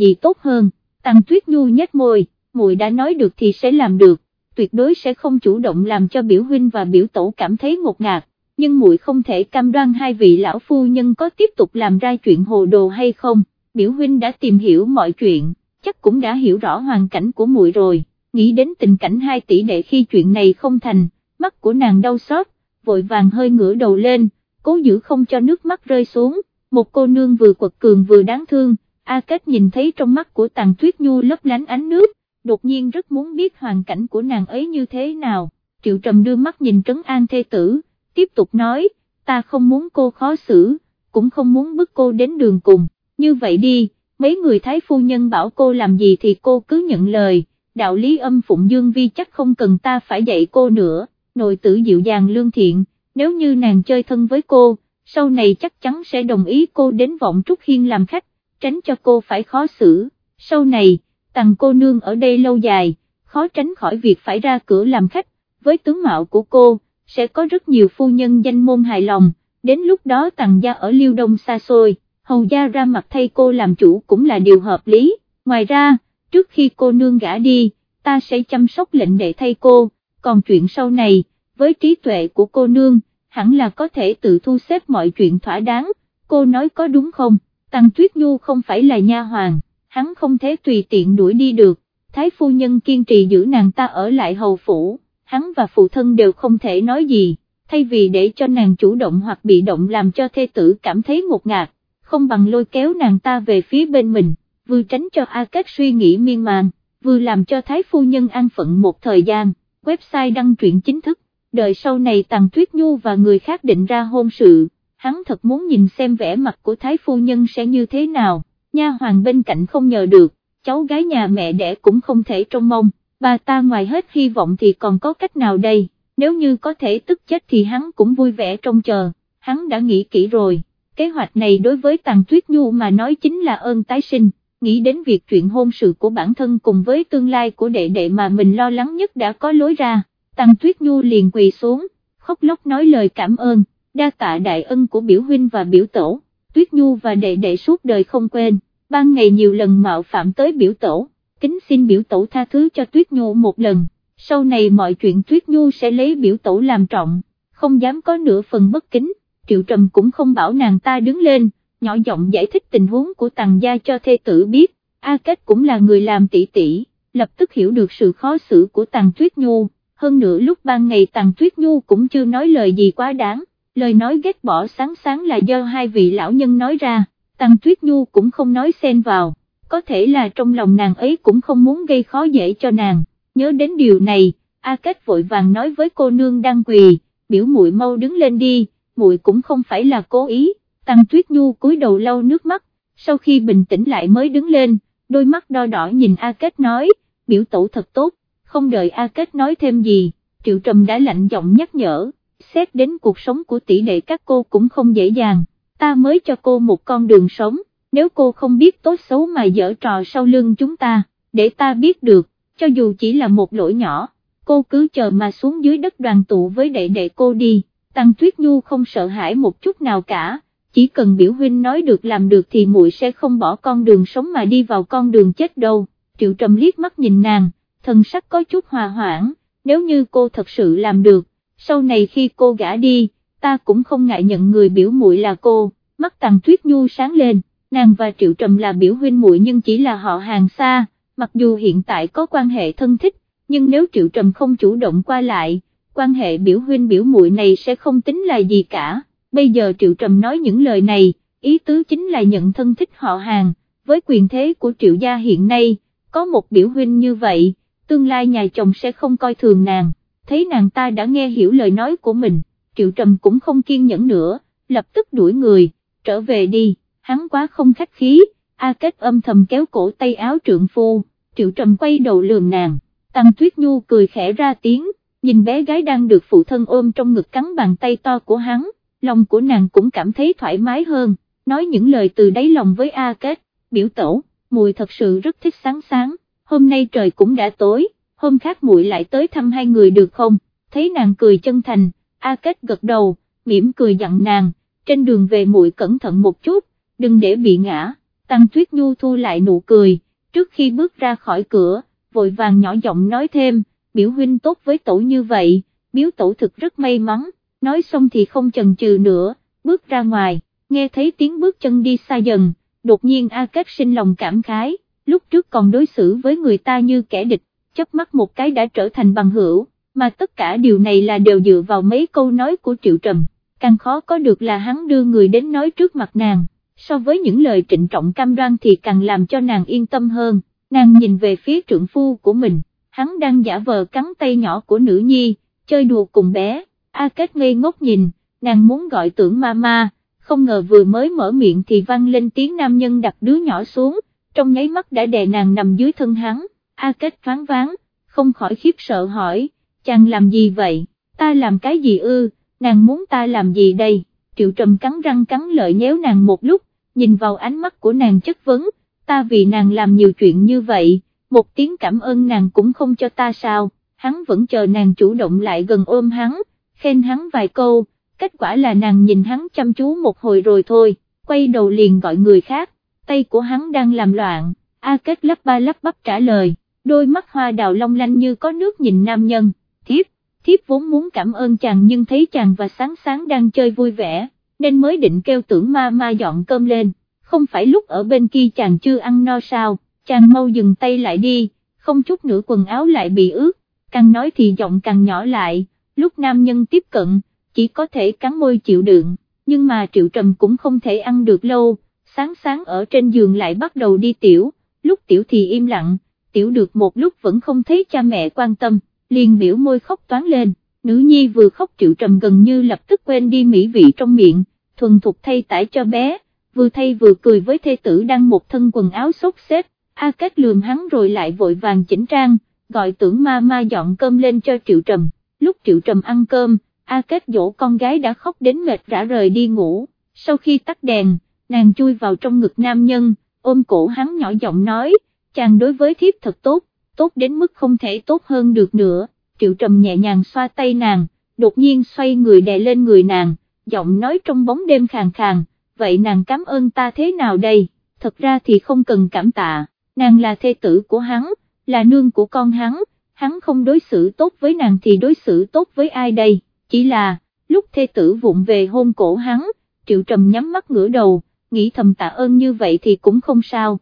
gì tốt hơn, Tăng Tuyết Nhu nhếch môi, muội đã nói được thì sẽ làm được, tuyệt đối sẽ không chủ động làm cho biểu huynh và biểu tổ cảm thấy ngột ngạt, nhưng muội không thể cam đoan hai vị lão phu nhân có tiếp tục làm ra chuyện hồ đồ hay không, biểu huynh đã tìm hiểu mọi chuyện, chắc cũng đã hiểu rõ hoàn cảnh của muội rồi, nghĩ đến tình cảnh hai tỷ đệ khi chuyện này không thành, mắt của nàng đau xót, vội vàng hơi ngửa đầu lên, cố giữ không cho nước mắt rơi xuống, một cô nương vừa quật cường vừa đáng thương, A Kết nhìn thấy trong mắt của Tàng Tuyết Nhu lấp lánh ánh nước, đột nhiên rất muốn biết hoàn cảnh của nàng ấy như thế nào, Triệu Trầm đưa mắt nhìn Trấn An thê tử, tiếp tục nói, ta không muốn cô khó xử, cũng không muốn bức cô đến đường cùng, như vậy đi, mấy người Thái Phu Nhân bảo cô làm gì thì cô cứ nhận lời, đạo lý âm Phụng Dương Vi chắc không cần ta phải dạy cô nữa, nội tử dịu dàng lương thiện, nếu như nàng chơi thân với cô, sau này chắc chắn sẽ đồng ý cô đến vọng Trúc Hiên làm khách, tránh cho cô phải khó xử, sau này, Tàng cô nương ở đây lâu dài, khó tránh khỏi việc phải ra cửa làm khách, với tướng mạo của cô, sẽ có rất nhiều phu nhân danh môn hài lòng, đến lúc đó Tàng gia ở Liêu Đông xa xôi, hầu gia ra mặt thay cô làm chủ cũng là điều hợp lý, ngoài ra, trước khi cô nương gả đi, ta sẽ chăm sóc lệnh đệ thay cô, còn chuyện sau này, với trí tuệ của cô nương, hẳn là có thể tự thu xếp mọi chuyện thỏa đáng, cô nói có đúng không, Tăng Tuyết Nhu không phải là nha hoàng, hắn không thể tùy tiện đuổi đi được, Thái phu nhân kiên trì giữ nàng ta ở lại hầu phủ, hắn và phụ thân đều không thể nói gì, thay vì để cho nàng chủ động hoặc bị động làm cho thê tử cảm thấy ngột ngạt, không bằng lôi kéo nàng ta về phía bên mình, vừa tránh cho A Kết suy nghĩ miên man, vừa làm cho Thái phu nhân an phận một thời gian, website đăng truyện chính thức, đợi sau này Tàng Tuyết Nhu và người khác định ra hôn sự, hắn thật muốn nhìn xem vẻ mặt của Thái phu nhân sẽ như thế nào, nha hoàng bên cạnh không nhờ được, cháu gái nhà mẹ đẻ cũng không thể trông mong, bà ta ngoài hết hy vọng thì còn có cách nào đây, nếu như có thể tức chết thì hắn cũng vui vẻ trông chờ, hắn đã nghĩ kỹ rồi, kế hoạch này đối với Tàng Tuyết Nhu mà nói chính là ơn tái sinh, nghĩ đến việc chuyện hôn sự của bản thân cùng với tương lai của đệ đệ mà mình lo lắng nhất đã có lối ra, Tàng Tuyết Nhu liền quỳ xuống, khóc lóc nói lời cảm ơn, đa tạ đại ân của biểu huynh và biểu tổ, Tuyết Nhu và đệ đệ suốt đời không quên, ban ngày nhiều lần mạo phạm tới biểu tổ, kính xin biểu tổ tha thứ cho Tuyết Nhu một lần, sau này mọi chuyện Tuyết Nhu sẽ lấy biểu tổ làm trọng, không dám có nửa phần bất kính, Triệu Trầm cũng không bảo nàng ta đứng lên, nhỏ giọng giải thích tình huống của tàng gia cho thê tử biết, A Kết cũng là người làm tỷ tỷ, lập tức hiểu được sự khó xử của tàng Tuyết Nhu, hơn nữa lúc ban ngày tàng Tuyết Nhu cũng chưa nói lời gì quá đáng, lời nói ghét bỏ sáng sáng là do hai vị lão nhân nói ra, tăng Tuyết Nhu cũng không nói xen vào, có thể là trong lòng nàng ấy cũng không muốn gây khó dễ cho nàng, nhớ đến điều này, A Kết vội vàng nói với cô nương đang quỳ, biểu muội mau đứng lên đi, muội cũng không phải là cố ý, Tăng Tuyết Nhu cúi đầu lau nước mắt, sau khi bình tĩnh lại mới đứng lên, đôi mắt đo đỏ nhìn A Kết nói, biểu tổ thật tốt, không đợi A Kết nói thêm gì, Triệu Trầm đã lạnh giọng nhắc nhở, xét đến cuộc sống của tỷ đệ các cô cũng không dễ dàng, ta mới cho cô một con đường sống, nếu cô không biết tốt xấu mà dở trò sau lưng chúng ta, để ta biết được, cho dù chỉ là một lỗi nhỏ, cô cứ chờ mà xuống dưới đất đoàn tụ với đệ đệ cô đi, Tăng Tuyết Nhu không sợ hãi một chút nào cả chỉ cần biểu huynh nói được làm được thì muội sẽ không bỏ con đường sống mà đi vào con đường chết đâu, triệu trầm liếc mắt nhìn nàng, thần sắc có chút hòa hoãn, nếu như cô thật sự làm được, sau này khi cô gả đi, ta cũng không ngại nhận người biểu muội là cô, mắt tàng tuyết nhu sáng lên, nàng và triệu trầm là biểu huynh muội nhưng chỉ là họ hàng xa, mặc dù hiện tại có quan hệ thân thích, nhưng nếu triệu trầm không chủ động qua lại, quan hệ biểu huynh biểu muội này sẽ không tính là gì cả. Bây giờ Triệu Trầm nói những lời này, ý tứ chính là nhận thân thích họ hàng, với quyền thế của Triệu gia hiện nay, có một biểu huynh như vậy, tương lai nhà chồng sẽ không coi thường nàng, thấy nàng ta đã nghe hiểu lời nói của mình, Triệu Trầm cũng không kiên nhẫn nữa, lập tức đuổi người, trở về đi, hắn quá không khách khí, A Kết âm thầm kéo cổ tay áo trượng phu, Triệu Trầm quay đầu lườm nàng, Tăng Tuyết Nhu cười khẽ ra tiếng, nhìn bé gái đang được phụ thân ôm trong ngực cắn bàn tay to của hắn lòng của nàng cũng cảm thấy thoải mái hơn, nói những lời từ đáy lòng với A Kết, biểu tẩu mùi thật sự rất thích sáng sáng, hôm nay trời cũng đã tối, hôm khác muội lại tới thăm hai người được không, thấy nàng cười chân thành, A Kết gật đầu, mỉm cười dặn nàng, trên đường về muội cẩn thận một chút, đừng để bị ngã, Tăng Tuyết Nhu thu lại nụ cười, trước khi bước ra khỏi cửa, vội vàng nhỏ giọng nói thêm, biểu huynh tốt với tổ như vậy, biếu tổ thực rất may mắn, nói xong thì không chần chừ nữa, bước ra ngoài, nghe thấy tiếng bước chân đi xa dần, đột nhiên A Kết sinh lòng cảm khái, lúc trước còn đối xử với người ta như kẻ địch, chớp mắt một cái đã trở thành bằng hữu, mà tất cả điều này là đều dựa vào mấy câu nói của Triệu Trầm, càng khó có được là hắn đưa người đến nói trước mặt nàng, so với những lời trịnh trọng cam đoan thì càng làm cho nàng yên tâm hơn, nàng nhìn về phía trượng phu của mình, hắn đang giả vờ cắn tay nhỏ của nữ nhi, chơi đùa cùng bé, A Kết ngây ngốc nhìn, nàng muốn gọi tưởng mama, không ngờ vừa mới mở miệng thì vang lên tiếng nam nhân đặt đứa nhỏ xuống, trong nháy mắt đã đè nàng nằm dưới thân hắn, A Kết thoáng váng, không khỏi khiếp sợ hỏi, chàng làm gì vậy, ta làm cái gì ư, nàng muốn ta làm gì đây, triệu trầm cắn răng cắn lợi nhéo nàng một lúc, nhìn vào ánh mắt của nàng chất vấn, ta vì nàng làm nhiều chuyện như vậy, một tiếng cảm ơn nàng cũng không cho ta sao, hắn vẫn chờ nàng chủ động lại gần ôm hắn, khen hắn vài câu, kết quả là nàng nhìn hắn chăm chú một hồi rồi thôi, quay đầu liền gọi người khác, tay của hắn đang làm loạn, A Kết lắp ba lắp bắp trả lời, đôi mắt hoa đào long lanh như có nước nhìn nam nhân, thiếp, thiếp vốn muốn cảm ơn chàng nhưng thấy chàng và sáng sáng đang chơi vui vẻ, nên mới định kêu tưởng ma ma dọn cơm lên, không phải lúc ở bên kia chàng chưa ăn no sao, chàng mau dừng tay lại đi, không chút nữa quần áo lại bị ướt, càng nói thì giọng càng nhỏ lại, lúc nam nhân tiếp cận, chỉ có thể cắn môi chịu đựng, nhưng mà triệu trầm cũng không thể ăn được lâu, sáng sáng ở trên giường lại bắt đầu đi tiểu, lúc tiểu thì im lặng, tiểu được một lúc vẫn không thấy cha mẹ quan tâm, liền biểu môi khóc toán lên, nữ nhi vừa khóc triệu trầm gần như lập tức quên đi mỹ vị trong miệng, thuần thục thay tải cho bé, vừa thay vừa cười với thê tử đang một thân quần áo xốc xếp, A Kết lườm hắn rồi lại vội vàng chỉnh trang, gọi tưởng ma ma dọn cơm lên cho triệu trầm, lúc triệu trầm ăn cơm, A Kết dỗ con gái đã khóc đến mệt rã rời đi ngủ, sau khi tắt đèn, nàng chui vào trong ngực nam nhân, ôm cổ hắn nhỏ giọng nói, chàng đối với thiếp thật tốt, tốt đến mức không thể tốt hơn được nữa, triệu trầm nhẹ nhàng xoa tay nàng, đột nhiên xoay người đè lên người nàng, giọng nói trong bóng đêm khàn khàn, vậy nàng cảm ơn ta thế nào đây, thật ra thì không cần cảm tạ, nàng là thê tử của hắn, là nương của con hắn, hắn không đối xử tốt với nàng thì đối xử tốt với ai đây, chỉ là, lúc thê tử vụng về hôn cổ hắn, triệu trầm nhắm mắt ngửa đầu, nghĩ thầm tạ ơn như vậy thì cũng không sao.